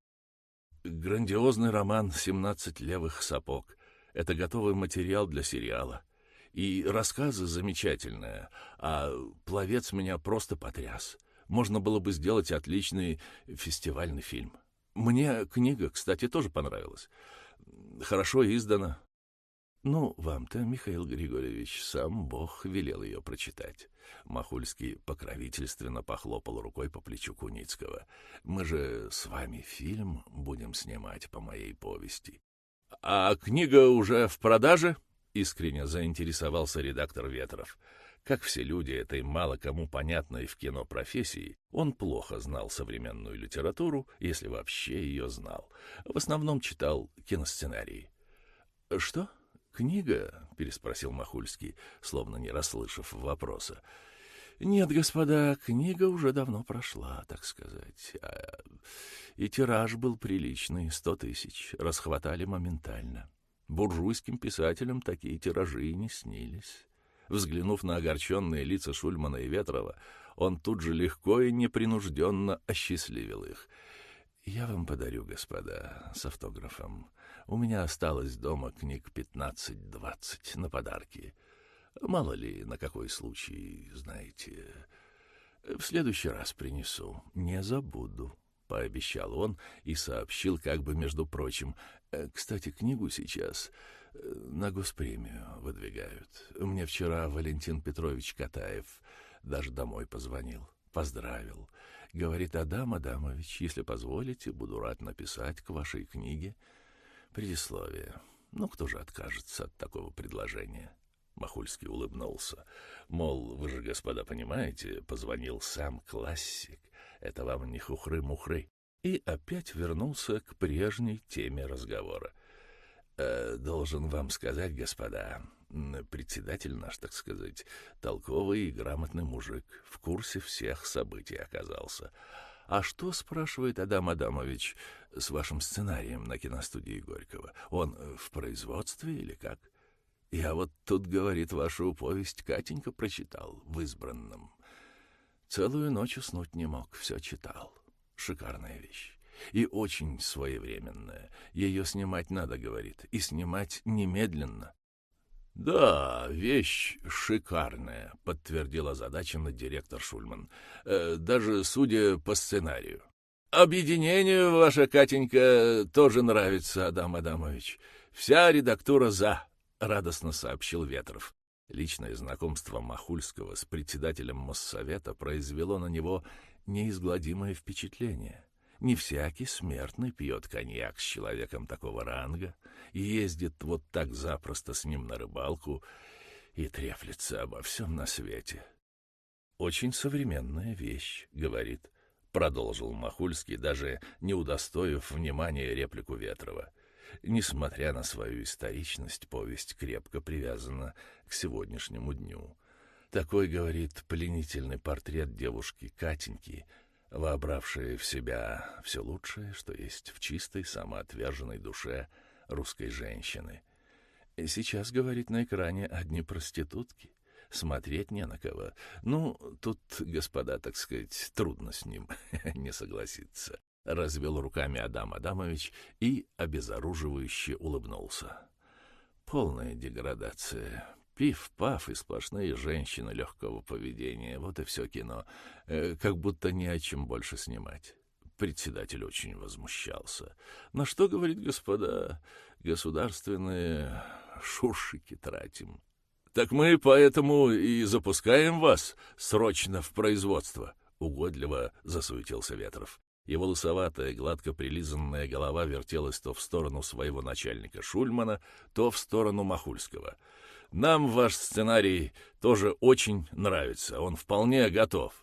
Грандиозный роман «Семнадцать левых сапог» — это готовый материал для сериала. И рассказы замечательные, а пловец меня просто потряс. Можно было бы сделать отличный фестивальный фильм. Мне книга, кстати, тоже понравилась. Хорошо издана. Ну, вам-то, Михаил Григорьевич, сам Бог велел ее прочитать. Махульский покровительственно похлопал рукой по плечу Куницкого. Мы же с вами фильм будем снимать по моей повести. А книга уже в продаже? —— искренне заинтересовался редактор Ветров. Как все люди этой мало кому понятной в кино профессии, он плохо знал современную литературу, если вообще ее знал. В основном читал киносценарии. «Что? Книга?» — переспросил Махульский, словно не расслышав вопроса. «Нет, господа, книга уже давно прошла, так сказать. А... И тираж был приличный, сто тысяч. Расхватали моментально». Буржуйским писателям такие тиражи не снились. Взглянув на огорченные лица Шульмана и Ветрова, он тут же легко и непринужденно осчастливил их. «Я вам подарю, господа, с автографом. У меня осталось дома книг пятнадцать-двадцать на подарки. Мало ли, на какой случай, знаете. В следующий раз принесу, не забуду» пообещал он и сообщил как бы между прочим. «Э, «Кстати, книгу сейчас э, на госпремию выдвигают. Мне вчера Валентин Петрович Катаев даже домой позвонил, поздравил. Говорит, Адам Адамович, если позволите, буду рад написать к вашей книге предисловие. Ну, кто же откажется от такого предложения?» Махульский улыбнулся. Мол, вы же, господа, понимаете, позвонил сам классик. Это вам не хухры-мухры. И опять вернулся к прежней теме разговора. Э, должен вам сказать, господа, председатель наш, так сказать, толковый и грамотный мужик, в курсе всех событий оказался. А что, спрашивает Адам Адамович, с вашим сценарием на киностудии Горького? Он в производстве или как? Я вот тут, говорит, вашу повесть Катенька прочитал в избранном. Целую ночь уснуть не мог, все читал. Шикарная вещь. И очень своевременная. Ее снимать надо, говорит, и снимать немедленно. «Да, вещь шикарная», — подтвердил озадаченно директор Шульман. Э, «Даже судя по сценарию». «Объединению, ваша Катенька, тоже нравится, Адам Адамович. Вся редактура за», — радостно сообщил Ветров. Личное знакомство Махульского с председателем Моссовета произвело на него неизгладимое впечатление. Не всякий смертный пьет коньяк с человеком такого ранга, ездит вот так запросто с ним на рыбалку и треплется обо всем на свете. «Очень современная вещь», — говорит, — продолжил Махульский, даже не удостоив внимания реплику Ветрова. Несмотря на свою историчность, повесть крепко привязана к сегодняшнему дню. Такой, говорит, пленительный портрет девушки Катеньки — вобравшие в себя все лучшее, что есть в чистой, самоотверженной душе русской женщины. И сейчас, говорит, на экране одни проститутки. Смотреть не на кого. Ну, тут, господа, так сказать, трудно с ним не согласиться. Развел руками Адам Адамович и обезоруживающе улыбнулся. Полная деградация, Пиф-паф и сплошные женщины легкого поведения. Вот и все кино. Э, как будто не о чем больше снимать. Председатель очень возмущался. На что, говорит господа, государственные шуршики тратим. Так мы поэтому и запускаем вас срочно в производство. Угодливо засуетился Ветров. Его лысоватая, гладко прилизанная голова вертелась то в сторону своего начальника Шульмана, то в сторону Махульского — нам ваш сценарий тоже очень нравится. Он вполне готов.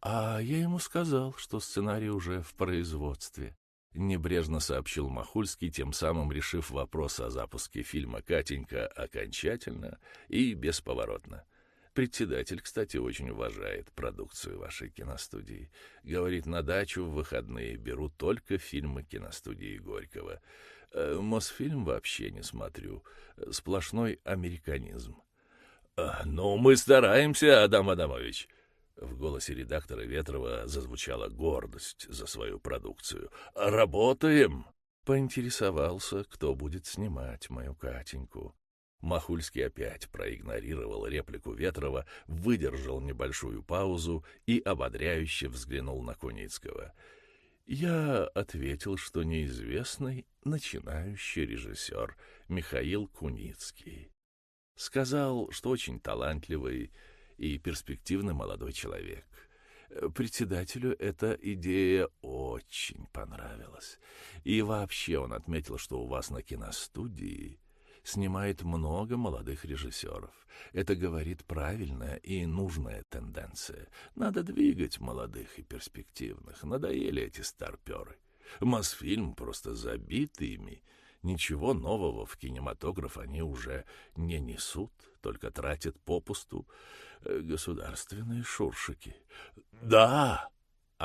А я ему сказал, что сценарий уже в производстве. Небрежно сообщил Махульский, тем самым решив вопрос о запуске фильма «Катенька» окончательно и бесповоротно. Председатель, кстати, очень уважает продукцию вашей киностудии. Говорит, на дачу в выходные берут только фильмы киностудии Горького. Э, Мосфильм вообще не смотрю. Сплошной американизм. А, «Ну, мы стараемся, Адам Адамович!» В голосе редактора Ветрова зазвучала гордость за свою продукцию. «Работаем!» Поинтересовался, кто будет снимать мою Катеньку. Махульский опять проигнорировал реплику Ветрова, выдержал небольшую паузу и ободряюще взглянул на Куницкого — я ответил, что неизвестный начинающий режиссер Михаил Куницкий. Сказал, что очень талантливый и перспективный молодой человек. Председателю эта идея очень понравилась. И вообще он отметил, что у вас на киностудии снимает много молодых режиссеров. Это говорит правильная и нужная тенденция. Надо двигать молодых и перспективных. Надоели эти старперы. Мосфильм просто забит ими. Ничего нового в кинематограф они уже не несут, только тратят попусту э, государственные шуршики. «Да!»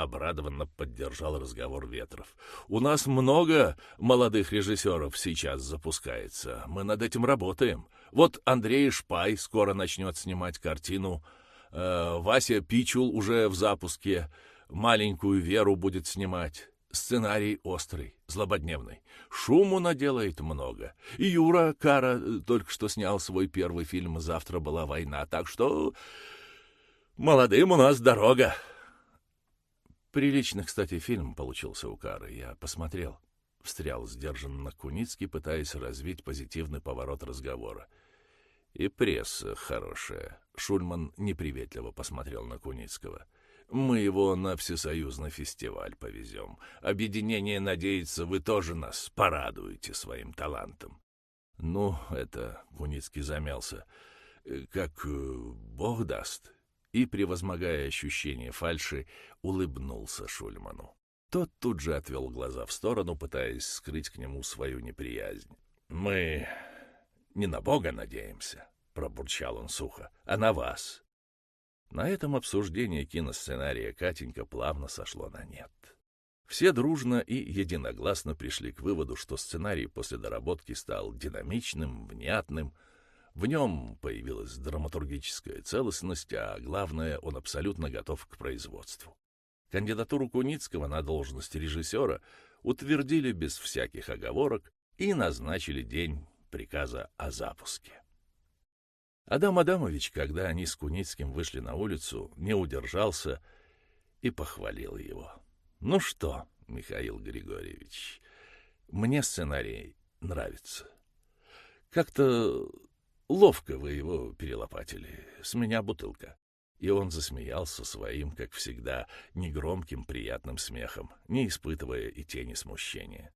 Обрадованно поддержал разговор Ветров. «У нас много молодых режиссеров сейчас запускается. Мы над этим работаем. Вот Андрей Шпай скоро начнет снимать картину. Э, Вася Пичул уже в запуске. Маленькую Веру будет снимать. Сценарий острый, злободневный. Шуму наделает много. И Юра Кара э, только что снял свой первый фильм «Завтра была война». Так что молодым у нас дорога. Приличный, кстати, фильм получился у Кары. Я посмотрел. Встрял сдержанно Куницкий, пытаясь развить позитивный поворот разговора. И пресса хорошая. Шульман неприветливо посмотрел на Куницкого. Мы его на всесоюзный фестиваль повезем. Объединение надеется, вы тоже нас порадуете своим талантом. Ну, это, Куницкий замялся, как э, бог даст и, превозмогая ощущение фальши, улыбнулся Шульману. Тот тут же отвел глаза в сторону, пытаясь скрыть к нему свою неприязнь. «Мы не на Бога надеемся», — пробурчал он сухо, — «а на вас». На этом обсуждение киносценария Катенька плавно сошло на нет. Все дружно и единогласно пришли к выводу, что сценарий после доработки стал динамичным, внятным, в нем появилась драматургическая целостность, а главное, он абсолютно готов к производству. Кандидатуру Куницкого на должность режиссера утвердили без всяких оговорок и назначили день приказа о запуске. Адам Адамович, когда они с Куницким вышли на улицу, не удержался и похвалил его. «Ну что, Михаил Григорьевич, мне сценарий нравится. Как-то ловко вы его перелопатили. С меня бутылка». И он засмеялся своим, как всегда, негромким приятным смехом, не испытывая и тени смущения.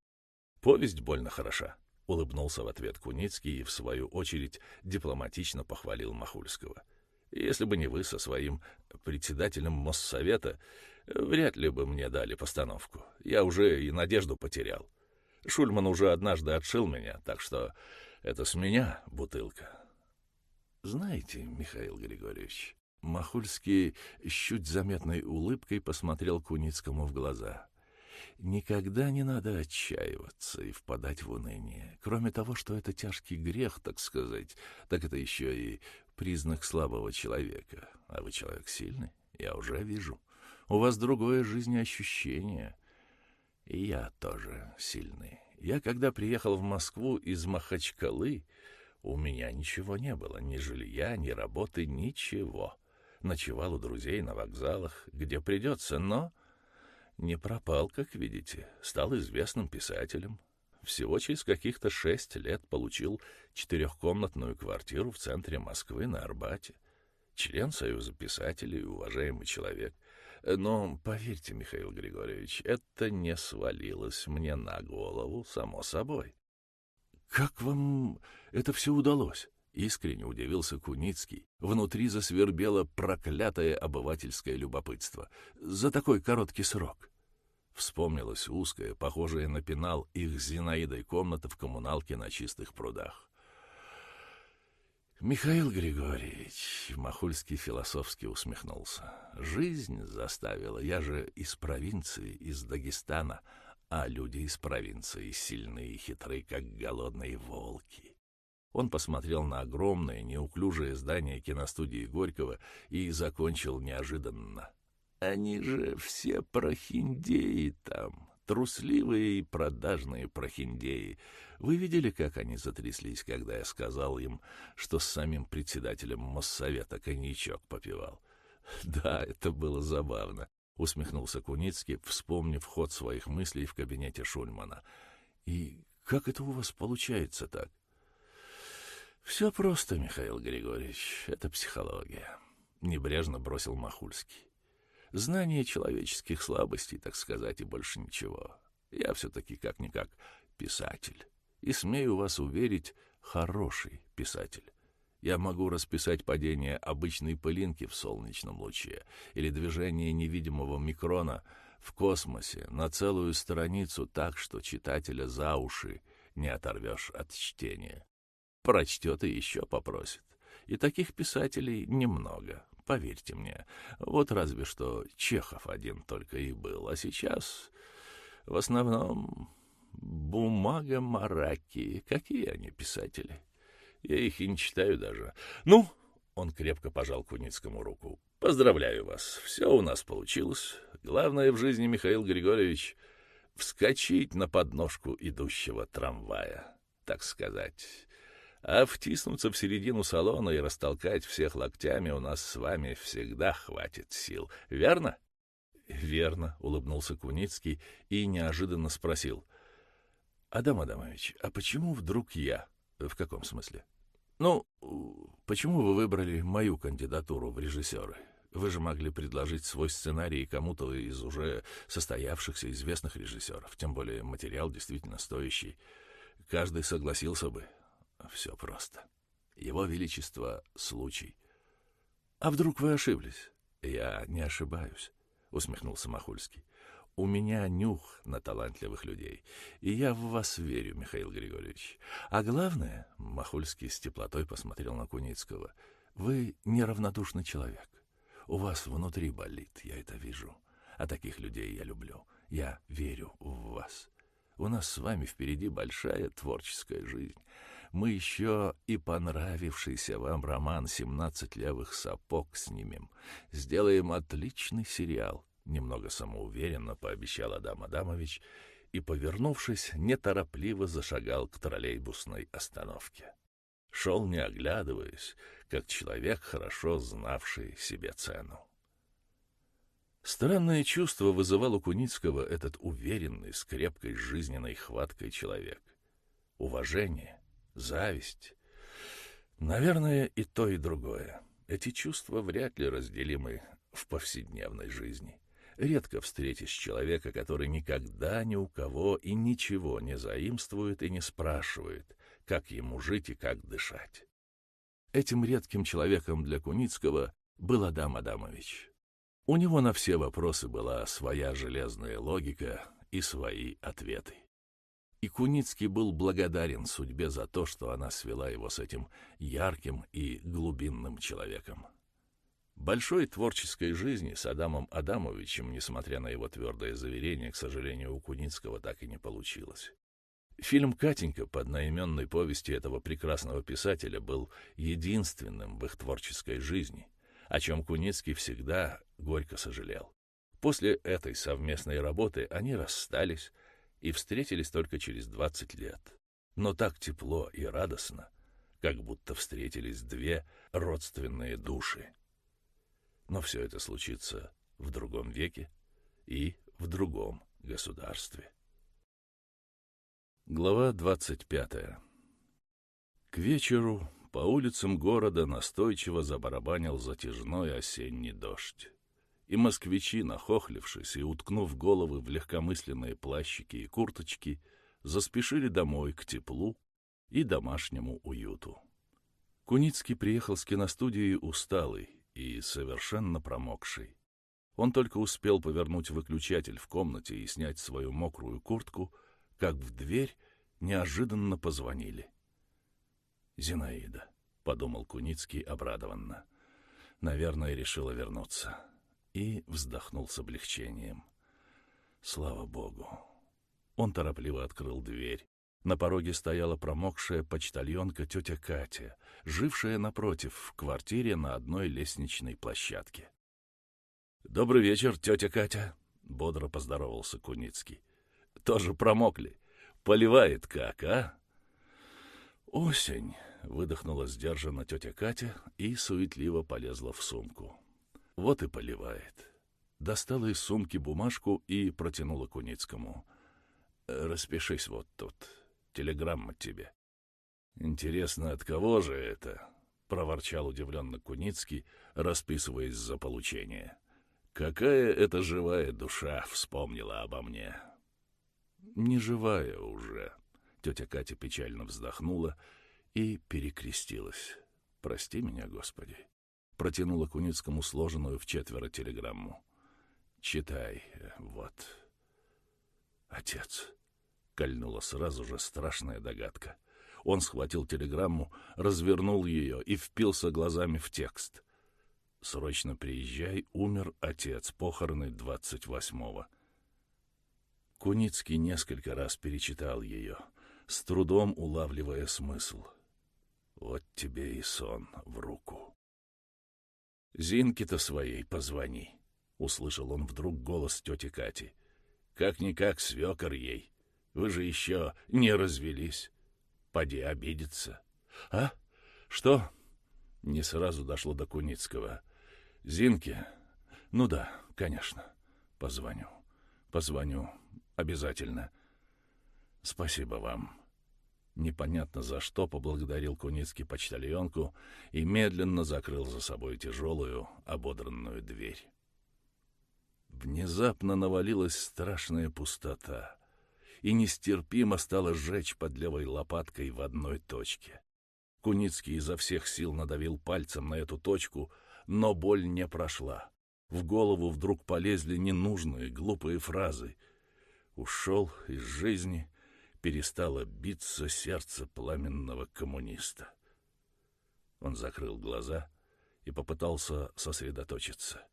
Повесть больно хороша. — улыбнулся в ответ Куницкий и, в свою очередь, дипломатично похвалил Махульского. «Если бы не вы со своим председателем Моссовета, вряд ли бы мне дали постановку. Я уже и надежду потерял. Шульман уже однажды отшил меня, так что это с меня бутылка». «Знаете, Михаил Григорьевич...» Махульский с чуть заметной улыбкой посмотрел Куницкому в глаза — Никогда не надо отчаиваться и впадать в уныние. Кроме того, что это тяжкий грех, так сказать, так это еще и признак слабого человека. А вы человек сильный, я уже вижу. У вас другое жизнеощущение. И я тоже сильный. Я, когда приехал в Москву из Махачкалы, у меня ничего не было, ни жилья, ни работы, ничего. Ночевал у друзей на вокзалах, где придется, но не пропал, как видите, стал известным писателем. Всего через каких-то шесть лет получил четырехкомнатную квартиру в центре Москвы на Арбате. Член Союза писателей, уважаемый человек. Но, поверьте, Михаил Григорьевич, это не свалилось мне на голову, само собой. «Как вам это все удалось?» — искренне удивился Куницкий. Внутри засвербело проклятое обывательское любопытство. За такой короткий срок. Вспомнилась узкая, похожая на пенал их с Зинаидой комната в коммуналке на чистых прудах. Михаил Григорьевич, Махульский философски усмехнулся. Жизнь заставила, я же из провинции, из Дагестана, а люди из провинции сильны и хитры, как голодные волки. Он посмотрел на огромное, неуклюжее здание киностудии Горького и закончил неожиданно. Они же все прохиндеи там, трусливые и продажные прохиндеи. Вы видели, как они затряслись, когда я сказал им, что с самим председателем Моссовета коньячок попивал? Да, это было забавно, — усмехнулся Куницкий, вспомнив ход своих мыслей в кабинете Шульмана. И как это у вас получается так? Все просто, Михаил Григорьевич, это психология, — небрежно бросил Махульский. Знание человеческих слабостей, так сказать, и больше ничего. Я все-таки как-никак писатель. И смею вас уверить, хороший писатель. Я могу расписать падение обычной пылинки в солнечном луче или движение невидимого микрона в космосе на целую страницу так, что читателя за уши не оторвешь от чтения. Прочтет и еще попросит. И таких писателей немного, Поверьте мне, вот разве что Чехов один только и был, а сейчас в основном бумага мараки. Какие они писатели? Я их и не читаю даже. Ну, он крепко пожал Куницкому руку. Поздравляю вас, все у нас получилось. Главное в жизни, Михаил Григорьевич, вскочить на подножку идущего трамвая, так сказать а втиснуться в середину салона и растолкать всех локтями у нас с вами всегда хватит сил. Верно? — Верно, — улыбнулся Куницкий и неожиданно спросил. — Адам Адамович, а почему вдруг я? — В каком смысле? — Ну, почему вы выбрали мою кандидатуру в режиссеры? Вы же могли предложить свой сценарий кому-то из уже состоявшихся известных режиссеров, тем более материал действительно стоящий. Каждый согласился бы, все просто. Его Величество — случай. — А вдруг вы ошиблись? — Я не ошибаюсь, — усмехнулся Махульский. — У меня нюх на талантливых людей, и я в вас верю, Михаил Григорьевич. А главное, — Махульский с теплотой посмотрел на Куницкого, — вы неравнодушный человек. У вас внутри болит, я это вижу. А таких людей я люблю. Я верю в вас. У нас с вами впереди большая творческая жизнь. Мы еще и понравившийся вам роман «Семнадцать левых сапог» снимем. Сделаем отличный сериал. Немного самоуверенно пообещал Адам Адамович и, повернувшись, неторопливо зашагал к троллейбусной остановке. Шел, не оглядываясь, как человек, хорошо знавший себе цену. Странное чувство вызывал у Куницкого этот уверенный, с крепкой жизненной хваткой человек. Уважение, зависть. Наверное, и то, и другое. Эти чувства вряд ли разделимы в повседневной жизни. Редко встретишь человека, который никогда ни у кого и ничего не заимствует и не спрашивает, как ему жить и как дышать. Этим редким человеком для Куницкого был Адам Адамович. У него на все вопросы была своя железная логика и свои ответы. И Куницкий был благодарен судьбе за то, что она свела его с этим ярким и глубинным человеком. Большой творческой жизни с Адамом Адамовичем, несмотря на его твердое заверение, к сожалению, у Куницкого так и не получилось. Фильм «Катенька» под одноименной повести этого прекрасного писателя был единственным в их творческой жизни, о чем Куницкий всегда горько сожалел. После этой совместной работы они расстались и встретились только через 20 лет. Но так тепло и радостно, как будто встретились две родственные души. Но все это случится в другом веке и в другом государстве. Глава 25 К вечеру по улицам города настойчиво забарабанил затяжной осенний дождь. И москвичи, нахохлившись и уткнув головы в легкомысленные плащики и курточки, заспешили домой к теплу и домашнему уюту. Куницкий приехал с киностудии усталый и совершенно промокший. Он только успел повернуть выключатель в комнате и снять свою мокрую куртку, как в дверь неожиданно позвонили. «Зинаида», — подумал Куницкий обрадованно. «Наверное, решила вернуться». И вздохнул с облегчением. «Слава Богу!» Он торопливо открыл дверь. На пороге стояла промокшая почтальонка тетя Катя, жившая напротив, в квартире на одной лестничной площадке. «Добрый вечер, тетя Катя!» — бодро поздоровался Куницкий. «Тоже промокли. Поливает как, а?» «Осень», — выдохнула сдержанно тетя Катя и суетливо полезла в сумку. «Вот и поливает». Достала из сумки бумажку и протянула Куницкому. «Распишись вот тут. Телеграмма тебе». «Интересно, от кого же это?» — проворчал удивленно Куницкий, расписываясь за получение. «Какая это живая душа вспомнила обо мне!» «Не живая уже», Тетя Катя печально вздохнула и перекрестилась. «Прости меня, Господи!» Протянула Куницкому сложенную в четверо телеграмму. «Читай, вот». «Отец!» — кольнула сразу же страшная догадка. Он схватил телеграмму, развернул ее и впился глазами в текст. «Срочно приезжай, умер отец, похороны двадцать восьмого». Куницкий несколько раз перечитал ее — с трудом улавливая смысл. Вот тебе и сон в руку. «Зинке-то своей позвони», — услышал он вдруг голос тети Кати. «Как-никак свекор ей. Вы же еще не развелись. Поди обидеться». «А? Что?» Не сразу дошло до Куницкого. «Зинке? Ну да, конечно. Позвоню. Позвоню. Обязательно». «Спасибо вам». Непонятно за что поблагодарил Куницкий почтальонку и медленно закрыл за собой тяжелую, ободранную дверь. Внезапно навалилась страшная пустота, и нестерпимо стало сжечь под левой лопаткой в одной точке. Куницкий изо всех сил надавил пальцем на эту точку, но боль не прошла. В голову вдруг полезли ненужные, глупые фразы. «Ушел из жизни», перестало биться сердце пламенного коммуниста. Он закрыл глаза и попытался сосредоточиться.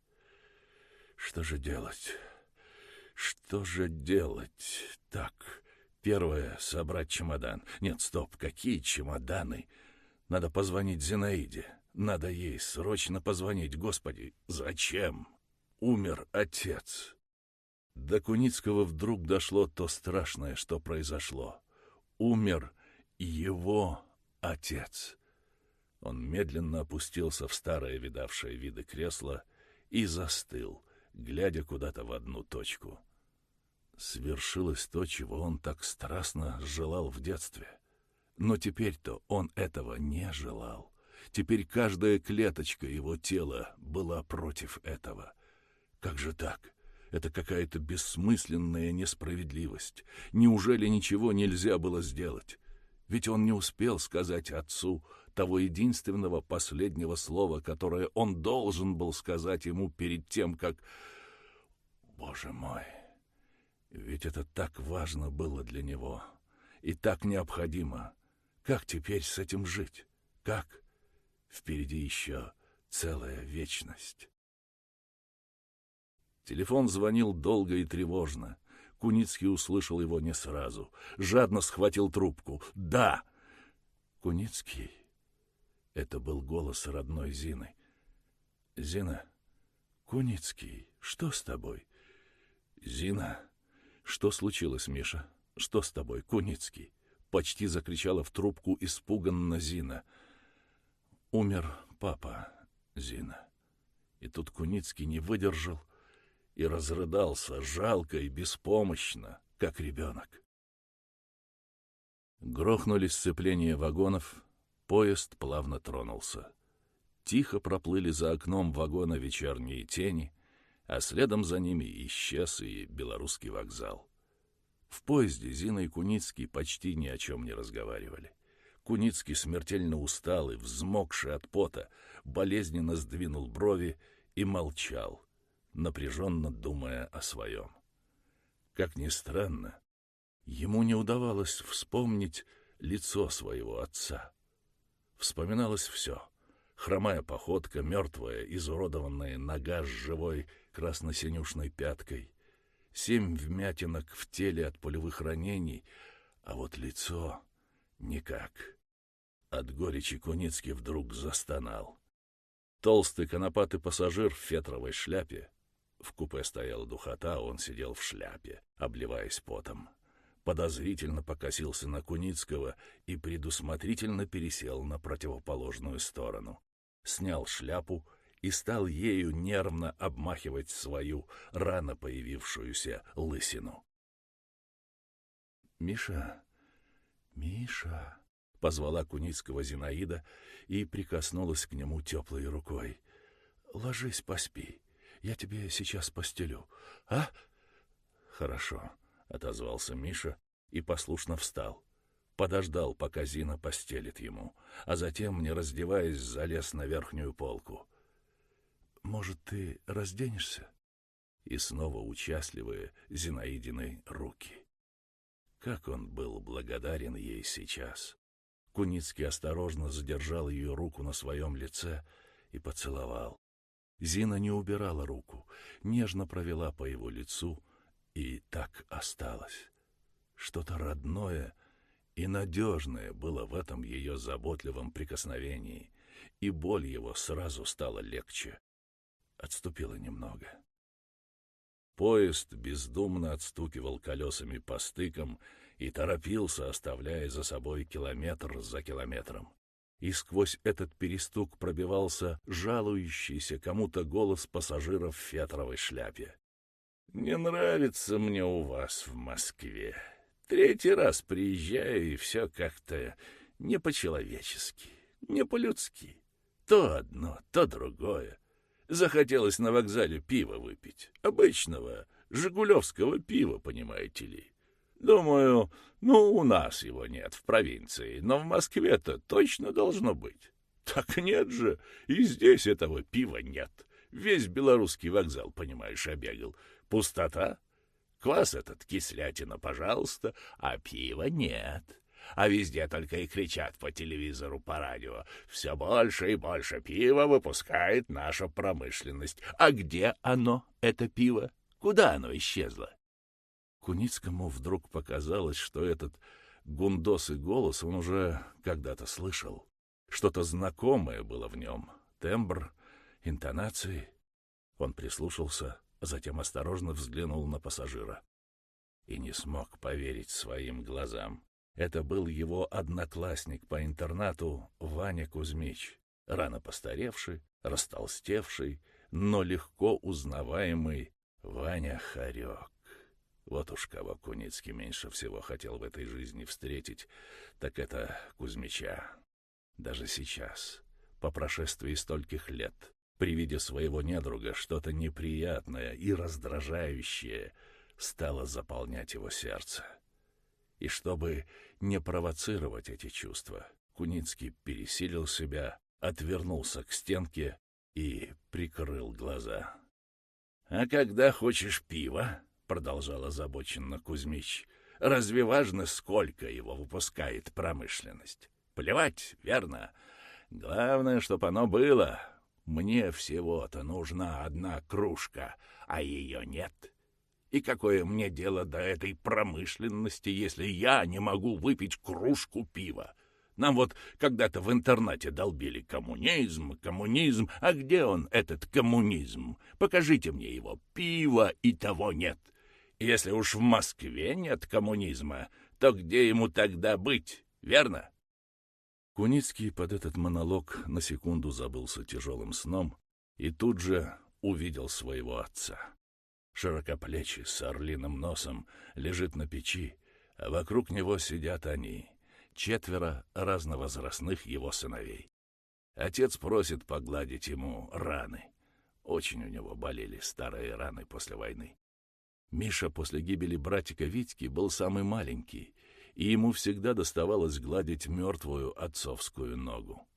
Что же делать? Что же делать? Так, первое — собрать чемодан. Нет, стоп, какие чемоданы? Надо позвонить Зинаиде. Надо ей срочно позвонить. Господи, зачем? Умер отец. До Куницкого вдруг дошло то страшное, что произошло. Умер его отец. Он медленно опустился в старое видавшее виды кресло и застыл, глядя куда-то в одну точку. Свершилось то, чего он так страстно желал в детстве. Но теперь-то он этого не желал. Теперь каждая клеточка его тела была против этого. Как же так? Это какая-то бессмысленная несправедливость. Неужели ничего нельзя было сделать? Ведь он не успел сказать отцу того единственного последнего слова, которое он должен был сказать ему перед тем, как... Боже мой! Ведь это так важно было для него и так необходимо. Как теперь с этим жить? Как? Впереди еще целая вечность. Телефон звонил долго и тревожно. Куницкий услышал его не сразу. Жадно схватил трубку. «Да!» «Куницкий?» Это был голос родной Зины. «Зина, Куницкий, что с тобой?» «Зина, что случилось, Миша? Что с тобой, Куницкий?» Почти закричала в трубку испуганно Зина. «Умер папа, Зина». И тут Куницкий не выдержал и разрыдался жалко и беспомощно, как ребенок. Грохнули сцепления вагонов, поезд плавно тронулся. Тихо проплыли за окном вагона вечерние тени, а следом за ними исчез и белорусский вокзал. В поезде Зина и Куницкий почти ни о чем не разговаривали. Куницкий смертельно устал и, взмокший от пота, болезненно сдвинул брови и молчал, напряженно думая о своем. Как ни странно, ему не удавалось вспомнить лицо своего отца. Вспоминалось все — хромая походка, мертвая, изуродованная нога с живой красно-синюшной пяткой, семь вмятинок в теле от пулевых ранений, а вот лицо — никак. От горечи Куницкий вдруг застонал. Толстый конопатый пассажир в фетровой шляпе в купе стояла духота, он сидел в шляпе, обливаясь потом. Подозрительно покосился на Куницкого и предусмотрительно пересел на противоположную сторону. Снял шляпу и стал ею нервно обмахивать свою рано появившуюся лысину. «Миша, Миша!» — позвала Куницкого Зинаида и прикоснулась к нему теплой рукой. «Ложись, поспи. Я тебе сейчас постелю. А? Хорошо, отозвался Миша и послушно встал. Подождал, пока Зина постелит ему, а затем, не раздеваясь, залез на верхнюю полку. Может, ты разденешься? И снова участливые Зинаидины руки. Как он был благодарен ей сейчас. Куницкий осторожно задержал ее руку на своем лице и поцеловал. Зина не убирала руку, нежно провела по его лицу и так осталась. Что-то родное и надежное было в этом ее заботливом прикосновении, и боль его сразу стала легче. Отступила немного. Поезд бездумно отстукивал колесами по стыкам и торопился, оставляя за собой километр за километром и сквозь этот перестук пробивался жалующийся кому-то голос пассажира в фетровой шляпе. «Не нравится мне у вас в Москве. Третий раз приезжаю, и все как-то не по-человечески, не по-людски. То одно, то другое. Захотелось на вокзале пива выпить. Обычного, жигулевского пива, понимаете ли. Думаю, ну, у нас его нет в провинции, но в Москве-то точно должно быть. Так нет же, и здесь этого пива нет. Весь белорусский вокзал, понимаешь, обегал. Пустота. Квас этот, кислятина, пожалуйста, а пива нет. А везде только и кричат по телевизору, по радио. Все больше и больше пива выпускает наша промышленность. А где оно, это пиво? Куда оно исчезло? Куницкому вдруг показалось, что этот гундосый голос он уже когда-то слышал. Что-то знакомое было в нем. Тембр, интонации. Он прислушался, затем осторожно взглянул на пассажира. И не смог поверить своим глазам. Это был его одноклассник по интернату Ваня Кузьмич, рано постаревший, растолстевший, но легко узнаваемый Ваня Харек. Вот уж кого Куницкий меньше всего хотел в этой жизни встретить, так это Кузьмича. Даже сейчас, по прошествии стольких лет, при виде своего недруга что-то неприятное и раздражающее стало заполнять его сердце. И чтобы не провоцировать эти чувства, Куницкий пересилил себя, отвернулся к стенке и прикрыл глаза. — А когда хочешь пива, — продолжал озабоченно Кузьмич, — разве важно, сколько его выпускает промышленность? Плевать, верно? Главное, чтоб оно было. Мне всего-то нужна одна кружка, а ее нет. И какое мне дело до этой промышленности, если я не могу выпить кружку пива? Нам вот когда-то в интернате долбили коммунизм, коммунизм. А где он, этот коммунизм? Покажите мне его. Пива и того нет. Если уж в Москве нет коммунизма, то где ему тогда быть, верно? Куницкий под этот монолог на секунду забылся тяжелым сном и тут же увидел своего отца. Широкоплечий, с орлиным носом, лежит на печи, а вокруг него сидят они, четверо разновозрастных его сыновей. Отец просит погладить ему раны. Очень у него болели старые раны после войны. Миша после гибели братика Витьки был самый маленький, и ему всегда доставалось гладить мертвую отцовскую ногу.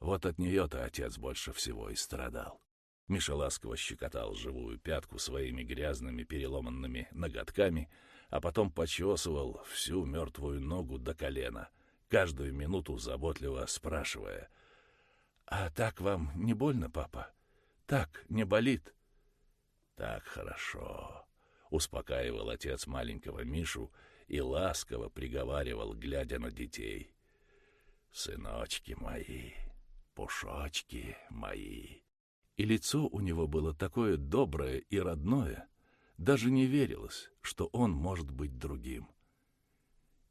Вот от нее-то отец больше всего и страдал. Миша ласково щекотал живую пятку своими грязными переломанными ноготками, а потом почесывал всю мертвую ногу до колена, каждую минуту заботливо спрашивая. «А так вам не больно, папа? Так, не болит?» «Так хорошо», — успокаивал отец маленького Мишу и ласково приговаривал, глядя на детей. «Сыночки мои, пушочки мои». И лицо у него было такое доброе и родное, даже не верилось, что он может быть другим.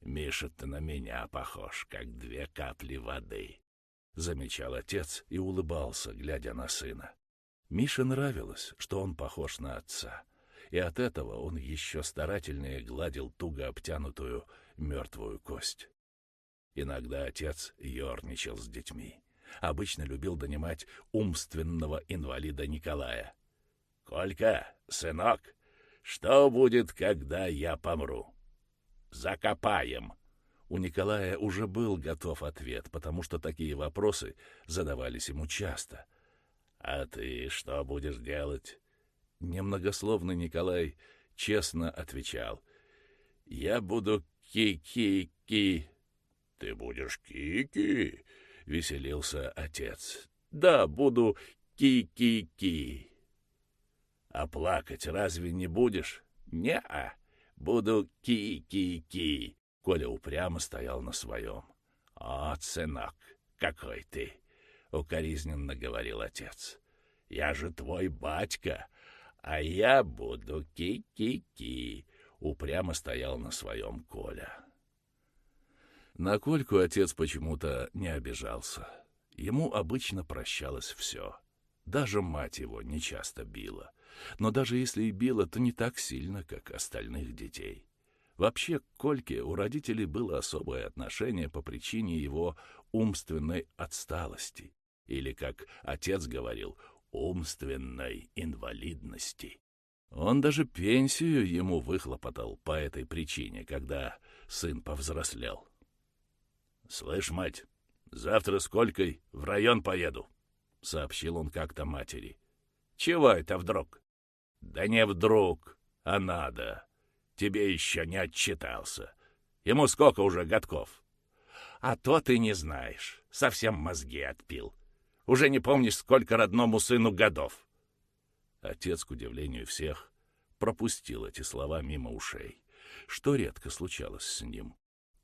«Миша, ты на меня похож, как две капли воды», — замечал отец и улыбался, глядя на сына. Мише нравилось, что он похож на отца, и от этого он еще старательнее гладил туго обтянутую мертвую кость. Иногда отец ерничал с детьми обычно любил донимать умственного инвалида Николая. «Колька, сынок, что будет, когда я помру?» «Закопаем!» У Николая уже был готов ответ, потому что такие вопросы задавались ему часто. «А ты что будешь делать?» Немногословный Николай честно отвечал. «Я буду ки-ки-ки». «Ты будешь ки-ки?» — веселился отец. «Да, буду ки-ки-ки». «А плакать разве не будешь?» «Не-а, буду ки-ки-ки». Коля упрямо стоял на своем. «О, сынок, какой ты!» — укоризненно говорил отец. «Я же твой батька, а я буду ки-ки-ки», — упрямо стоял на своем Коля. На Кольку отец почему-то не обижался. Ему обычно прощалось все. Даже мать его нечасто била. Но даже если и била, то не так сильно, как остальных детей. Вообще, к Кольке у родителей было особое отношение по причине его умственной отсталости. Или, как отец говорил, умственной инвалидности. Он даже пенсию ему выхлопотал по этой причине, когда сын повзрослел. «Слышь, мать, завтра с Колькой в район поеду», — сообщил он как-то матери. «Чего это вдруг?» «Да не вдруг, а надо. Тебе еще не отчитался. Ему сколько уже годков?» «А то ты не знаешь. Совсем мозги отпил. Уже не помнишь, сколько родному сыну годов». Отец, к удивлению всех, пропустил эти слова мимо ушей, что редко случалось с ним,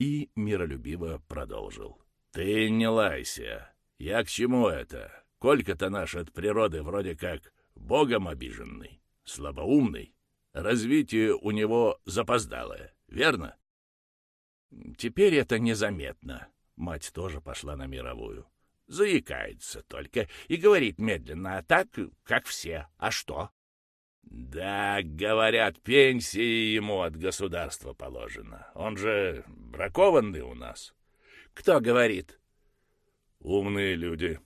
и миролюбиво продолжил. «Ты не лайся. Я к чему это? Колька-то наш от природы вроде как богом обиженный, слабоумный. Развитие у него запоздалое, верно?» «Теперь это незаметно». Мать тоже пошла на мировую. Заикается только и говорит медленно, а так, как все. А что? Да, говорят, пенсии ему от государства положено. Он же бракованный у нас. Кто говорит? Умные люди.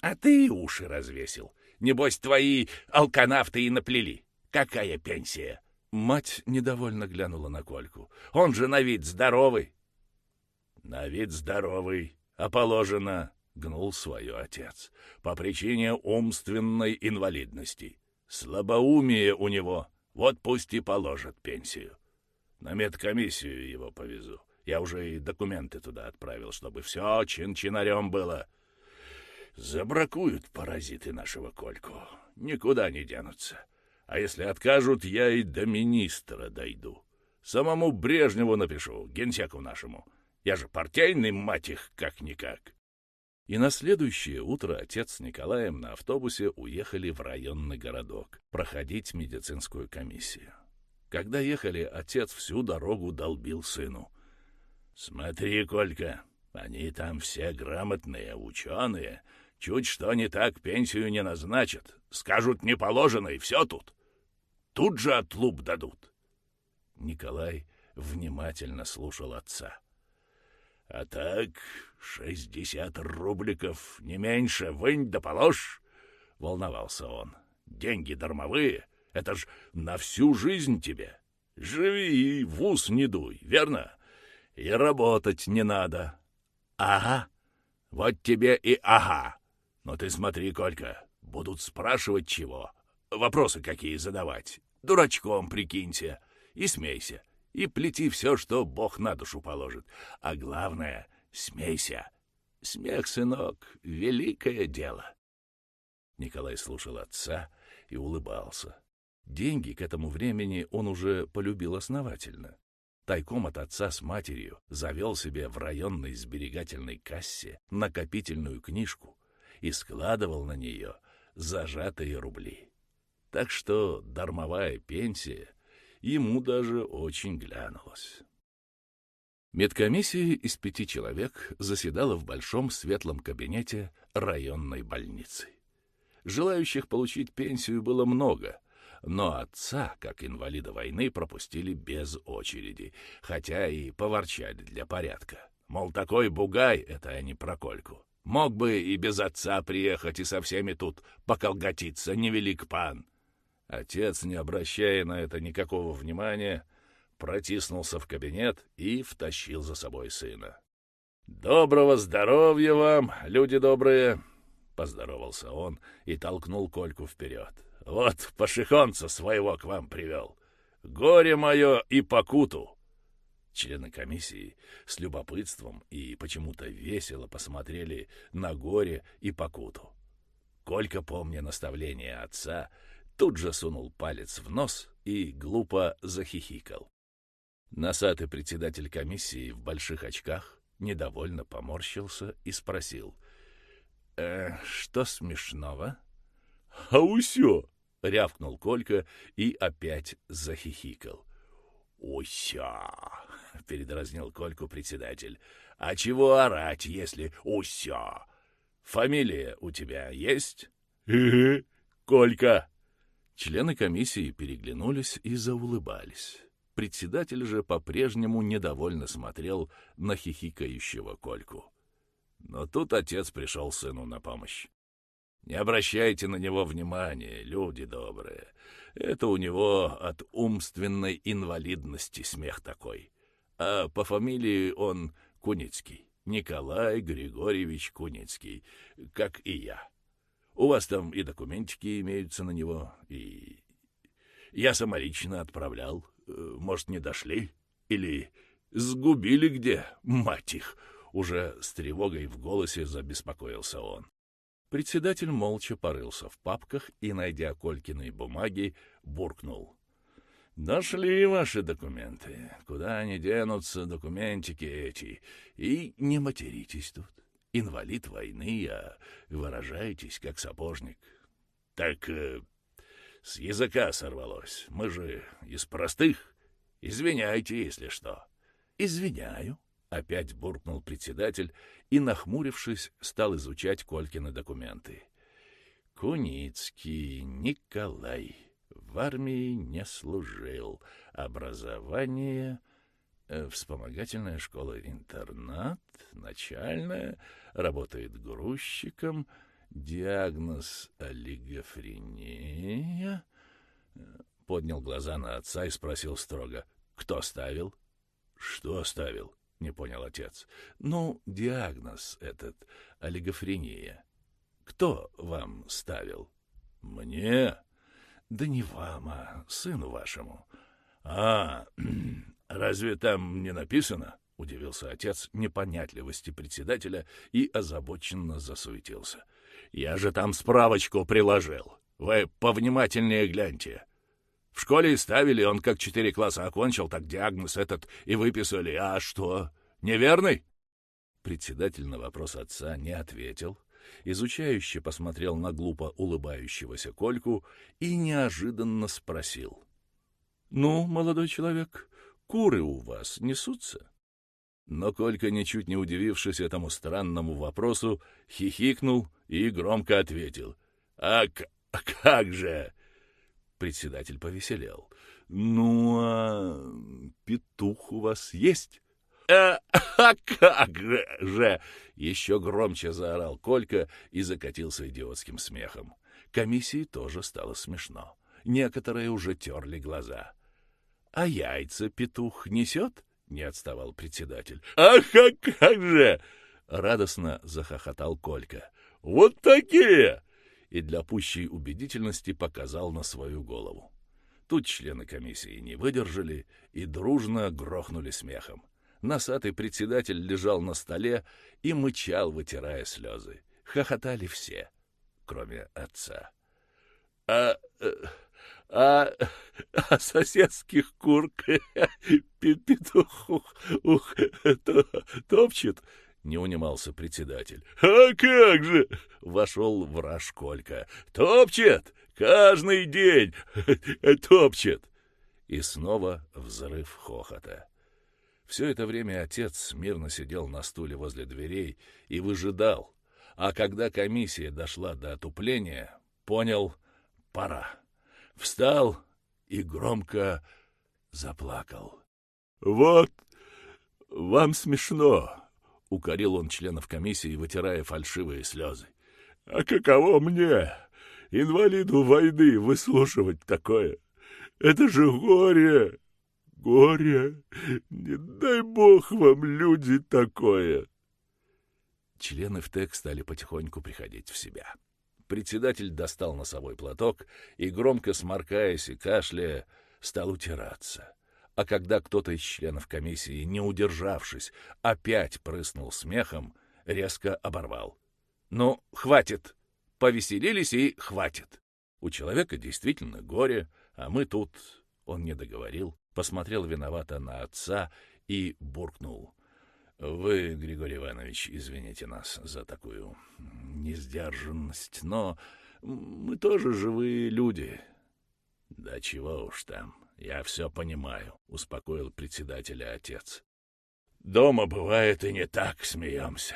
А ты уши развесил. Небось, твои алканавты и наплели. Какая пенсия? Мать недовольно глянула на Кольку. Он же на вид здоровый. На вид здоровый, а положено, гнул свое отец, по причине умственной инвалидности. Слабоумие у него, вот пусть и положат пенсию. На медкомиссию его повезу. Я уже и документы туда отправил, чтобы все чин-чинарем было. Забракуют паразиты нашего Кольку. Никуда не денутся. А если откажут, я и до министра дойду. Самому Брежневу напишу, генсеку нашему. Я же партийный, мать их, как-никак. И на следующее утро отец с Николаем на автобусе уехали в районный городок проходить медицинскую комиссию. Когда ехали, отец всю дорогу долбил сыну. «Смотри, Колька, они там все грамотные, ученые. Чуть что не так, пенсию не назначат. Скажут, не положено, и все тут. Тут же отлуп дадут». Николай внимательно слушал отца. А так, шестьдесят рубликов, не меньше, вынь да положь, — волновался он. Деньги дармовые, это ж на всю жизнь тебе. Живи и в ус не дуй, верно? И работать не надо. Ага, вот тебе и ага. Но ты смотри, Колька, будут спрашивать чего, вопросы какие задавать. Дурачком прикинься и смейся и плети все, что Бог на душу положит. А главное — смейся. Смех, сынок, — великое дело. Николай слушал отца и улыбался. Деньги к этому времени он уже полюбил основательно. Тайком от отца с матерью завел себе в районной сберегательной кассе накопительную книжку и складывал на нее зажатые рубли. Так что дармовая пенсия — ему даже очень глянулось. Медкомиссия из пяти человек заседала в большом светлом кабинете районной больницы. Желающих получить пенсию было много, но отца, как инвалида войны, пропустили без очереди, хотя и поворчали для порядка. Мол, такой бугай — это они про Кольку. Мог бы и без отца приехать и со всеми тут поколготиться, невелик пан. Отец, не обращая на это никакого внимания, протиснулся в кабинет и втащил за собой сына. «Доброго здоровья вам, люди добрые!» — поздоровался он и толкнул Кольку вперед. «Вот пашихонца своего к вам привел. Горе мое и покуту!» Члены комиссии с любопытством и почему-то весело посмотрели на горе и покуту. Колька, помня наставление отца, тут же сунул палец в нос и глупо захихикал. Носатый председатель комиссии в больших очках недовольно поморщился и спросил. «Э, «Что смешного?» «А усё!» — рявкнул Колька и опять захихикал. «Уся!» — передразнил Кольку председатель. «А чего орать, если уся? Фамилия у тебя есть?» «Э-э, Колька!» Члены комиссии переглянулись и заулыбались. Председатель же по-прежнему недовольно смотрел на хихикающего Кольку. Но тут отец пришел сыну на помощь. «Не обращайте на него внимания, люди добрые. Это у него от умственной инвалидности смех такой. А по фамилии он Куницкий, Николай Григорьевич Куницкий, как и я. У вас там и документики имеются на него, и... Я самолично отправлял. Э, может, не дошли? Или сгубили где, мать их?» Уже с тревогой в голосе забеспокоился он. Председатель молча порылся в папках и, найдя Колькины бумаги, буркнул. Нашли ваши документы. Куда они денутся, документики эти? И не материтесь тут. Инвалид войны, а выражаетесь как сапожник. Так э, с языка сорвалось. Мы же из простых. Извиняйте, если что. Извиняю. Опять буркнул председатель и, нахмурившись, стал изучать Колькины документы. Куницкий Николай в армии не служил. Образование э, вспомогательная школа-интернат, начальная, работает грузчиком, диагноз олигофрения. Поднял глаза на отца и спросил строго, кто ставил? Что ставил? Не понял отец. Ну, диагноз этот, олигофрения. Кто вам ставил? Мне? Да не вам, а сыну вашему. А, разве там не написано? Удивился отец непонятливости председателя и озабоченно засуетился. Я же там справочку приложил. Вы повнимательнее гляньте. В школе ставили, он как четыре класса окончил, так диагноз этот и выписали. А что, неверный? Председатель на вопрос отца не ответил, изучающе посмотрел на глупо улыбающегося Кольку и неожиданно спросил. — Ну, молодой человек, куры у вас несутся? Но Колька, ничуть не удивившись этому странному вопросу, хихикнул и громко ответил. «А, как же?» Председатель повеселел. «Ну, а петух у вас есть?» «А, а как же!» — еще громче заорал Колька и закатился идиотским смехом. Комиссии тоже стало смешно. Некоторые уже терли глаза. «А яйца петух несет?» — не отставал председатель. «Ах, а как же!» — радостно захохотал Колька. «Вот такие!» И для пущей убедительности показал на свою голову. Тут члены комиссии не выдержали и дружно грохнули смехом. Носатый председатель лежал на столе и мычал, вытирая слезы. Хохотали все, кроме отца. «А, а, а соседских кур петух ух, топчет?» — не унимался председатель. «А как же!» — вошел враж Колька. «Топчет! Каждый день топчет!» И снова взрыв хохота. Все это время отец мирно сидел на стуле возле дверей и выжидал, а когда комиссия дошла до отупления, понял — пора. Встал и громко заплакал. — Вот вам смешно, — укорил он членов комиссии, вытирая фальшивые слезы. — А каково мне, инвалиду войны, выслушивать такое? Это же горе! горе! Не дай бог вам, люди, такое!» Члены в ТЭК стали потихоньку приходить в себя. Председатель достал носовой платок и, громко сморкаясь и кашляя, стал утираться. А когда кто-то из членов комиссии, не удержавшись, опять прыснул смехом, резко оборвал. «Ну, хватит! Повеселились и хватит! У человека действительно горе, а мы тут...» Он не договорил, посмотрел виновато на отца и буркнул. «Вы, Григорий Иванович, извините нас за такую несдержанность, но мы тоже живые люди». «Да чего уж там, я все понимаю», — успокоил председателя отец. «Дома бывает и не так смеемся.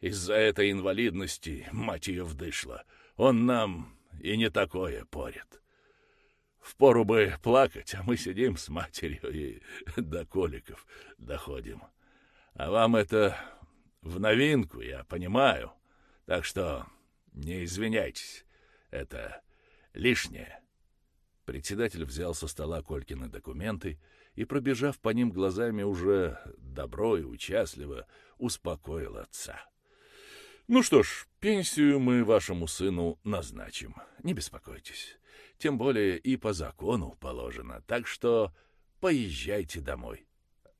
Из-за этой инвалидности мать ее вдышла. Он нам и не такое порит. Впору бы плакать, а мы сидим с матерью и до коликов доходим. А вам это в новинку, я понимаю. Так что не извиняйтесь, это лишнее. Председатель взял со стола Колькины документы и, пробежав по ним глазами уже добро и участливо, успокоил отца. «Ну что ж, пенсию мы вашему сыну назначим, не беспокойтесь тем более и по закону положено, так что поезжайте домой. —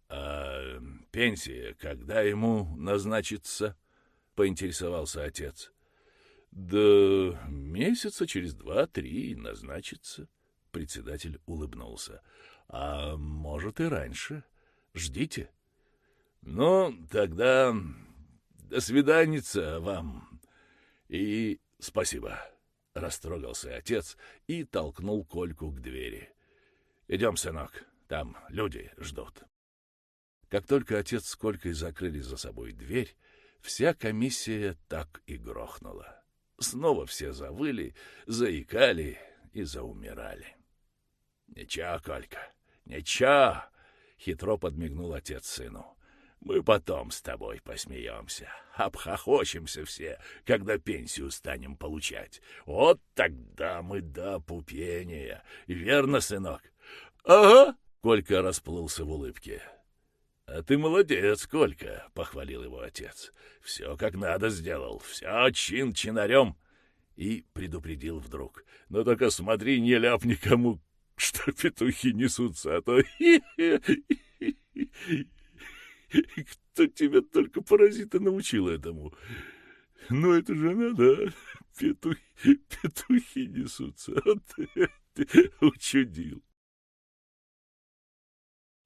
А пенсия когда ему назначится? — поинтересовался отец. — Да месяца через два-три назначится, — председатель улыбнулся. А может и раньше. Ждите. Ну, тогда до свиданица вам. И спасибо. Растрогался отец и толкнул Кольку к двери. Идем, сынок, там люди ждут. Как только отец с Колькой закрыли за собой дверь, вся комиссия так и грохнула. Снова все завыли, заикали и заумирали. — Ничего, Колька, ничего, — хитро подмигнул отец сыну. Мы потом с тобой посмеемся, обхохочемся все, когда пенсию станем получать. Вот тогда мы до пупения. Верно, сынок? — Ага, — Колька расплылся в улыбке. — А ты молодец, Колька, — похвалил его отец. — Все как надо сделал, все чин-чинарем. И предупредил вдруг. — Ну только смотри, не ляп никому, что петухи несутся, а то... Кто тебя только паразита научил этому? Ну, это же надо, петухи, петухи несутся, а ты, ты учудил.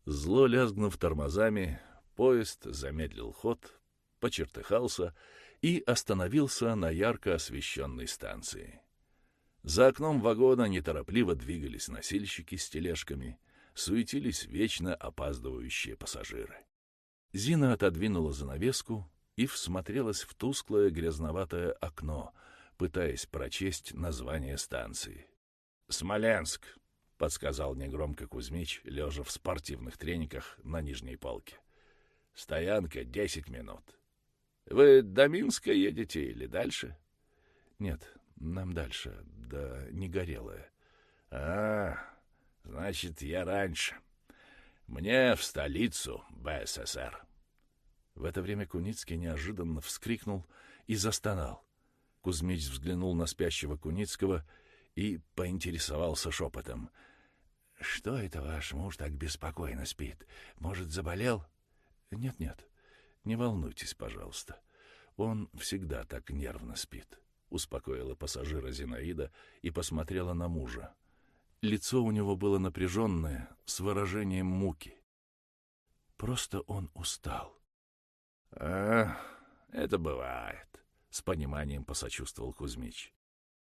Зло лязгнув тормозами, поезд замедлил ход, почертыхался и остановился на ярко освещенной станции. За окном вагона неторопливо двигались носильщики с тележками, суетились вечно опаздывающие пассажиры. Зина отодвинула занавеску и всмотрелась в тусклое грязноватое окно, пытаясь прочесть название станции. «Смоленск», — подсказал негромко Кузьмич, лежа в спортивных трениках на нижней полке. «Стоянка десять минут. Вы до Минска едете или дальше?» «Нет, нам дальше, да не горелое». «А, значит, я раньше». Мне в столицу БССР. В это время Куницкий неожиданно вскрикнул и застонал. Кузьмич взглянул на спящего Куницкого и поинтересовался шепотом. — Что это ваш муж так беспокойно спит? Может, заболел? Нет, — Нет-нет, не волнуйтесь, пожалуйста. Он всегда так нервно спит, — успокоила пассажира Зинаида и посмотрела на мужа. Лицо у него было напряженное, с выражением муки. Просто он устал. — А, это бывает, — с пониманием посочувствовал Кузьмич. —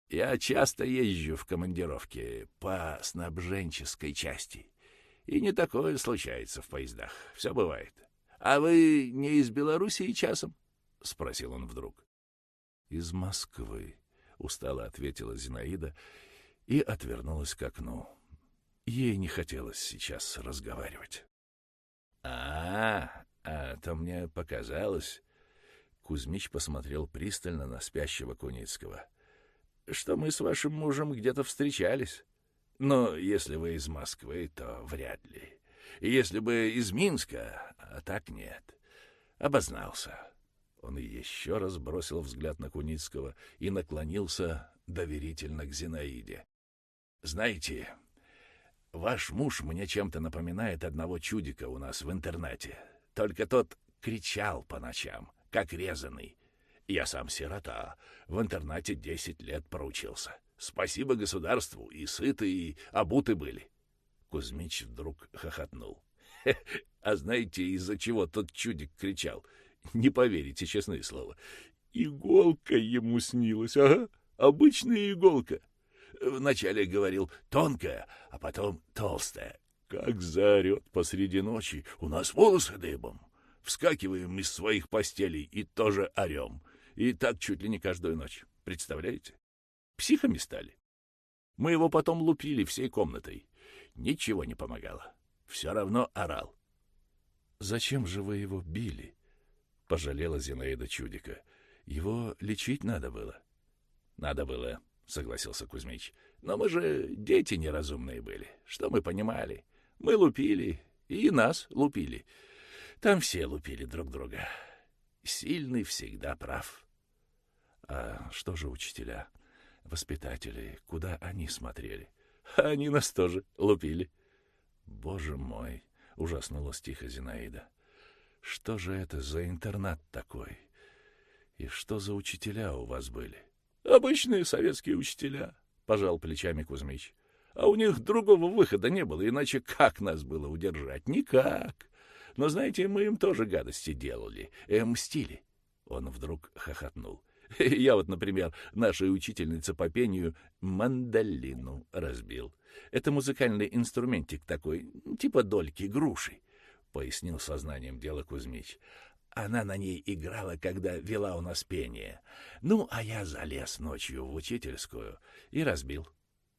Я часто езжу в командировке по снабженческой части, и не такое случается в поездах. Все бывает. А вы не из Белоруссии часом? — спросил он вдруг. — Из Москвы, — устало ответила Зинаида и отвернулась к окну. Ей не хотелось сейчас разговаривать. «А, а то мне показалось...» Кузьмич посмотрел пристально на спящего Куницкого. «Что мы с вашим мужем где-то встречались. Но если вы из Москвы, то вряд ли. Если бы из Минска, а так нет. Обознался». Он еще раз бросил взгляд на Куницкого и наклонился доверительно к Зинаиде. Знаете, ваш муж мне чем-то напоминает одного чудика у нас в интернете. Только тот кричал по ночам, как резанный. Я сам сирота, в интернате десять лет проучился. Спасибо государству, и сыты, и обуты были. Кузьмич вдруг хохотнул. А знаете, из-за чего тот чудик кричал? Не поверите, честное слово. Иголка ему снилась, ага, обычная иголка. Вначале говорил тонкая, а потом толстая. Как заорет посреди ночи, у нас волосы дыбом. Вскакиваем из своих постелей и тоже орем. И так чуть ли не каждую ночь. Представляете? Психами стали. Мы его потом лупили всей комнатой. Ничего не помогало. Все равно орал. — Зачем же вы его били? — пожалела Зинаида Чудика. — Его лечить надо было. — Надо было, — согласился Кузьмич. — Но мы же дети неразумные были. Что мы понимали? Мы лупили, и нас лупили. Там все лупили друг друга. Сильный всегда прав. А что же учителя, воспитатели, куда они смотрели? Они нас тоже лупили. Боже мой, ужаснулась тихо Зинаида. Что же это за интернат такой? И что за учителя у вас были? Обычные советские учителя, — пожал плечами Кузьмич. А у них другого выхода не было, иначе как нас было удержать? Никак. Но, знаете, мы им тоже гадости делали, э, мстили. Он вдруг хохотнул. Я вот, например, нашей учительнице по пению мандолину разбил. Это музыкальный инструментик такой, типа дольки, груши, — пояснил сознанием дела Кузьмич. Она на ней играла, когда вела у нас пение. Ну, а я залез ночью в учительскую и разбил.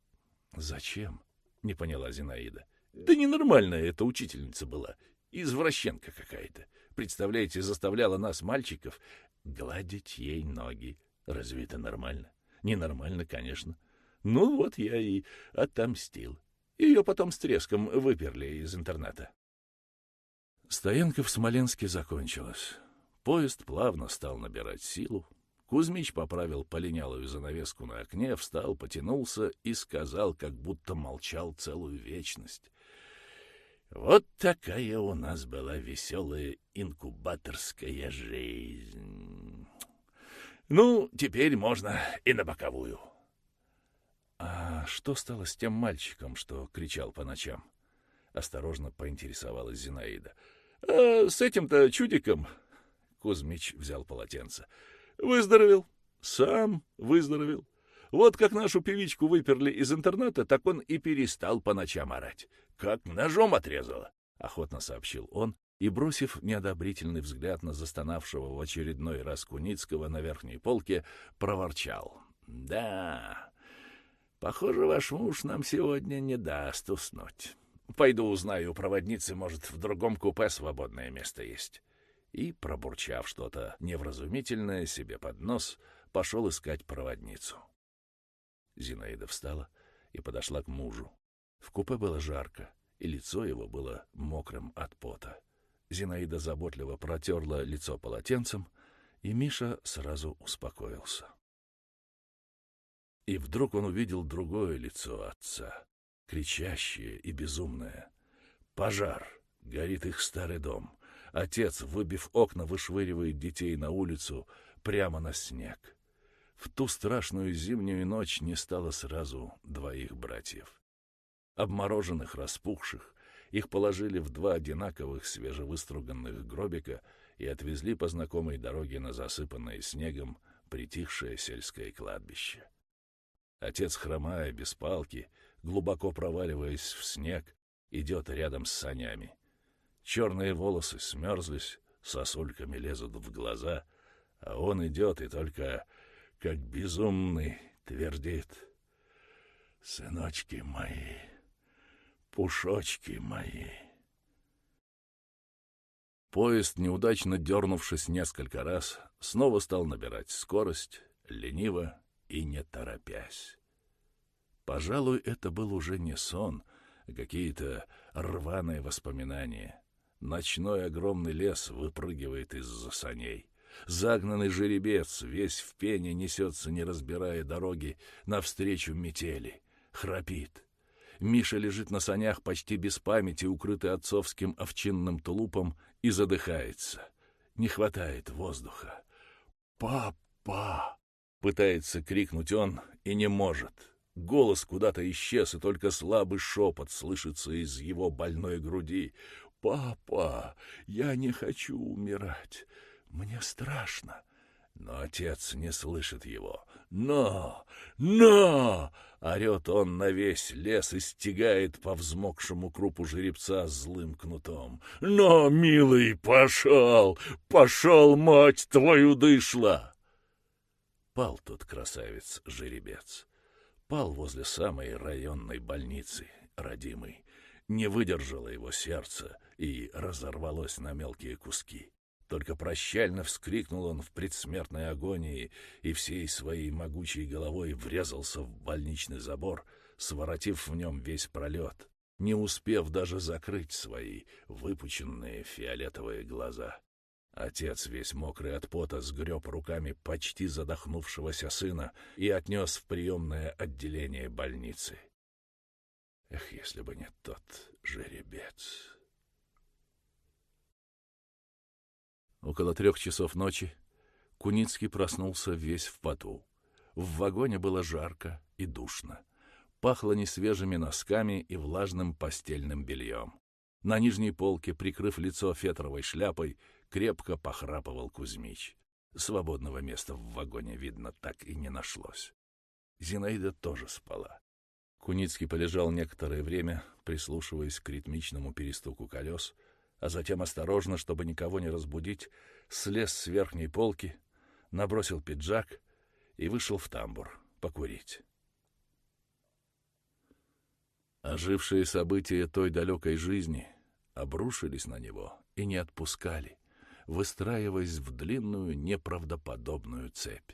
— Зачем? — не поняла Зинаида. — Да ненормальная эта учительница была. Извращенка какая-то. Представляете, заставляла нас, мальчиков, гладить ей ноги. Разве это нормально? Ненормально, конечно. Ну вот я и отомстил. Ее потом с треском выперли из интерната. Стоянка в Смоленске закончилась. Поезд плавно стал набирать силу. Кузьмич поправил полинялую занавеску на окне, встал, потянулся и сказал, как будто молчал целую вечность. Вот такая у нас была веселая инкубаторская жизнь. Ну, теперь можно и на боковую. А что стало с тем мальчиком, что кричал по ночам? Осторожно поинтересовалась Зинаида. А с этим-то чудиком... Кузьмич взял полотенце. Выздоровел. Сам выздоровел. Вот как нашу певичку выперли из интерната, так он и перестал по ночам орать. Как ножом отрезало, — охотно сообщил он, и, бросив неодобрительный взгляд на застонавшего в очередной раз Куницкого на верхней полке, проворчал. — Да, похоже, ваш муж нам сегодня не даст уснуть. Пойду узнаю у проводницы, может, в другом купе свободное место есть. И, пробурчав что-то невразумительное себе под нос, пошел искать проводницу. Зинаида встала и подошла к мужу. В купе было жарко, и лицо его было мокрым от пота. Зинаида заботливо протерла лицо полотенцем, и Миша сразу успокоился. И вдруг он увидел другое лицо отца, кричащее и безумное. Пожар! Горит их старый дом. Отец, выбив окна, вышвыривает детей на улицу прямо на снег. В ту страшную зимнюю ночь не стало сразу двоих братьев. Обмороженных, распухших, их положили в два одинаковых свежевыструганных гробика и отвезли по знакомой дороге на засыпанное снегом притихшее сельское кладбище. Отец, хромая, без палки, глубоко проваливаясь в снег, идет рядом с санями. Черные волосы смерзлись, сосульками лезут в глаза, а он идет и только как безумный, твердит. «Сыночки мои, пушочки мои!» Поезд, неудачно дернувшись несколько раз, снова стал набирать скорость, лениво и не торопясь. Пожалуй, это был уже не сон, а какие-то рваные воспоминания. Ночной огромный лес выпрыгивает из-за саней. Загнанный жеребец весь в пене несется, не разбирая дороги, навстречу метели. Храпит. Миша лежит на санях почти без памяти, укрытый отцовским овчинным тулупом, и задыхается. Не хватает воздуха. «Папа!» — пытается крикнуть он и не может. Голос куда-то исчез, и только слабый шепот слышится из его больной груди. «Папа, я не хочу умирать. Мне страшно. Но отец не слышит его. «Но! Но!» — орет он на весь лес и стегает по взмокшему крупу жеребца злым кнутом. «Но, милый, пошел! Пошел, мать твою дышла!» Пал тот красавец-жеребец. Пал возле самой районной больницы, родимый. Не выдержало его сердце и разорвалось на мелкие куски. Только прощально вскрикнул он в предсмертной агонии и всей своей могучей головой врезался в больничный забор, своротив в нем весь пролет, не успев даже закрыть свои выпученные фиолетовые глаза. Отец, весь мокрый от пота, сгреб руками почти задохнувшегося сына и отнес в приемное отделение больницы. Эх, если бы не тот жеребец! Около трех часов ночи Куницкий проснулся весь в поту. В вагоне было жарко и душно. Пахло несвежими носками и влажным постельным бельем. На нижней полке, прикрыв лицо фетровой шляпой, крепко похрапывал Кузьмич. Свободного места в вагоне, видно, так и не нашлось. Зинаида тоже спала. Куницкий полежал некоторое время, прислушиваясь к ритмичному перестуку колес, а затем осторожно, чтобы никого не разбудить, слез с верхней полки, набросил пиджак и вышел в тамбур покурить. Ожившие события той далекой жизни обрушились на него и не отпускали, выстраиваясь в длинную неправдоподобную цепь.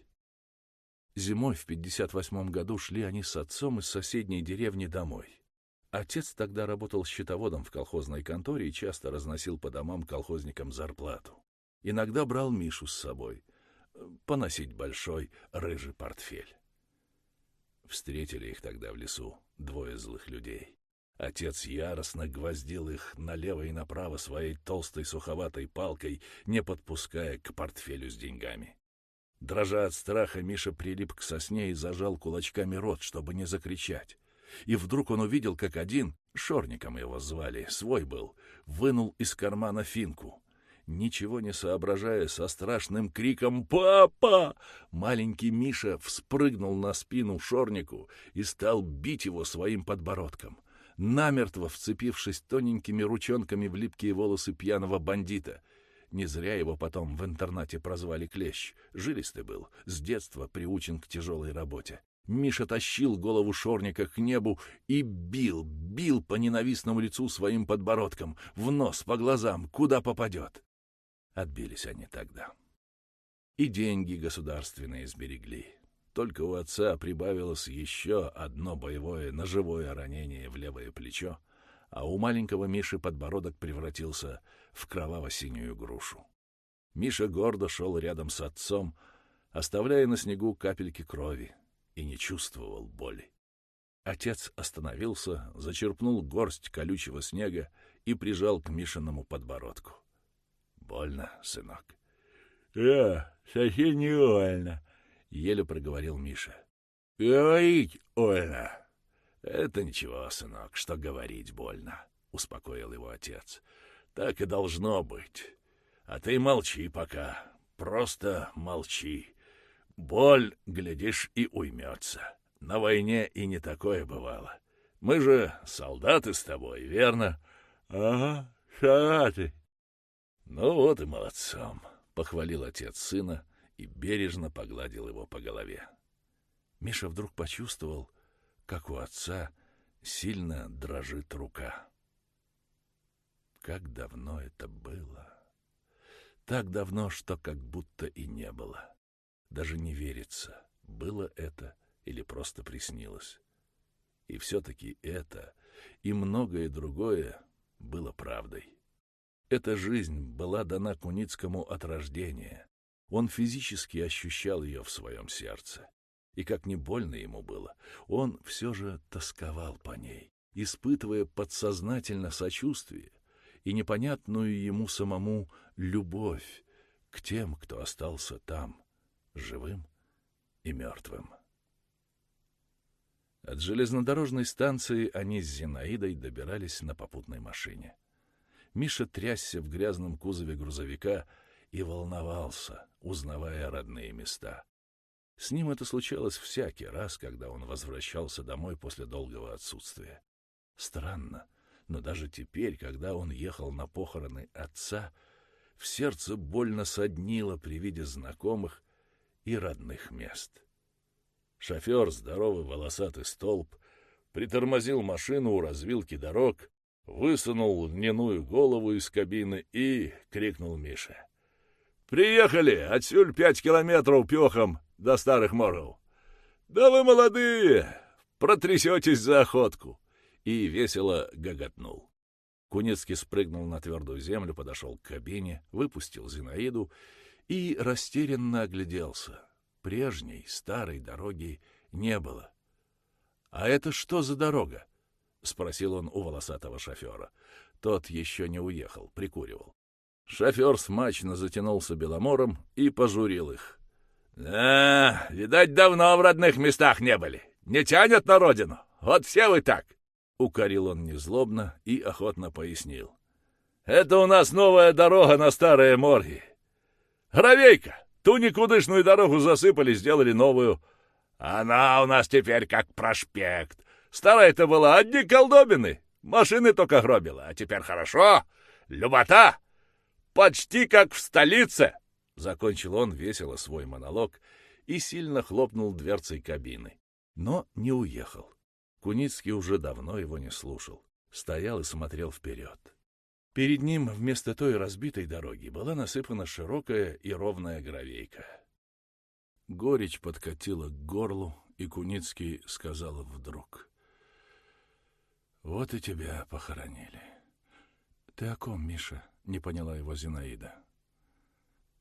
Зимой в 58 году шли они с отцом из соседней деревни домой. Отец тогда работал счетоводом в колхозной конторе и часто разносил по домам колхозникам зарплату. Иногда брал Мишу с собой, поносить большой рыжий портфель. Встретили их тогда в лесу двое злых людей. Отец яростно гвоздил их налево и направо своей толстой суховатой палкой, не подпуская к портфелю с деньгами. Дрожа от страха, Миша прилип к сосне и зажал кулачками рот, чтобы не закричать. И вдруг он увидел, как один, Шорником его звали, свой был, вынул из кармана финку. Ничего не соображая, со страшным криком «Папа!» маленький Миша вспрыгнул на спину Шорнику и стал бить его своим подбородком, намертво вцепившись тоненькими ручонками в липкие волосы пьяного бандита — не зря его потом в интернате прозвали Клещ. Жилистый был, с детства приучен к тяжелой работе. Миша тащил голову шорника к небу и бил, бил по ненавистному лицу своим подбородком, в нос, по глазам, куда попадет. Отбились они тогда. И деньги государственные сберегли. Только у отца прибавилось еще одно боевое ножевое ранение в левое плечо, а у маленького Миши подбородок превратился в кроваво-синюю грушу. Миша гордо шел рядом с отцом, оставляя на снегу капельки крови, и не чувствовал боли. Отец остановился, зачерпнул горсть колючего снега и прижал к Мишиному подбородку. — Больно, сынок? — Да, совсем не больно, — еле проговорил Миша. — Говорить больно. — Это ничего, сынок, что говорить больно, — успокоил его отец. Так и должно быть. А ты молчи пока, просто молчи. Боль, глядишь, и уймется. На войне и не такое бывало. Мы же солдаты с тобой, верно? — Ага, солдаты. — Ну вот и молодцом, — похвалил отец сына и бережно погладил его по голове. Миша вдруг почувствовал, как у отца сильно дрожит рука. Как давно это было! Так давно, что как будто и не было. Даже не верится, было это или просто приснилось. И все-таки это и многое другое было правдой. Эта жизнь была дана Куницкому от рождения. Он физически ощущал ее в своем сердце. И как не больно ему было, он все же тосковал по ней, испытывая подсознательно сочувствие и непонятную ему самому любовь к тем, кто остался там, живым и мертвым. От железнодорожной станции они с Зинаидой добирались на попутной машине. Миша трясся в грязном кузове грузовика и волновался, узнавая родные места. С ним это случалось всякий раз, когда он возвращался домой после долгого отсутствия. Странно, но даже теперь, когда он ехал на похороны отца, в сердце больно соднило при виде знакомых и родных мест. Шофер, здоровый волосатый столб, притормозил машину у развилки дорог, высунул льняную голову из кабины и крикнул Мише. «Приехали! Отсюль пять километров пехом до Старых Моров! Да вы молодые! Протрясетесь за охотку!» и весело гоготнул. Куницкий спрыгнул на твердую землю, подошел к кабине, выпустил Зинаиду и растерянно огляделся. Прежней, старой дороги не было. — А это что за дорога? — спросил он у волосатого шофера. Тот еще не уехал, прикуривал. Шофер смачно затянулся беломором и пожурил их. — Да, видать, давно в родных местах не были. Не тянет на родину. Вот все вы так!» — укорил он незлобно и охотно пояснил. «Это у нас новая дорога на старые морги. Гравейка! Ту никудышную дорогу засыпали, сделали новую. Она у нас теперь как проспект. Старая-то была одни колдобины, машины только гробила, а теперь хорошо, любота, почти как в столице!» Закончил он весело свой монолог и сильно хлопнул дверцей кабины. Но не уехал. Куницкий уже давно его не слушал. Стоял и смотрел вперед. Перед ним вместо той разбитой дороги была насыпана широкая и ровная гравейка. Горечь подкатила к горлу, и Куницкий сказал вдруг. — Вот и тебя похоронили. — Ты о ком, Миша? — не поняла его Зинаида.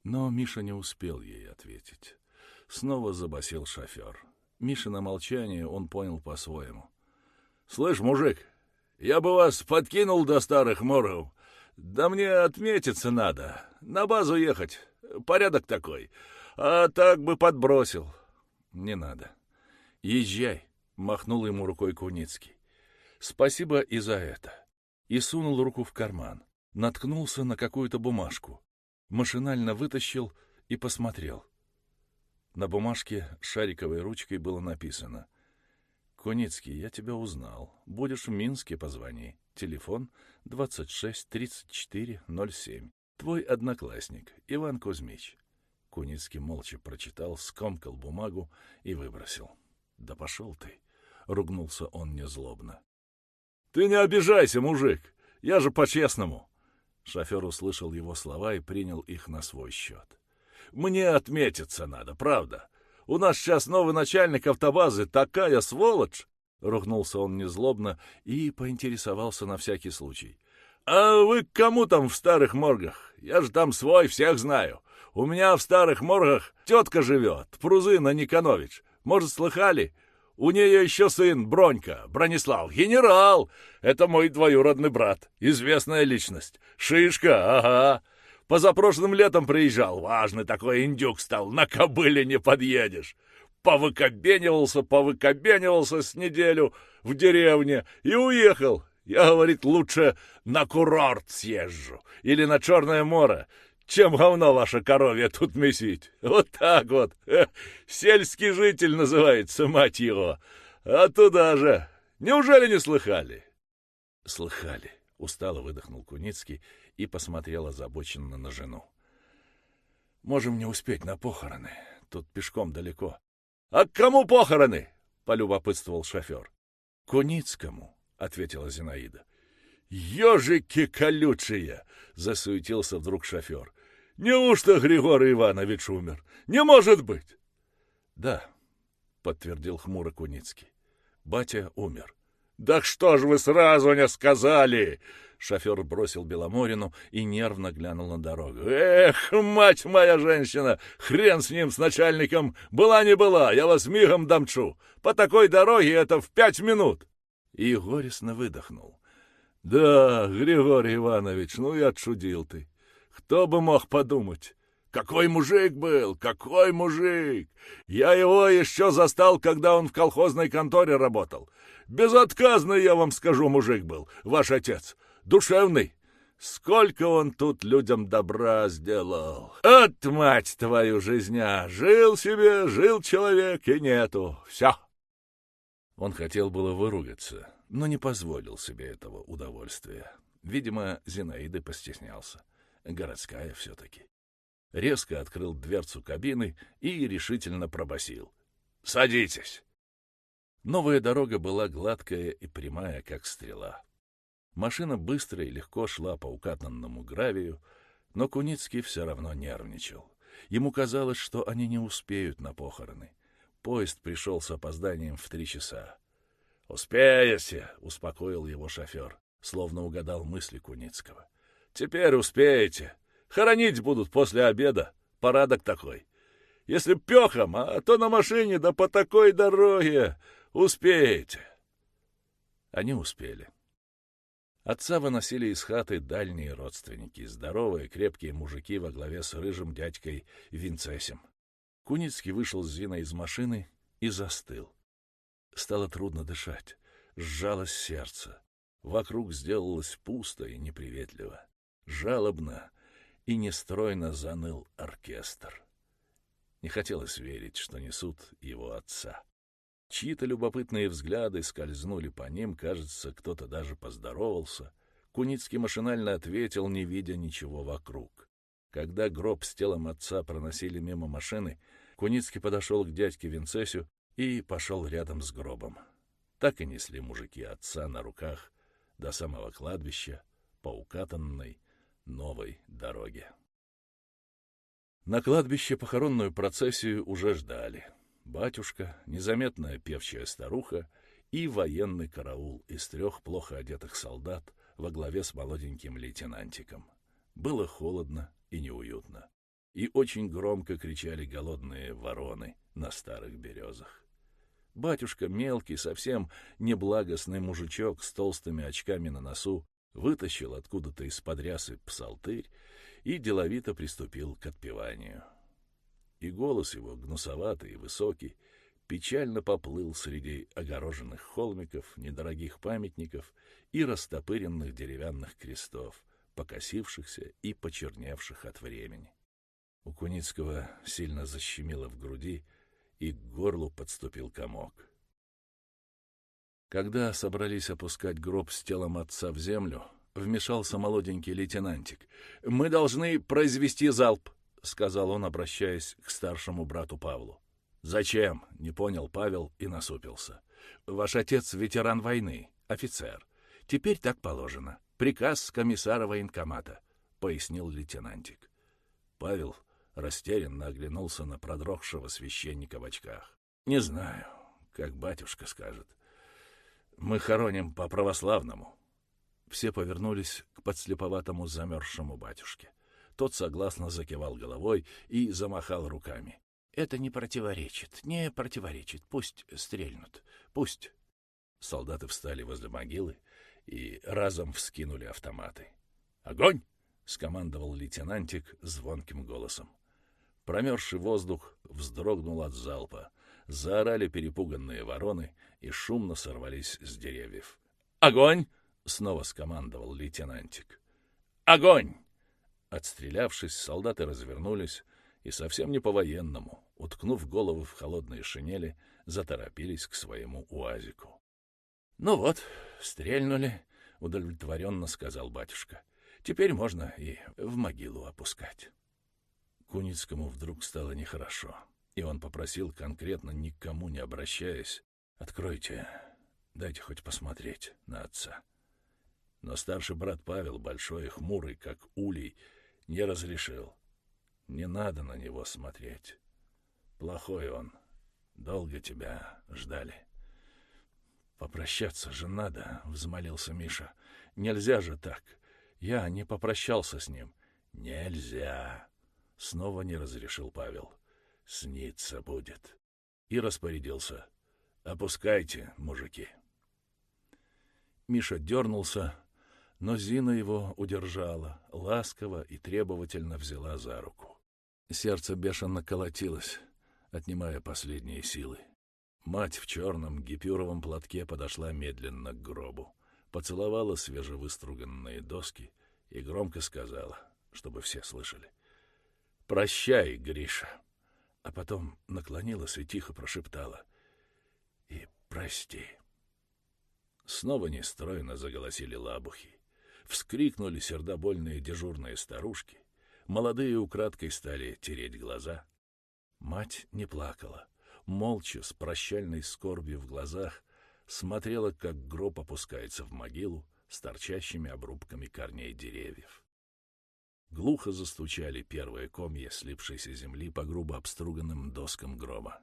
Но Миша не успел ей ответить. Снова забасил шофер. Миша на молчание он понял по-своему. — Слышь, мужик, я бы вас подкинул до старых моров. Да мне отметиться надо. На базу ехать. Порядок такой. А так бы подбросил. — Не надо. Езжай, — махнул ему рукой Куницкий. — Спасибо и за это. И сунул руку в карман. Наткнулся на какую-то бумажку машинально вытащил и посмотрел. На бумажке шариковой ручкой было написано «Куницкий, я тебя узнал. Будешь в Минске, позвони. Телефон 263407. Твой одноклассник, Иван Кузьмич». Куницкий молча прочитал, скомкал бумагу и выбросил. «Да пошел ты!» — ругнулся он незлобно. «Ты не обижайся, мужик! Я же по-честному!» Шофер услышал его слова и принял их на свой счет. «Мне отметиться надо, правда. У нас сейчас новый начальник автобазы, такая сволочь!» Ругнулся он незлобно и поинтересовался на всякий случай. «А вы к кому там в старых моргах? Я же там свой, всех знаю. У меня в старых моргах тетка живет, Прузына Никонович. Может, слыхали? У нее еще сын, Бронька, Бронислав, генерал. Это мой двоюродный брат, известная личность. Шишка, ага. Позапрошлым летом приезжал, важный такой индюк стал, на кобыле не подъедешь. Повыкобенивался, повыкобенивался с неделю в деревне и уехал. Я, говорит, лучше на курорт съезжу или на Черное море чем говно ваше коровье тут месить. Вот так вот. Сельский житель называется, мать его. А туда же. Неужели не слыхали? Слыхали. Устало выдохнул Куницкий и посмотрел озабоченно на жену. Можем не успеть на похороны. Тут пешком далеко. А к кому похороны? Полюбопытствовал шофер. Куницкому, ответила Зинаида. «Ежики колючие!» — засуетился вдруг шофер. Неужто Григорий Иванович умер? Не может быть!» «Да», — подтвердил хмуро Куницкий. «Батя умер». «Да что ж вы сразу не сказали!» Шофер бросил Беломорину и нервно глянул на дорогу. «Эх, мать моя женщина! Хрен с ним, с начальником! Была не была, я вас мигом домчу! По такой дороге это в пять минут!» И горестно выдохнул. «Да, Григорий Иванович, ну и отшудил ты. Кто бы мог подумать? Какой мужик был, какой мужик! Я его еще застал, когда он в колхозной конторе работал. Безотказный, я вам скажу, мужик был, ваш отец. Душевный. Сколько он тут людям добра сделал. От мать твою жизня! Жил себе, жил человек, и нету. Все. Он хотел было выругаться, но не позволил себе этого удовольствия. Видимо, Зинаиды постеснялся городская все-таки. Резко открыл дверцу кабины и решительно пробасил. «Садитесь!» Новая дорога была гладкая и прямая, как стрела. Машина быстро и легко шла по укатанному гравию, но Куницкий все равно нервничал. Ему казалось, что они не успеют на похороны. Поезд пришел с опозданием в три часа. «Успеете!» — успокоил его шофер, словно угадал мысли Куницкого. Теперь успеете. Хоронить будут после обеда. Порядок такой. Если пехом, а то на машине, да по такой дороге. Успеете. Они успели. Отца выносили из хаты дальние родственники, здоровые, крепкие мужики во главе с рыжим дядькой Винцесем. Куницкий вышел с Зиной из машины и застыл. Стало трудно дышать. сжалось сердце. Вокруг сделалось пусто и неприветливо. Жалобно и нестройно заныл оркестр. Не хотелось верить, что несут его отца. Чьи-то любопытные взгляды скользнули по ним, кажется, кто-то даже поздоровался. Куницкий машинально ответил, не видя ничего вокруг. Когда гроб с телом отца проносили мимо машины, Куницкий подошел к дядьке Винцесю и пошел рядом с гробом. Так и несли мужики отца на руках до самого кладбища по укатанной новой дороге. На кладбище похоронную процессию уже ждали. Батюшка, незаметная певчая старуха и военный караул из трех плохо одетых солдат во главе с молоденьким лейтенантиком. Было холодно и неуютно. И очень громко кричали голодные вороны на старых березах. Батюшка, мелкий, совсем неблагостный мужичок с толстыми очками на носу, вытащил откуда-то из-под рясы псалтырь и деловито приступил к отпеванию. И голос его, гнусоватый и высокий, печально поплыл среди огороженных холмиков, недорогих памятников и растопыренных деревянных крестов, покосившихся и почерневших от времени. У Куницкого сильно защемило в груди, и к горлу подступил комок. Когда собрались опускать гроб с телом отца в землю, вмешался молоденький лейтенантик. «Мы должны произвести залп», — сказал он, обращаясь к старшему брату Павлу. «Зачем?» — не понял Павел и насупился. «Ваш отец — ветеран войны, офицер. Теперь так положено. Приказ комиссара военкомата», — пояснил лейтенантик. Павел растерянно оглянулся на продрогшего священника в очках. «Не знаю, как батюшка скажет. Мы хороним по-православному». Все повернулись к подслеповатому замерзшему батюшке. Тот согласно закивал головой и замахал руками. «Это не противоречит, не противоречит. Пусть стрельнут, пусть». Солдаты встали возле могилы и разом вскинули автоматы. «Огонь!» — скомандовал лейтенантик звонким голосом. Промерзший воздух вздрогнул от залпа. Заорали перепуганные вороны и шумно сорвались с деревьев. «Огонь!» — снова скомандовал лейтенантик. «Огонь!» Отстрелявшись, солдаты развернулись и совсем не по-военному, уткнув головы в холодные шинели, заторопились к своему уазику. — Ну вот, стрельнули, — удовлетворенно сказал батюшка. — Теперь можно и в могилу опускать. Куницкому вдруг стало нехорошо, и он попросил, конкретно никому не обращаясь, «Откройте, дайте хоть посмотреть на отца». Но старший брат Павел, большой и хмурый, как улей, не разрешил. Не надо на него смотреть. Плохой он. Долго тебя ждали. «Попрощаться же надо», — взмолился Миша. «Нельзя же так. Я не попрощался с ним». «Нельзя», Снова не разрешил Павел. «Снится будет». И распорядился. «Опускайте, мужики». Миша дернулся, но Зина его удержала, ласково и требовательно взяла за руку. Сердце бешено колотилось, отнимая последние силы. Мать в черном гипюровом платке подошла медленно к гробу, поцеловала свежевыструганные доски и громко сказала, чтобы все слышали — «Прощай, Гриша!» А потом наклонилась и тихо прошептала. «И прости». Снова нестройно заголосили лабухи. Вскрикнули сердобольные дежурные старушки. Молодые украдкой стали тереть глаза. Мать не плакала. Молча, с прощальной скорбью в глазах, смотрела, как гроб опускается в могилу с торчащими обрубками корней деревьев. Глухо застучали первые комья слипшейся земли по грубо обструганным доскам гроба.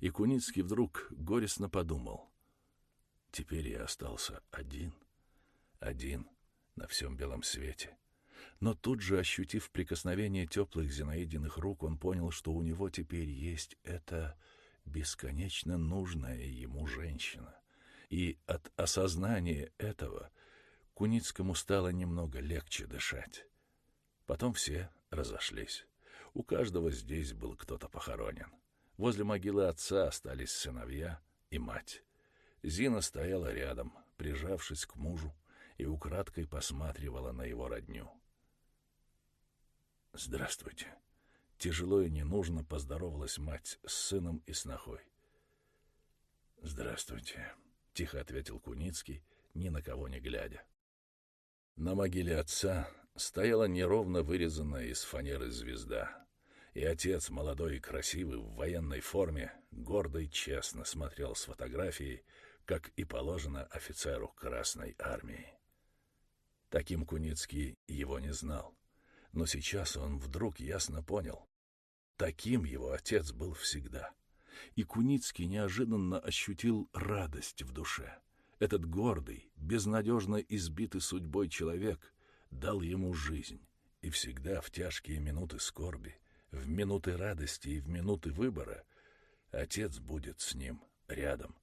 И Куницкий вдруг горестно подумал. Теперь я остался один, один на всем белом свете. Но тут же, ощутив прикосновение теплых Зинаидиных рук, он понял, что у него теперь есть эта бесконечно нужная ему женщина. И от осознания этого Куницкому стало немного легче дышать. Потом все разошлись. У каждого здесь был кто-то похоронен. Возле могилы отца остались сыновья и мать. Зина стояла рядом, прижавшись к мужу, и украдкой посматривала на его родню. «Здравствуйте!» Тяжело и ненужно поздоровалась мать с сыном и снохой. «Здравствуйте!» — тихо ответил Куницкий, ни на кого не глядя. На могиле отца стояла неровно вырезанная из фанеры звезда, и отец, молодой и красивый, в военной форме, гордо и честно смотрел с фотографией, как и положено офицеру Красной Армии. Таким Куницкий его не знал, но сейчас он вдруг ясно понял. Таким его отец был всегда. И Куницкий неожиданно ощутил радость в душе. Этот гордый, безнадежно избитый судьбой человек дал ему жизнь, и всегда в тяжкие минуты скорби, в минуты радости и в минуты выбора отец будет с ним рядом.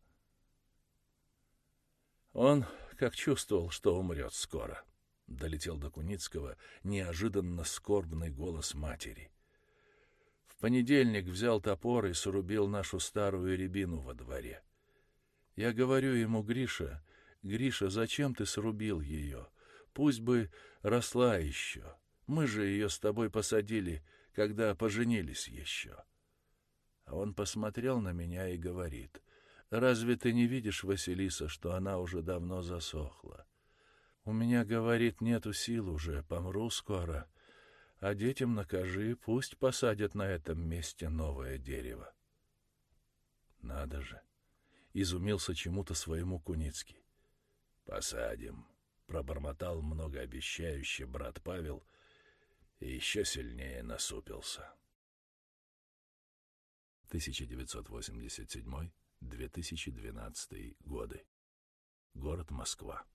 Он как чувствовал, что умрет скоро. Долетел до Куницкого неожиданно скорбный голос матери. В понедельник взял топор и срубил нашу старую рябину во дворе. Я говорю ему, Гриша, Гриша, зачем ты срубил ее? Пусть бы росла еще. Мы же ее с тобой посадили, когда поженились еще. А он посмотрел на меня и говорит, «Разве ты не видишь, Василиса, что она уже давно засохла? У меня, говорит, нету сил уже, помру скоро. А детям накажи, пусть посадят на этом месте новое дерево». Надо же! Изумился чему-то своему Куницкий. «Посадим», — пробормотал многообещающе брат Павел и еще сильнее насупился. 1987-2012 годы. Город Москва.